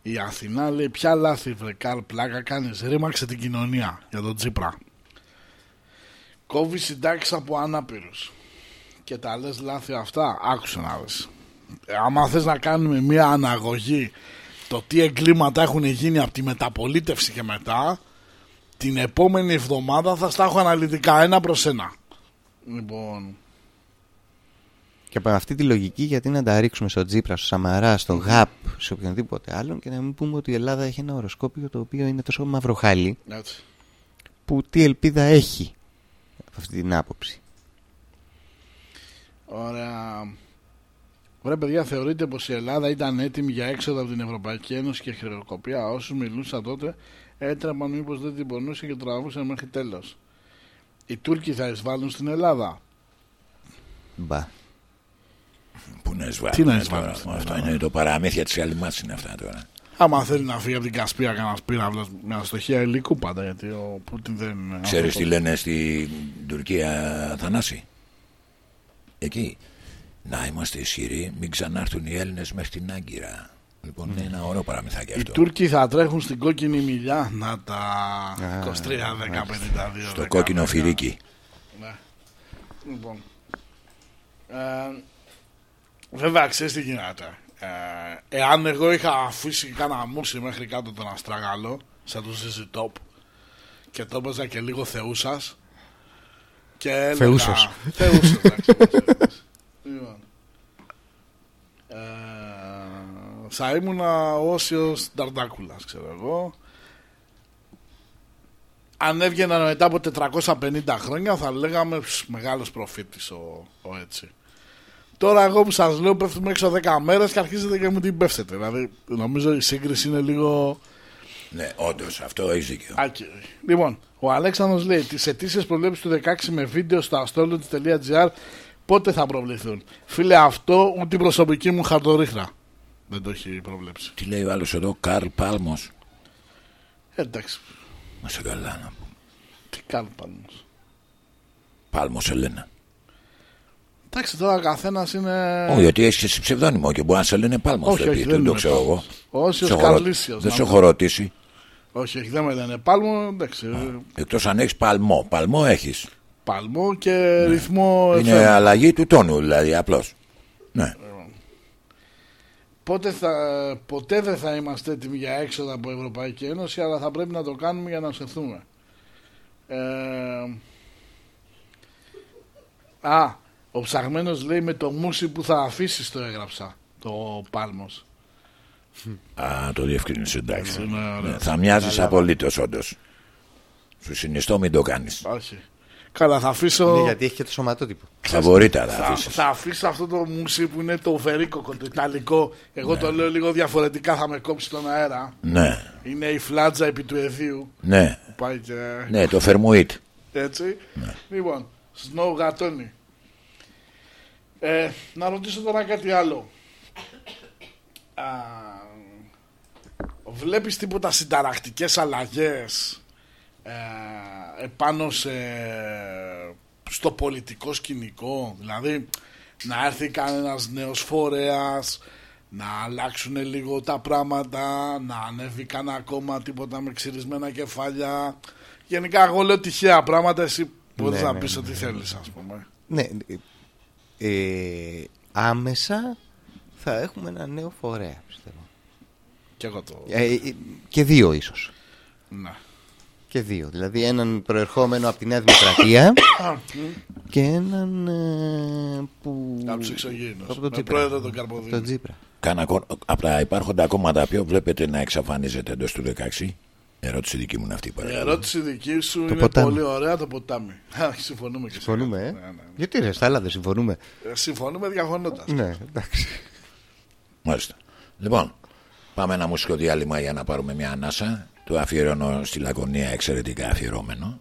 Η Αθηνά λέει ποια λάθη βρε Καρλ πλάκα κάνεις ρήμαξε την κοινωνία για τον Τσίπρα Κόβεις συντάξεις από ανάπηρους Και τα λες λάθη αυτά Άκουσε να δεις Ε, Άμα θες να κάνουμε μια αναγωγή Το τι εγκλήματα έχουν γίνει από τη μεταπολίτευση και μετά Την επόμενη εβδομάδα θα στα έχω αναλυτικά ένα προς ένα Λοιπόν Και από αυτή τη λογική, γιατί να τα ρίξουμε στο Τζίπρα, στο Σαμαρά, στο ΓΑΠ, σε οποιονδήποτε άλλον και να μην πούμε ότι η Ελλάδα έχει ένα οροσκόπιο το οποίο είναι τόσο μαυροχάλι έτσι που τι ελπίδα έχει από αυτή την άποψη; Ωραία. Ωραία, παιδιά, θεωρείτε πως η Ελλάδα ήταν έτοιμη για έξοδο από την Ευρωπαϊκή Ένωση και χρεοκοπία. Όσους μιλούσαν τότε; Έτρεπαν μήπως δεν την πονούσε και τραβούσαν μέχρι τέλος. Οι Τούρκοι θα εισβάλλουν στην Ελλάδα. Μπα. Πού να εισβάλλουν. Τι να τώρα, εισβάλλουν στην Αυτό Ελλάδα; είναι το παραμύθια της Αλλημά είναι αυτά τώρα. Άμα θέλει να φύγει από την Κασπία κανένας πύραυλος με αστοχία υλικού πάντα, γιατί ο Πούτιν δεν είναι. Ξέρεις τι άνθρωπος. λένε στην Τουρκία, Θανάση; Εκεί. Να είμαστε ισχυροί, μην ξανάρθουν οι Έλληνες μέχρι την Άγκυρα. Λοιπόν, είναι ένα ωραίο παραμυθάκι Οι αυτό. Τούρκοι θα τρέχουν στην κόκκινη μιλιά. Να τα Α, 23, 10, 52. Στο 10, κόκκινο 10. φυρίκι. Ναι. Λοιπόν. Ε, βέβαια, ξέρεις τι γίνεται. Ε, εάν εγώ είχα αφήσει κάνα μουσι μέχρι κάτω τον Αστράγαλο, σαν τους ZZ Top, και το έπαιζα και λίγο θεούσας, και έλεγα... Θεούσος. Θεούσος, εντάξει. Εντάξει. λοιπόν. Ε, θα ήμουνα όσιος Νταρντάκουλας, ξέρω εγώ. Αν έβγαιναν μετά από 450 χρόνια θα λέγαμε «Ψ, μεγάλος προφήτης ο, ο έτσι. Τώρα εγώ που σας λέω πέφτουμε έξω 10 μέρες και αρχίζετε και μου την πέφτετε. Δηλαδή νομίζω η σύγκριση είναι λίγο Ναι, όντως, αυτό έχεις δίκιο. άκυρη. Λοιπόν, ο Αλέξανδρος λέει τις αιτήσεις προβλέψεις του 16 με βίντεο στο astrology.gr πότε θα προβληθούν; Φίλε αυτό ούτε η προσωπική μου χαρτορίχρα δεν το έχει προβλέψει. Τι λέει ο άλλος εδώ, Καρλ Πάλμος; Εντάξει, Μα σε καλά να πω. τι κάνω πάντως. Πάλμος σε λένε. Εντάξει τώρα ο καθένας είναι... Όχι, γιατί έχεις εσύ ψευδόνυμο και μπορεί να σε λένε Πάλμος. Ε. Όχι, όχι, δεν το είναι ξέρω εγώ. Όσιος Σε έχω ρω- Καρλίσιος. Δεν να σε πω. έχω ρωτήσει. Όχι, όχι, δεν με λένε πάλμο, εντάξει. ε, Εκτός αν έχεις παλμό. Παλμό έχεις. Παλμό και ρυθμό Ναι. Είναι FM. αλλαγή του τόνου, δηλαδή απλώς. Ναι. Πότε θα, ποτέ δεν θα είμαστε έτοιμοι για έξοδο από Ευρωπαϊκή Ένωση, αλλά θα πρέπει να το κάνουμε για να σωθούμε. Ε, α, ο ψαγμένος λέει με το μουσι που θα αφήσει το έγραψα, το Πάλμος. Α, το διευκρίνησε εντάξει. Είναι ωραίο. Ναι, θα μοιάζεις Καλά. απολύτως, όντως. Σου συνιστώ μην το κάνεις. Όχι. Καλά, θα αφήσω. Ναι, γιατί έχει και το σωματότυπο. Φαβορίτα θα Θα, αφήσεις. θα αφήσω αυτό το μουσί που είναι το βερίκοκο, το ιταλικό. Εγώ το λέω λίγο διαφορετικά, θα με κόψει τον αέρα. Ναι, Είναι η φλάτζα επί του εδίου. ναι, που Πάει και ναι, το φερμουίτ. έτσι. Λοιπόν, Snow γατώνει. Ε, να ρωτήσω τώρα κάτι άλλο. Α, βλέπεις τίποτα συνταρακτικές αλλαγές; Ε, επάνω σε, στο πολιτικό σκηνικό δηλαδή να έρθει κανένας νέος φορέας να αλλάξουν λίγο τα πράγματα να ανέβει κανένα ακόμα τίποτα με ξυρισμένα κεφάλια γενικά εγώ λέω τυχαία πράγματα εσύ μπορείς Ναι, να ναι, πεις ναι, ό,τι ναι. θέλεις ας πούμε Ναι, ε, ε, άμεσα θα έχουμε ένα νέο φορέα, πιστεύω. και εγώ το Ε, ε, και δύο ίσως. ναι. Και δύο. Δηλαδή έναν προερχόμενο από τη Νέα Δημοκρατία και έναν ε, που... Από τους εξωγήινους. Από τον Με Τσίπρα. πρόεδρο τον Καρποδίνη. Τον Τσίπρα. Κάνα κο- από τα υπάρχοντα κόμματα ποιο βλέπετε να εξαφανίζεται εντός του 16. Ερώτηση δική μου είναι αυτή Η παρακαλώ. ερώτηση δική σου είναι ποτάμι. πολύ ωραία το ποτάμι. Α, Συμφωνούμε και σε Συμφωνούμε, αυτό. ε; Ναι, ναι. Γιατί ρε, στα άλλα δεν συμφωνούμε. Ε, Συμφωνούμε διαφωνώντας. Ναι, εντάξει. Μάλιστα. Λοιπόν, πάμε ένα μουσικό διάλειμμα για να πάρουμε μια ανάσα. Το αφιερώνω στη Λακωνία εξαιρετικά αφιερώμενο.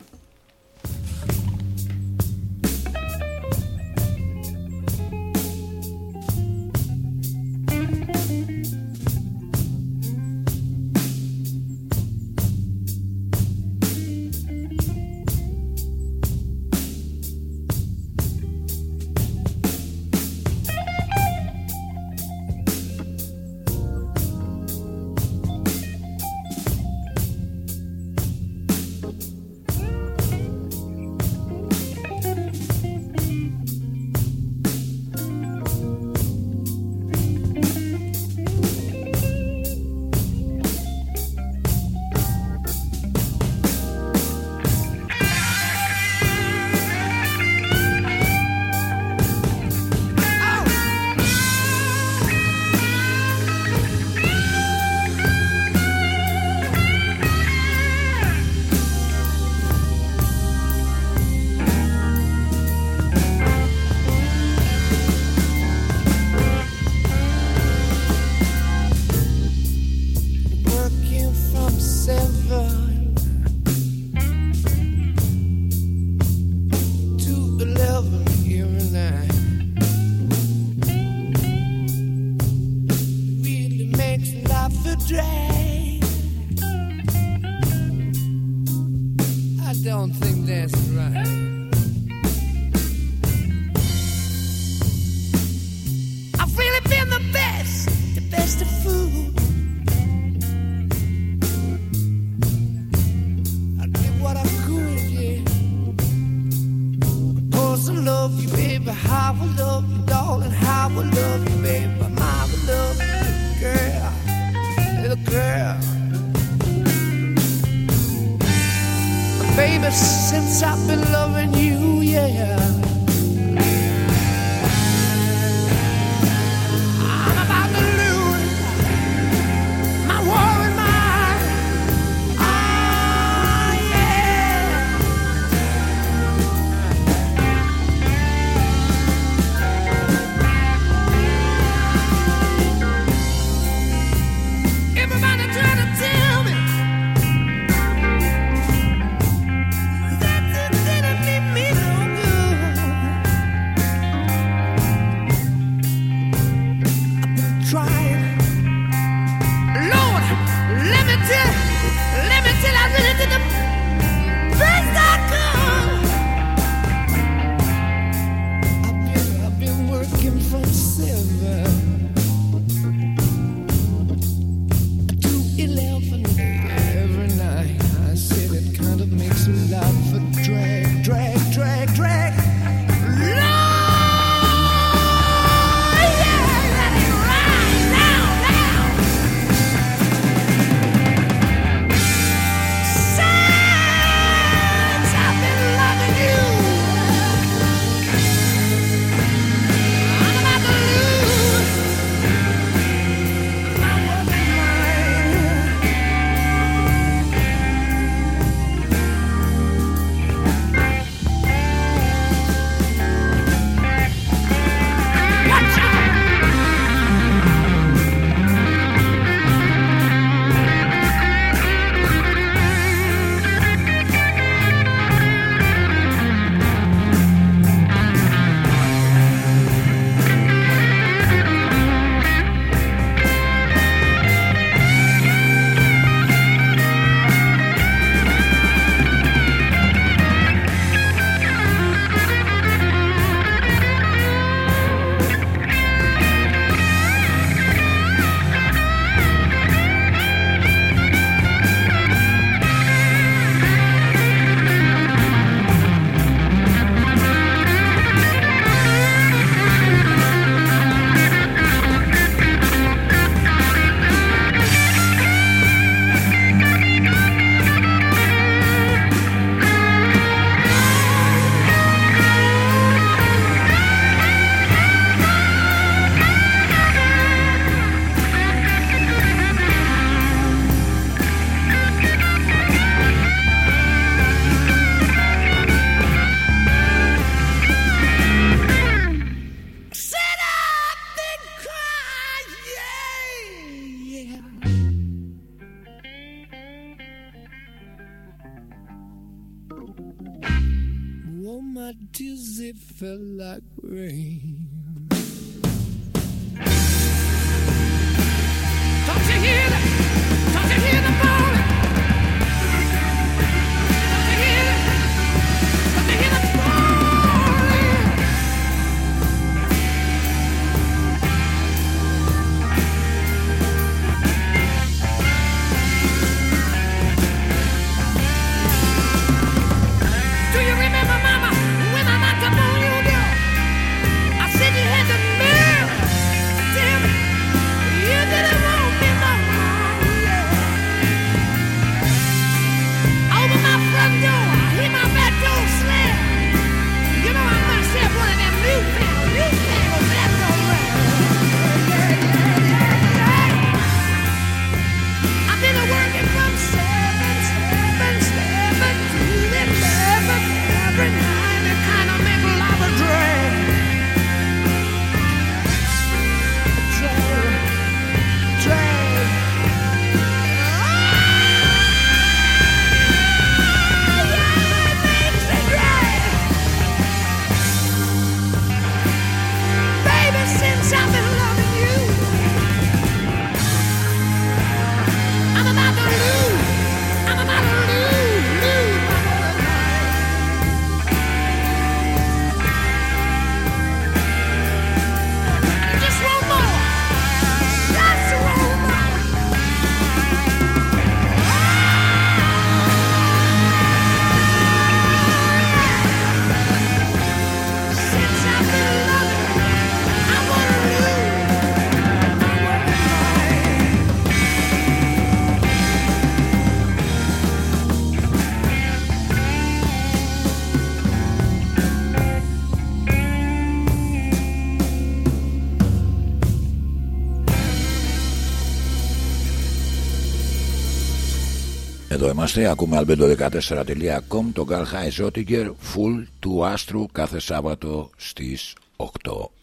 Είμαστε, ακούμε albedo14.com, το Garhai Zotiger, full του άστρου κάθε Σάββατο στις 8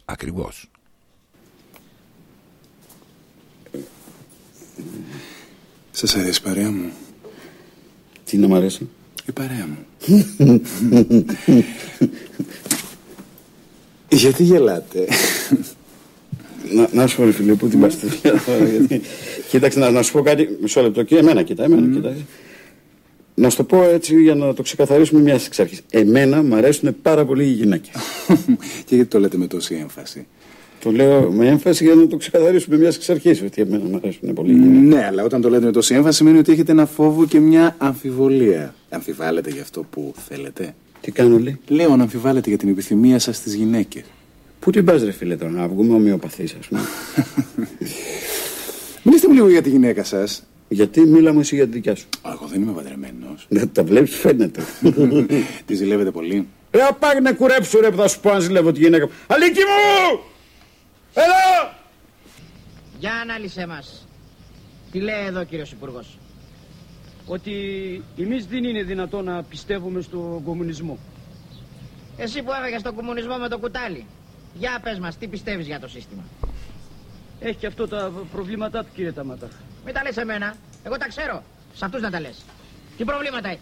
ακριβώς. Σας αρέσει η παρέα μου; Τι να μ' αρέσει; Η παρέα μου. Γιατί γελάτε; Να, να σου πω, ρε φίλε, πού την πας στη δουλειά τώρα, γιατί- Κοίταξε, να, να σου πω κάτι. Μισό λεπτό. Και εμένα, κοίτα, εμένα, κοίτα. Να σου το πω έτσι για να το ξεκαθαρίσουμε μια εξ αρχής. Εμένα μου αρέσουν πάρα πολύ οι γυναίκες. Και γιατί το λέτε με τόση έμφαση; το λέω με έμφαση για να το ξεκαθαρίσουμε μια εξ αρχής. Ότι εμένα μου αρέσουν πολύ οι γυναίκες. Ναι, αλλά όταν το λέτε με τόση έμφαση σημαίνει ότι έχετε ένα φόβο και μια αμφιβολία. Αμφιβάλλετε για αυτό που θέλετε; Τι κάνω, λέει; Λέω να αμφιβάλλετε για την επιθυμία σας στις γυναίκες. Πού την πας, ρε φίλε, τώρα, να βγούμε ομοιοπαθείς, ας πούμε. Μιλήστε μου λίγο για τη γυναίκα σας. Γιατί μίλαμε εσύ για τη δικιά σου; Α, Εγώ δεν είμαι παντρεμένος. Δεν τα βλέπεις, φαίνεται. Τη ζηλεύετε πολύ. Ρε, πάει να κουρέψω, ρε, που θα σου πω αν ζηλεύω τη γυναίκα μου. Αλίκη μου! Έλα! Για ανάλυσε μας. Τι λέει εδώ κύριος Υπουργός; ότι εμείς δεν είναι δυνατόν να πιστεύουμε στον κομμουνισμό. Εσύ που έφεγες τον κομμουνισμό με το κουτάλι. Για πες μας, τι πιστεύεις για το σύστημα; Έχει και αυτό τα προβλήματά του κύριε Ταμάτα. Μην τα λες εμένα. Εγώ τα ξέρω. Σε αυτούς να τα λες. Τι προβλήματα έχει.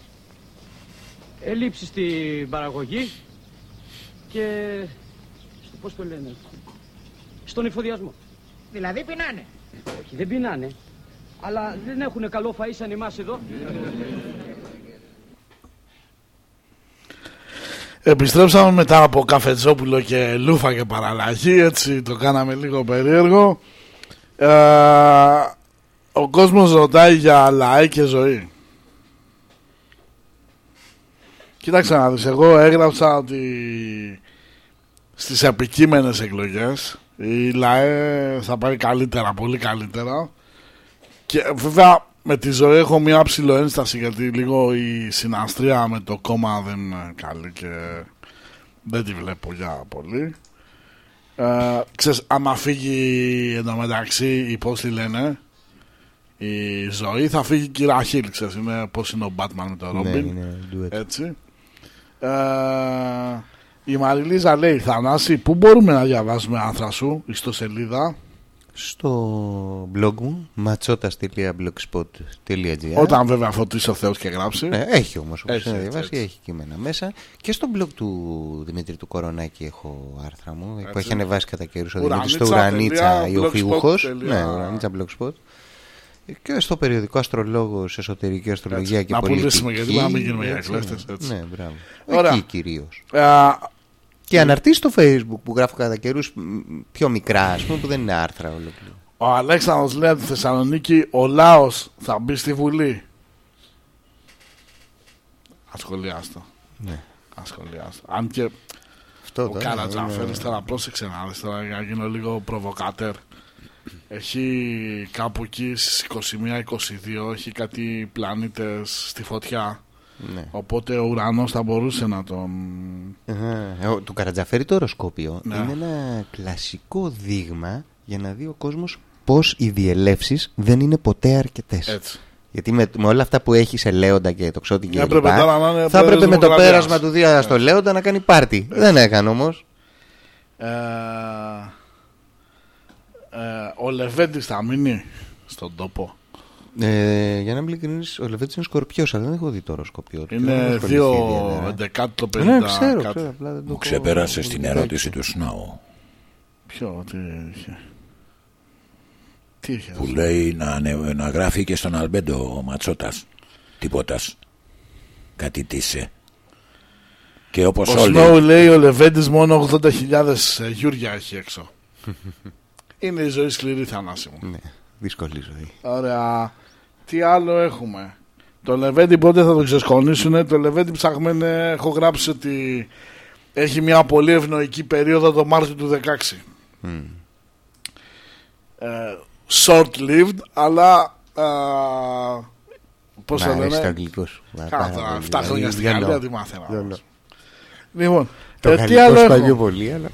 Ελλείψεις στην παραγωγή και στο πώς το λένε, στον εφοδιασμό. Δηλαδή πεινάνε. Όχι, δεν πεινάνε, αλλά δεν έχουν καλό φαΐ σαν εμάς εδώ. Επιστρέψαμε μετά από καφετζόπουλο και λούφα και παραλλαγή, έτσι το κάναμε λίγο περίεργο. Ε, ο κόσμος ρωτάει για λαέ και ζωή. Κοίταξε να δεις, εγώ έγραψα ότι στις επικείμενες εκλογές η ΛΑΕ θα πάρει καλύτερα, πολύ καλύτερα. Και βέβαια με τη ζωή έχω μια ψηλοένσταση γιατί λίγο η συναστρία με το κόμμα δεν είναι καλή και δεν τη βλέπω για πολύ. Ε, ξέρεις, άμα φύγει εντωμεταξύ η πώς τη λένε η ζωή θα φύγει και η Ραχίλ, ξέρεις, είναι πώς είναι ο Batman με τον Ναι, Ρόμπιν. είναι ντουέτο. Έτσι. Ε, η Μαριλίζα λέει Θανάση, πού μπορούμε να διαβάσουμε άθρα σου, ιστοσελίδα; Στο blog μου ματσότας.blogspot.gr Όταν βέβαια φωτίσει ο Θεός και γράψει. Ναι, έχει όμως όπως Έχει, να έτσι, διαβάσει, έτσι. έχει κείμενα μέσα. Και στο blog του Δημήτρη του Κορονάκη έχω άρθρα μου που Έτσι. έχει ανεβάσει κατά καιρούς ο Ουρανίτσα Δημήτρης στο Ουρανίτσα τελεία Ιωφιούχος. blogspot Ναι, τελεία- Ουρανίτσα Blogspot. Και στο περιοδικό Αστρολόγος, Εσωτερική Αστρολογία Έτσι. και Να Πολιτική. πουλήσουμε, γιατί να μην γίνουμε για Έτσι. κλέφτες, έτσι. Ναι, μπράβο. Ωραία. Εκεί κυρίως. Α, Και αναρτήσεις στο facebook που γράφω κατά καιρούς μ, πιο μικρά, ας πούμε, που δεν είναι άρθρα ολόκληρο. ο Αλέξανδρος λέει από τη Θεσσαλονίκη ο Λάος θα μπει στη Βουλή. Ασχολιάστο. Ναι. Ασχολιάστο. Αν και Αυτό ο τώρα Καρατζαφέρης είναι- τώρα πρόσεξε να δεις τώρα για να γίνω λίγο προβοκατέρ. Έχει κάπου εκεί στις 21-22 έχει κάτι πλανήτες στη φωτιά. Ναι. Οπότε ο ουρανός θα μπορούσε να τον... Ε, ο- Του Καρατζαφέρη το οροσκόπιο Ναι. είναι ένα κλασικό δείγμα για να δει ο κόσμος πώς οι διελεύσεις δεν είναι ποτέ αρκετές. Έτσι. Γιατί με, με όλα αυτά που έχει σε Λέοντα και το Ξώτη και Έπρεπε λοιπά, τώρα να είναι θα έπρεπε πρόεδρος με το Δημοκρατίας. πέρασμα του Δία στο Λέοντα να κάνει πάρτι. Δεν έκανε όμως. Ε, ε, ο Λεβέντης θα μείνει στον τόπο. Ε, για να είμαι ειλικρινής, ο Λεβέντης είναι σκορπιός, αλλά δεν έχω δει το οροσκόπιο. του. Δεν έχω Είναι ασχοληθεί δύο ιδιαίτερα. εντεκάτο το 50 Ναι, ξέρω, κάτι. ξέρω, απλά δεν το Μου έχω- ξεπέρασε στην δεν το ερώτηση του Σνάου Ποιο, τι είχε. Τι είχε. που λέει να, ανεβ- να γράφει και στον Αλμπέντο ο Ματσότας τίποτας κάτι τίσε και όπως Ο όλοι Σνόου λέει ο Λεβέντης μόνο 80.000 γιούρια έχει έξω. Είναι η ζωή σκληρή θανάση μου. Ναι, δύσκολη ζωή. Ωραία. Τι άλλο έχουμε; Το Λεβέντι πότε θα το ξεσκονίσουνε; Το Λεβέντι ψάχνουμε. Έχω γράψει ότι έχει μια πολύ ευνοϊκή περίοδο το Μάρτιο του 16. Ε, short-lived, αλλά ε, πώς Μ' το αρέσει το λένε. αγγλικό σου. Πάρα Κάνα πολύ. τώρα, 7 χρόνια στην Γιονό. Γαλλία τι μάθαινα. Γιονό. όμως. Λοιπόν, Το ε, τι γαλλικό άλλο σου πάει πιο έχω. πολύ, αλλά...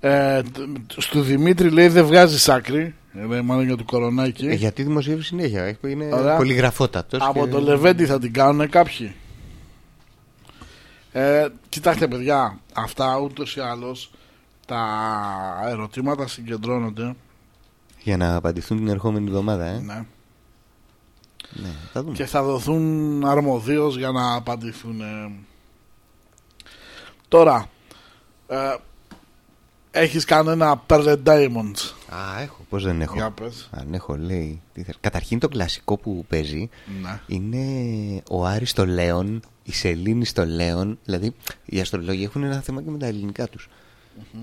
Ε, τ- στο Δημήτρη λέει δεν βγάζει άκρη. Ε, λέει μάλλον για του κορονάκι. Ε, γιατί δημοσιεύει συνέχεια. έχει- Είναι Ωραία. πολυγραφότατος. Από και- το Λεβέντι θα την κάνουν κάποιοι. Ε, κοιτάξτε παιδιά, αυτά ούτως ή άλλως τα ερωτήματα συγκεντρώνονται. Για να απαντηθούν την ερχόμενη εβδομάδα, ε. Ναι. Ναι, θα δούμε. και θα δοθούν αρμοδίως για να απαντηθούν. ε. Τώρα, ε, έχεις κανένα Pearl Diamonds. Α, έχω. Πώς δεν έχω; Για πες. Αν έχω, λέει. Τι θες. Καταρχήν το κλασικό που παίζει Ναι. είναι ο Άρης στο Λέον, η Σελήνη στο Λέον. Δηλαδή, οι αστρολόγοι έχουν ένα θέμα και με τα ελληνικά τους.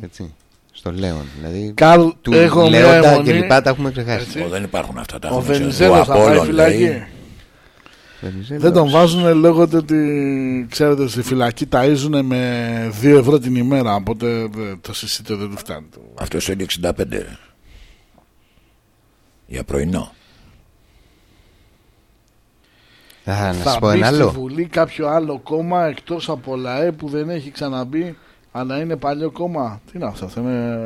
Έτσι. Στο Λέον. Δηλαδή, Καρλ, του έχω μια Λέοντα αιμονή. και λοιπά τα έχουμε ξεχάσει. Έτσι. Ω, δεν υπάρχουν αυτά τα Ο έχουμε ξεχάσει. Βενιζέλος Ο θα πάει Απόλλων φυλακή. Λέει Βενιζέλος. Δεν τον βάζουν λόγω του ότι ξέρετε στη φυλακή ταΐζουν με 2 ευρώ την ημέρα. Οπότε ε, το συσίτιο δεν του φτάνει. αυτός είναι 65 ρε. για πρωινό Α, να θα σα πω μπει ένα στη άλλο. Βουλή κάποιο άλλο κόμμα εκτός από ΛΑΕ που δεν έχει ξαναμπεί αλλά είναι παλιό κόμμα. Τι είναι αυτό, αυτό είναι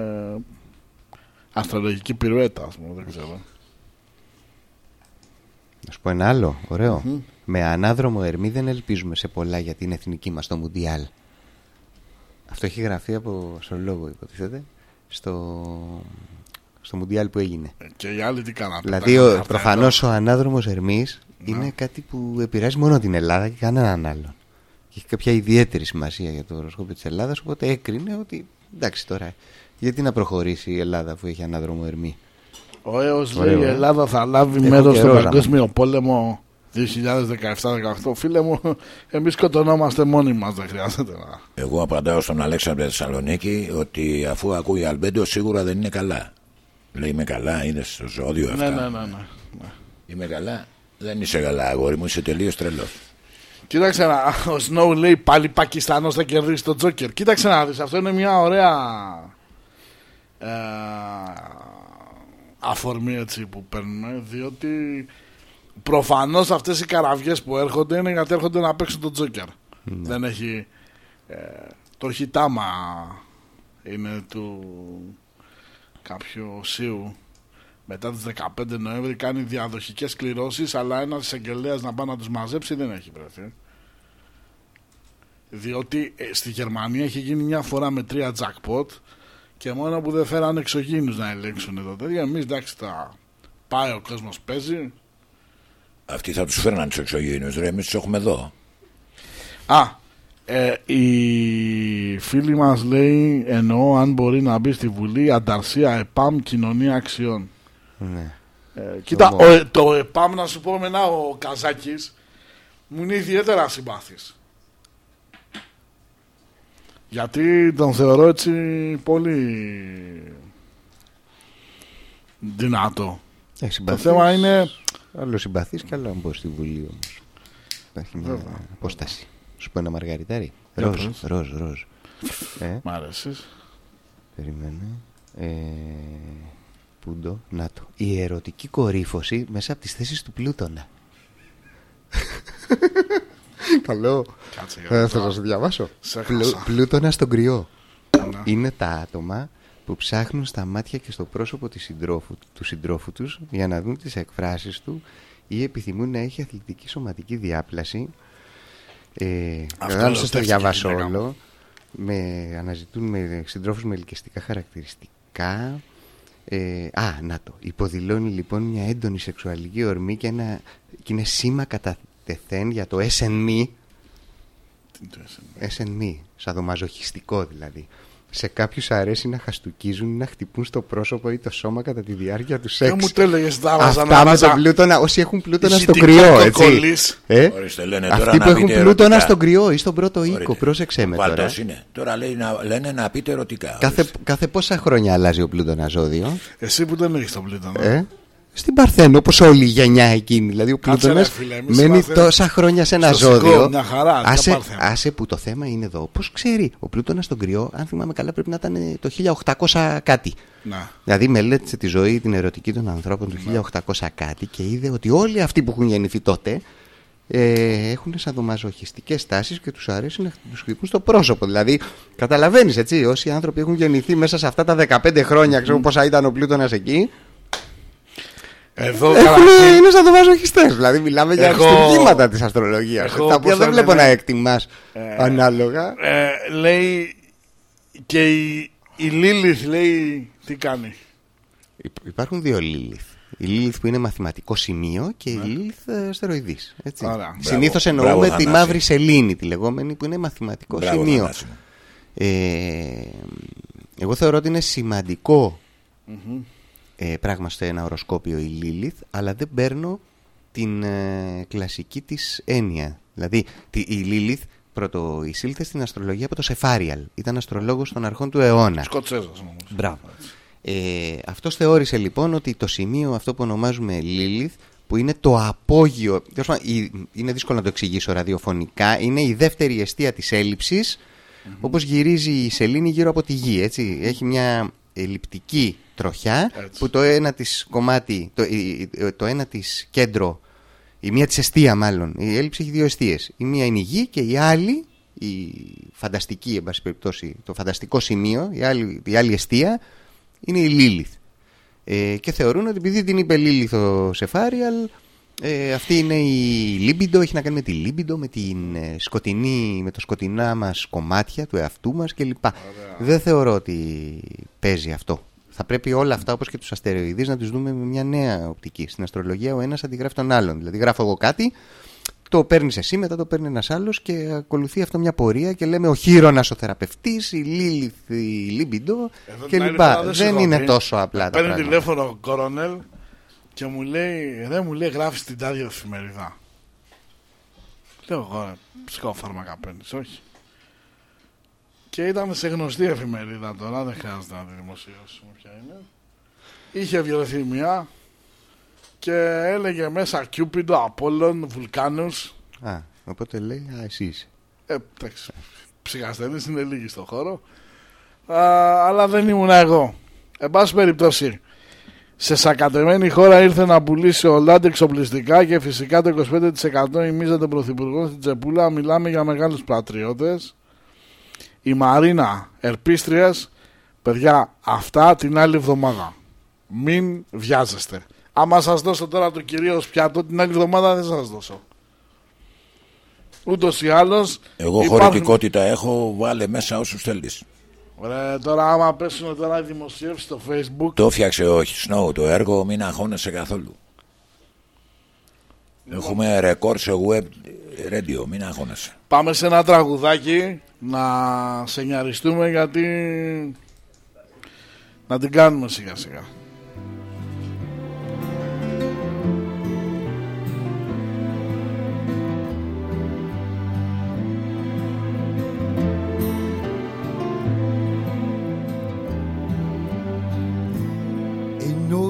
αστρολογική πυρουέτα ας πούμε, δεν ξέρω. Να σου πω ένα άλλο, ωραίο. Με ανάδρομο Ερμή δεν ελπίζουμε σε πολλά για την εθνική μας το Μουντιάλ. Αυτό έχει γραφεί από αστρολόγο, υποτίθεται, στο, στο Μουντιάλ που έγινε. Και οι άλλοι τι κάνανε. Δηλαδή, πετάγανε ο, αυτά προφανώς ο ανάδρομος Ερμής είναι κάτι που επηρεάζει μόνο την Ελλάδα και κανέναν άλλον. Και έχει κάποια ιδιαίτερη σημασία για το οροσκόπιο της Ελλάδας, οπότε έκρινε ότι εντάξει τώρα, γιατί να προχωρήσει η Ελλάδα που έχει ανάδρομο Ερμή; Ο Έος Ωραίο, λέει η ε. Ελλάδα θα λάβει Έχω μέρος καιρό στον να- παγκόσμιο πόλεμο 2017-18. Φίλε μου, εμείς σκοτωνόμαστε μόνοι μας, δεν χρειάζεται να... εγώ απαντάω στον Αλέξανδρο Θεσσαλονίκη ότι αφού ακούει Αλμπέντο σίγουρα δεν είναι καλά λέει είμαι καλά είναι στο ζώδιο αυτά Ναι, ναι, ναι, ναι. είμαι καλά δεν είσαι καλά αγόρι μου είσαι τελείως τρελός Κοίταξε να, ο Σνόου λέει πάλι Πακιστανός θα κερδίσει τον Τζόκερ. Κοίταξε να δεις, αυτό είναι μια ωραία ε, αφορμή έτσι που παίρνουμε, διότι προφανώς αυτές οι καραβιές που έρχονται είναι γιατί έρχονται να παίξουν τον Τζόκερ. Δεν έχει, ε, το χιτάμα είναι του κάποιου οσίου. Μετά τις 15 Νοέμβρη κάνει διαδοχικές κληρώσεις αλλά ένας εισαγγελέας να πάει να τους μαζέψει δεν έχει βρεθεί. Διότι ε, στη Γερμανία έχει γίνει μια φορά με τρία jackpot Και μόνο που δεν φέραν εξωγήινους να ελέγξουν εδώ τέτοια. Εμείς εντάξει τα πάει ο κόσμος παίζει. Αυτοί θα τους φέρναν τους εξωγήινους ρε, εμείς τους έχουμε εδώ. Α, ε, η φίλη μας λέει εννοώ αν μπορεί να μπει στη Βουλή ανταρσία ΕΠΑΜ κοινωνία αξιών. Ναι. Ε, κοίτα, Όμως. ο, το ΕΠΑΜ να σου πω εμένα ο Καζάκης μου είναι ιδιαίτερα συμπάθης. Γιατί τον θεωρώ έτσι πολύ δυνατό. Ε, Το συμπαθείς. θέμα είναι Άλλο συμπαθή και άλλο αν μπω στη Βουλή όμως. Υπάρχει μια Βέβαια. απόσταση. Σου πω ένα μαργαριτάρι. Για Ροζ, πες. ροζ, ροζ. Ε, Μ' αρέσεις. περίμενε. Ε, πούντο, να το. Η ερωτική κορύφωση μέσα από τις θέσεις του Πλούτονα. Καλό. Κάτσε για Ε, να θα δω. σας το διαβάσω. Σε Πλου- χάσα. Πλούτονα στον κρυό. Ναι. Είναι τα άτομα που ψάχνουν στα μάτια και στο πρόσωπο της συντρόφου, του συντρόφου τους για να δουν τις εκφράσεις του ή επιθυμούν να έχει αθλητική σωματική διάπλαση. Ε, Αυτό δεν σας το ερωτεύτηκε διαβάσω η γυναίκα μου. όλο. Με, αναζητούν με συντρόφους με ελκυστικά χαρακτηριστικά. Ε, α, να το. Υποδηλώνει λοιπόν μια έντονη σεξουαλική ορμή και, ένα, και είναι σήμα κατά τεθέν για το SNME Τι το έσαι. SNME, σαδομαζοχιστικό δηλαδή. Σε κάποιους αρέσει να χαστούκίζουν ή να χτυπούν στο πρόσωπο ή το σώμα κατά τη διάρκεια του σεξ. Δεν μου το έλεγες τα βάζα να Αυτά με βάζα τον πλούτονα, όσοι έχουν πλούτονα στο ηχητικά κρυό, έτσι. κοκκολής. Ε; Ορίστε, λένε τώρα Αυτοί να που έχουν πείτε πλούτονα ερωτικά. στον κρυό ή στον πρώτο οίκο, Μπορείτε. πρόσεξε με τώρα. Βάλτος είναι. Τώρα λέει να, λένε να πείτε ερωτικά. Κάθε, κάθε πόσα χρόνια αλλάζει ο πλούτονας ζώδιο; Εσύ που δεν έχεις τον πλήτο. Ε; Στην Παρθένο, όπως όλη η γενιά εκείνη. Δηλαδή, ο Κάτσε, Πλούτονας ρε, φίλε, εμείς μένει είμαστε τόσα χρόνια σε ένα στο ζώδιο. Σικό, μια χαρά, ποια άσε, Παρθένο. άσε που το θέμα είναι εδώ. Πώς ξέρει, ο Πλούτονας στον κρυό, αν θυμάμαι καλά, πρέπει να ήταν το 1800 κάτι. Να. Δηλαδή, μελέτησε τη ζωή, την ερωτική των ανθρώπων του 1800 κάτι και είδε ότι όλοι αυτοί που έχουν γεννηθεί τότε ε, έχουν σαδομαζοχιστικέ τάσεις και τους αρέσει να τους χτυπούν στο πρόσωπο. Δηλαδή, καταλαβαίνεις έτσι, όσοι άνθρωποι έχουν γεννηθεί μέσα σε αυτά τα 15 χρόνια, ξέρω πόσα ήταν ο Πλούτονας εκεί, Εδώ έχουν, καταρχήν, είναι σαν το βαζοχιστές Δηλαδή μιλάμε για Εγώ- αριστουργήματα της αστρολογίας Εγώ, Τα οποία πώς δεν το βλέπω να λένε, εκτιμάς ε, ανάλογα ε, λέει και η, η Λίλιθ λέει τι κάνει; Υπ- Υπάρχουν δύο Λίλιθ Η Λίλιθ που είναι μαθηματικό σημείο και η Λίλιθ ε, αστεροειδής έτσι. Ωραία. Μπράβο. Συνήθως Μπράβο, εννοούμε τη Θανάση. μαύρη σελήνη τη λεγόμενη που είναι μαθηματικό Μπράβο, σημείο Θανάση μου. ε, Εγώ θεωρώ ότι είναι σημαντικό ε, πράγμα στο ένα οροσκόπιο η Λίλιθ αλλά δεν παίρνω την ε, κλασική της έννοια δηλαδή τη, η Λίλιθ πρώτο εισήλθε στην αστρολογία από το Σεφάριαλ ήταν αστρολόγος των αρχών του αιώνα Σκοτσέζος όμως. Μπράβο. Ε, αυτός θεώρησε λοιπόν ότι το σημείο αυτό που ονομάζουμε Lilith που είναι το απόγειο, τέλος πάντων, η- είναι δύσκολο να το εξηγήσω ραδιοφωνικά, είναι η δεύτερη αιστεία της ελλειψης όπως γυρίζει η σελήνη γύρω από τη γη, έτσι. Έχει μια ελλειπτική τροχιά Έτσι. που το ένα της κομμάτι, το, η- η- το ένα της κέντρο, η μία της αιστεία μάλλον, η έλλειψη έχει δύο αιστείες. Η μία είναι η γη και η άλλη, η φανταστική, εν πάση περιπτώσει, το φανταστικό σημείο, η άλλη, η άλλη αιστεία, είναι η Λίλιθ. Ε, και θεωρούν ότι επειδή την είπε Λίλιθ ο Σεφάριαλ, ε, αυτή είναι η λίμπιντο, έχει να κάνει με τη λίμπιντο, με, την, ε, σκοτεινή, με το σκοτεινά μας κομμάτια του εαυτού μας κλπ. Δεν θεωρώ ότι παίζει αυτό. Θα πρέπει όλα αυτά όπως και τους αστεροειδείς να τους δούμε με μια νέα οπτική. Στην αστρολογία ο ένας αντιγράφει τον άλλον. Δηλαδή γράφω εγώ κάτι, το παίρνεις εσύ, μετά το παίρνει ένας άλλος και ακολουθεί αυτό μια πορεία και λέμε ο Χείρονας ο θεραπευτής, η Λίλιθ, η Λίμπιντο Εδώ την άλλη κλπ. φορά Δεν σε έχω είναι πει. τόσο απλά τα Παίρνει πράγματα. τηλέφωνο ο κορονέλ και μου λέει, δεν μου λέει γράφεις την τάδια εφημερίδα. Λέω εγώ, ρε, ψυχοφάρμακα παίρνεις, όχι. Και ήταν σε γνωστή εφημερίδα τώρα, δεν χρειάζεται να τη δημοσιεύσουμε ποια είναι. Είχε βγει μια και έλεγε μέσα Κιούπιντο, Απόλλων, Βουλκάνους. Α, οπότε λέει, α, εσύ είσαι. Ε, εντάξει, ψυχασθενείς είναι λίγοι στο χώρο. Α, αλλά δεν ήμουν εγώ. Εν πάση περιπτώσει, σε σακατεμένη χώρα ήρθε να πουλήσει ο Λάντ εξοπλιστικά και φυσικά το 25% ημίζεται πρωθυπουργός στην Τσεπούλα. Μιλάμε για μεγάλους πατριώτες. Η Μαρίνα Ερπίστριας, παιδιά, αυτά την άλλη εβδομάδα. Μην βιάζεστε. Άμα σας δώσω τώρα το κυρίως πιάτο, την άλλη εβδομάδα δεν σας δώσω. Ούτως ή άλλως Εγώ υπάρχουν- χωρητικότητα έχω, βάλε μέσα όσους θέλεις. Ρε, τώρα άμα πέσουν τώρα οι δημοσίευσεις στο facebook Το φτιάξε ο Snow το έργο, μην αγχώνεσαι καθόλου. Έχουμε ρεκόρ σε web radio, μην αγχώνεσαι. Πάμε σε ένα τραγουδάκι να σε νιαριστούμε γιατί να την κάνουμε σιγά σιγά.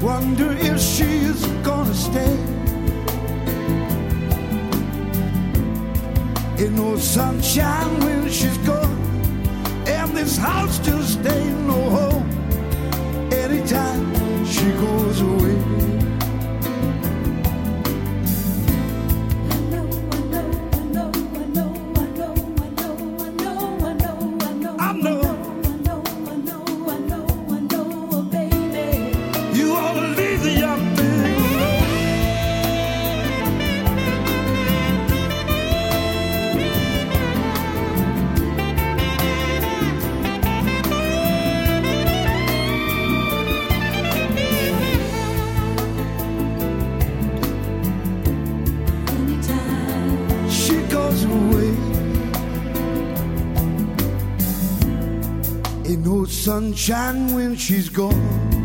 Wonder if she's gonna stay. Ain't no sunshine when she's gone, and this house just ain't no home. Anytime she goes away. Sunshine when she's gone.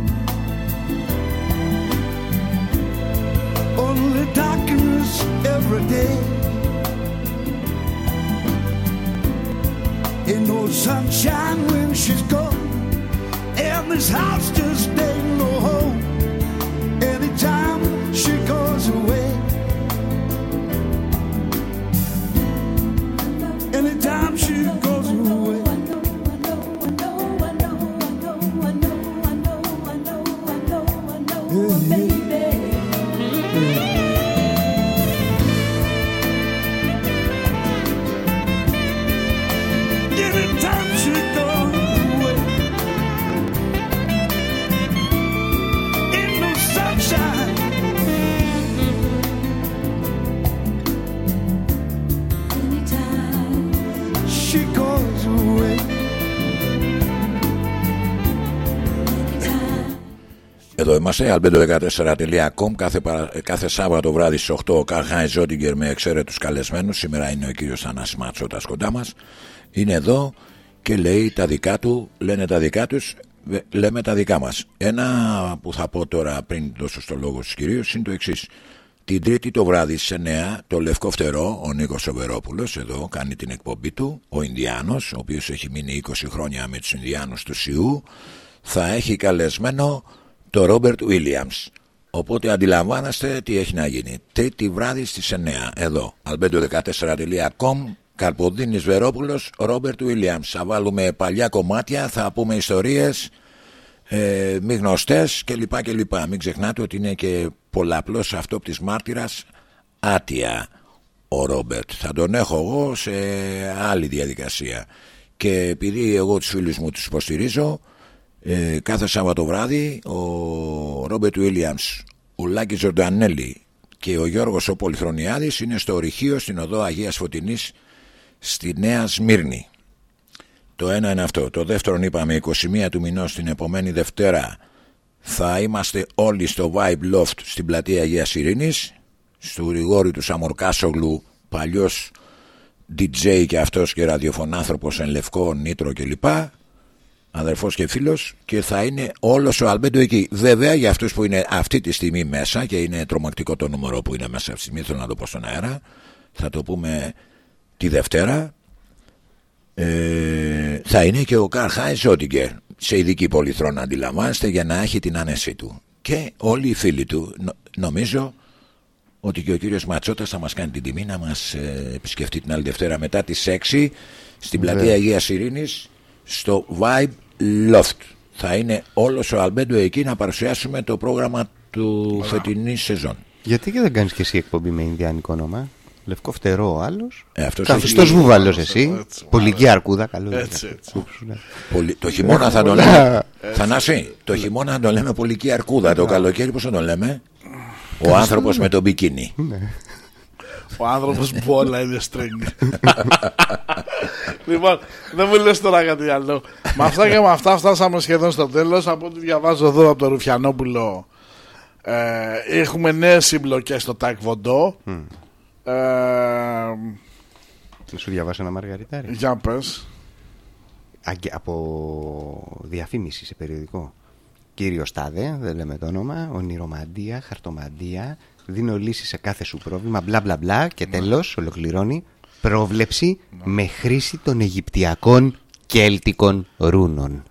Είμαστε, albedo14.com κάθε, παρα... κάθε Σάββατο βράδυ στις 8 ο Καρχάι Ζότιγκερ με εξαίρετους καλεσμένους. Σήμερα είναι ο κύριος Θανάσης Ματσότας κοντά μας. Είναι εδώ και λέει τα δικά του, λένε τα δικά τους, βε- λέμε τα δικά μας. Ένα που θα πω τώρα πριν δώσω στο λόγο στους κυρίους είναι το εξής. Την Τρίτη το βράδυ σε 9 το Λευκό Φτερό, ο Νίκος Σοβερόπουλος εδώ κάνει την εκπομπή του, ο Ινδιάνος, ο οποίος έχει μείνει 20 χρόνια με τους Ινδιάνους του Σιού, θα έχει καλεσμένο το Ρόμπερτ Williams. Οπότε αντιλαμβάνεστε τι έχει να γίνει. Τρίτη βράδυ στις 9 εδώ. albedo14.com Καρποδίνης Βερόπουλος, Ρόμπερτ Williams. Θα βάλουμε παλιά κομμάτια, θα πούμε ιστορίες ε, μη γνωστές κλπ. κλπ. Μην ξεχνάτε ότι είναι και πολλαπλός αυτόπτης μάρτυρας άτια ο Ρόμπερτ. Θα τον έχω εγώ σε άλλη διαδικασία. Και επειδή εγώ τους φίλους μου τους υποστηρίζω, ε, κάθε Σάββατο βράδυ ο Ρόμπερτ Βίλιαμς, ο Λάκης Ζορντανέλη και ο Γιώργος ο Πολυχρονιάδης είναι στο ορυχείο στην οδό Αγίας Φωτεινής στη Νέα Σμύρνη. Το ένα είναι αυτό. Το δεύτερο είπαμε 21 του μηνός την επομένη Δευτέρα θα είμαστε όλοι στο Vibe Loft στην πλατεία Αγίας Ειρήνης στο Γρηγόρη του Σαμορκάσογλου παλιός DJ και αυτός και ραδιοφωνάνθρωπος εν λευκό νήτρο κλπ αδερφός και φίλος και θα είναι όλος ο Αλμπέντο εκεί. Βέβαια για αυτούς που είναι αυτή τη στιγμή μέσα και είναι τρομακτικό το νούμερο που είναι μέσα αυτή τη στιγμή θέλω να το πω στον αέρα θα το πούμε τη Δευτέρα. Ε, θα είναι και ο Καρχάι Ζότιγκερ σε ειδική πολυθρόνα αντιλαμβάνεστε για να έχει την άνεσή του. Και όλοι οι φίλοι του Νο- νομίζω ότι και ο κύριος Ματσότας θα μας κάνει την τιμή να μας ε, επισκεφτεί την άλλη Δευτέρα μετά τις 6 στην πλατεία Αγίας Ειρήνης στο Vibe Loft. Θα είναι όλος ο Αλμπέντο εκεί να παρουσιάσουμε το πρόγραμμα του φετινής σεζόν. Γιατί και δεν κάνεις και εσύ εκπομπή με Ινδιάνικο όνομα; Λευκό φτερό ο άλλος. Ε, αυτός Καθιστό έχει- βούβαλο εσύ. έτσι, Πολική αρκούδα, καλό. Έτσι, είναι. έτσι. Πολύ- το χειμώνα θα τον λέμε. Θανάση, το χειμώνα θα τον λέμε πολική αρκούδα. Το καλοκαίρι πώς θα τον λέμε; Ο άνθρωπος με τον μπικίνι. Ο άνθρωπος που όλα είναι string. λοιπόν, δεν μου λες τώρα κάτι άλλο. με αυτά και με αυτά φτάσαμε σχεδόν στο τέλος. Από ό,τι διαβάζω εδώ από τον Ρουφιανόπουλο, ε, έχουμε νέες συμπλοκές στο Τάκ Βοντό. Ε, Να σου διαβάσω ένα μαργαριτάρι. για πες. Αγγε- από διαφήμιση σε περιοδικό. Κύριο Στάδε, δεν λέμε το όνομα, ονειρομαντία, χαρτομαντία, δίνω λύση σε κάθε σου πρόβλημα, μπλα μπλα μπλα και τέλος ολοκληρώνει πρόβλεψη με χρήση των Αιγυπτιακών κέλτικων ρούνων.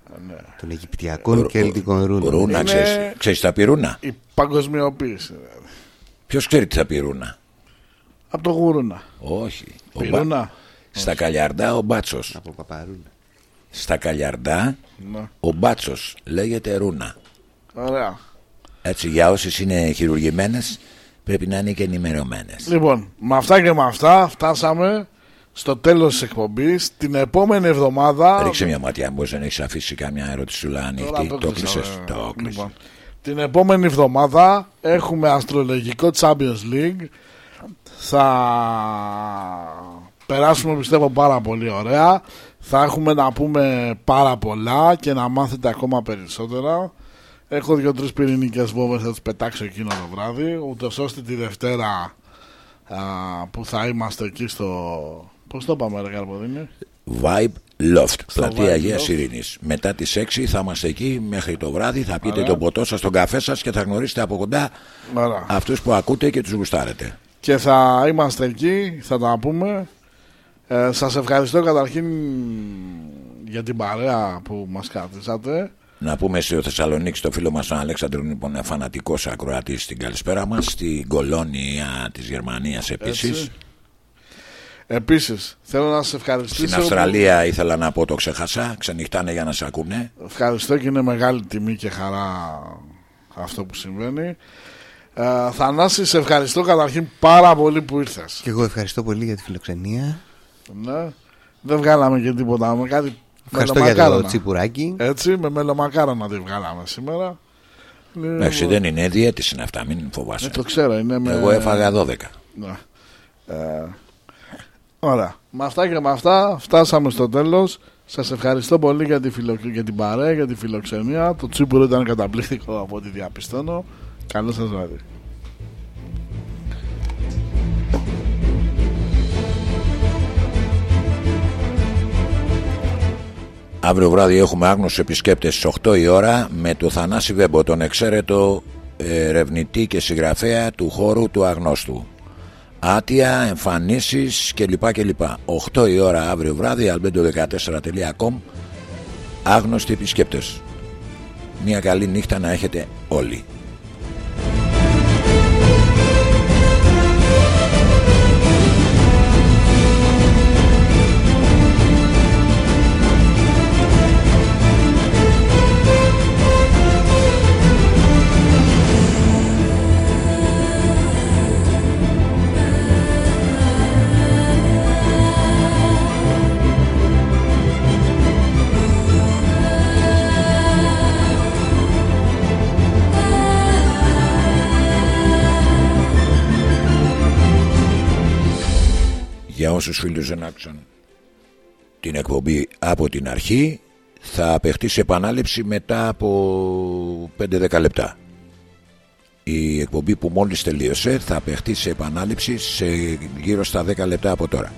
Των Αιγυπτιακών κέλτικων ρούνων. Ρούνα, Είναι- ξέρεις, ξέρεις τα πει ρούνα; Η παγκοσμιοποίηση. δηλαδή. Ποιος ξέρει τι θα πει ρούνα; Από το γουρούνα. Όχι. Ο Μπα- Πυρούνα. Στα Καλιαρντά ο Μπάτσος. Από παπαρούνα. Στα Καλιαρντά Ναι. ο Μπάτσος λέγεται ρούνα. Ωραία. Έτσι για όσες είναι χειρουργημένες πρέπει να είναι και ενημερωμένες. Λοιπόν, με αυτά και με αυτά φτάσαμε στο τέλος της εκπομπής. Την επόμενη εβδομάδα... Ρίξε μια ματιά, μπορείς να έχεις αφήσει κάμια ερώτηση Τώρα ανοιχτή. Το κλείσα, κλείσες. ε, Το κλείσες. λοιπόν. Την επόμενη εβδομάδα έχουμε αστρολογικό Champions League. Θα περάσουμε πιστεύω πάρα πολύ ωραία. Θα έχουμε να πούμε πάρα πολλά και να μάθετε ακόμα περισσότερα. Έχω δύο-τρεις πυρηνικές βόμβες, θα τις πετάξω εκείνο το βράδυ. Ούτω ώστε τη Δευτέρα α, που θα είμαστε εκεί στο. Πώς το είπαμε, Ρε Καρποδίνη; Vibe Loft, Στο πλατεία Vibe Αγίας Loft. Ειρήνης. Μετά τις 6 θα είμαστε εκεί μέχρι το βράδυ, θα πείτε Ωραία. τον ποτό σας, τον καφέ σας και θα γνωρίσετε από κοντά Ωραία. αυτούς που ακούτε και τους γουστάρετε. και θα είμαστε εκεί, θα τα πούμε. Ε, σας ευχαριστώ καταρχήν για την παρέα που μας κρατήσατε. Να πούμε στο Θεσσαλονίκης στο φίλο μας τον Αλέξανδρο λοιπόν είναι φανατικός ακροατής στην καλησπέρα μας στην κολόνια της Γερμανίας επίσης Έτσι. Επίσης, θέλω να σας ευχαριστήσω. στην Αυστραλία ήθελα να πω το ξέχασα ξενυχτάνε για να σε ακούνε Ευχαριστώ και είναι μεγάλη τιμή και χαρά αυτό που συμβαίνει. Ε, Θανάση, σε ευχαριστώ καταρχήν πάρα πολύ που ήρθες. Και εγώ ευχαριστώ πολύ για τη φιλοξενία. Ναι. Δεν βγάλαμε και τίποτα. Με κάτι Ευχαριστώ για το μελομακάρονα. τσιπουράκι. Έτσι, με μελομακάρονα τη βγάλαμε σήμερα. Εντάξει δεν είναι διέτηση είναι αυτά μην φοβάσαι Ε, το ξέρω, είναι με... Εγώ έφαγα 12 Ναι. Ε, ωραία. Με αυτά και με αυτά φτάσαμε στο τέλος. Σας ευχαριστώ πολύ για, τη φιλο... για την παρέα, για τη φιλοξενία. Το τσίπουρο ήταν καταπληκτικό από ό,τι διαπιστώνω. Καλό σας βράδυ. Αύριο βράδυ έχουμε άγνωστους επισκέπτες στις 8 η ώρα με το Θανάση Βέμπο, τον εξαίρετο ερευνητή και συγγραφέα του χώρου του αγνώστου. Άτια, εμφανίσεις κλπ. κλπ. 8 η ώρα αύριο βράδυ, albedo14.com Άγνωστοι επισκέπτες. Μια καλή νύχτα να έχετε όλοι. Για όσους φίλους δεν άκουσαν την εκπομπή από την αρχή θα παιχτεί σε επανάληψη μετά από 5-10 λεπτά. Η εκπομπή που μόλις τελείωσε θα παιχτεί σε επανάληψη σε γύρω στα 10 λεπτά από τώρα.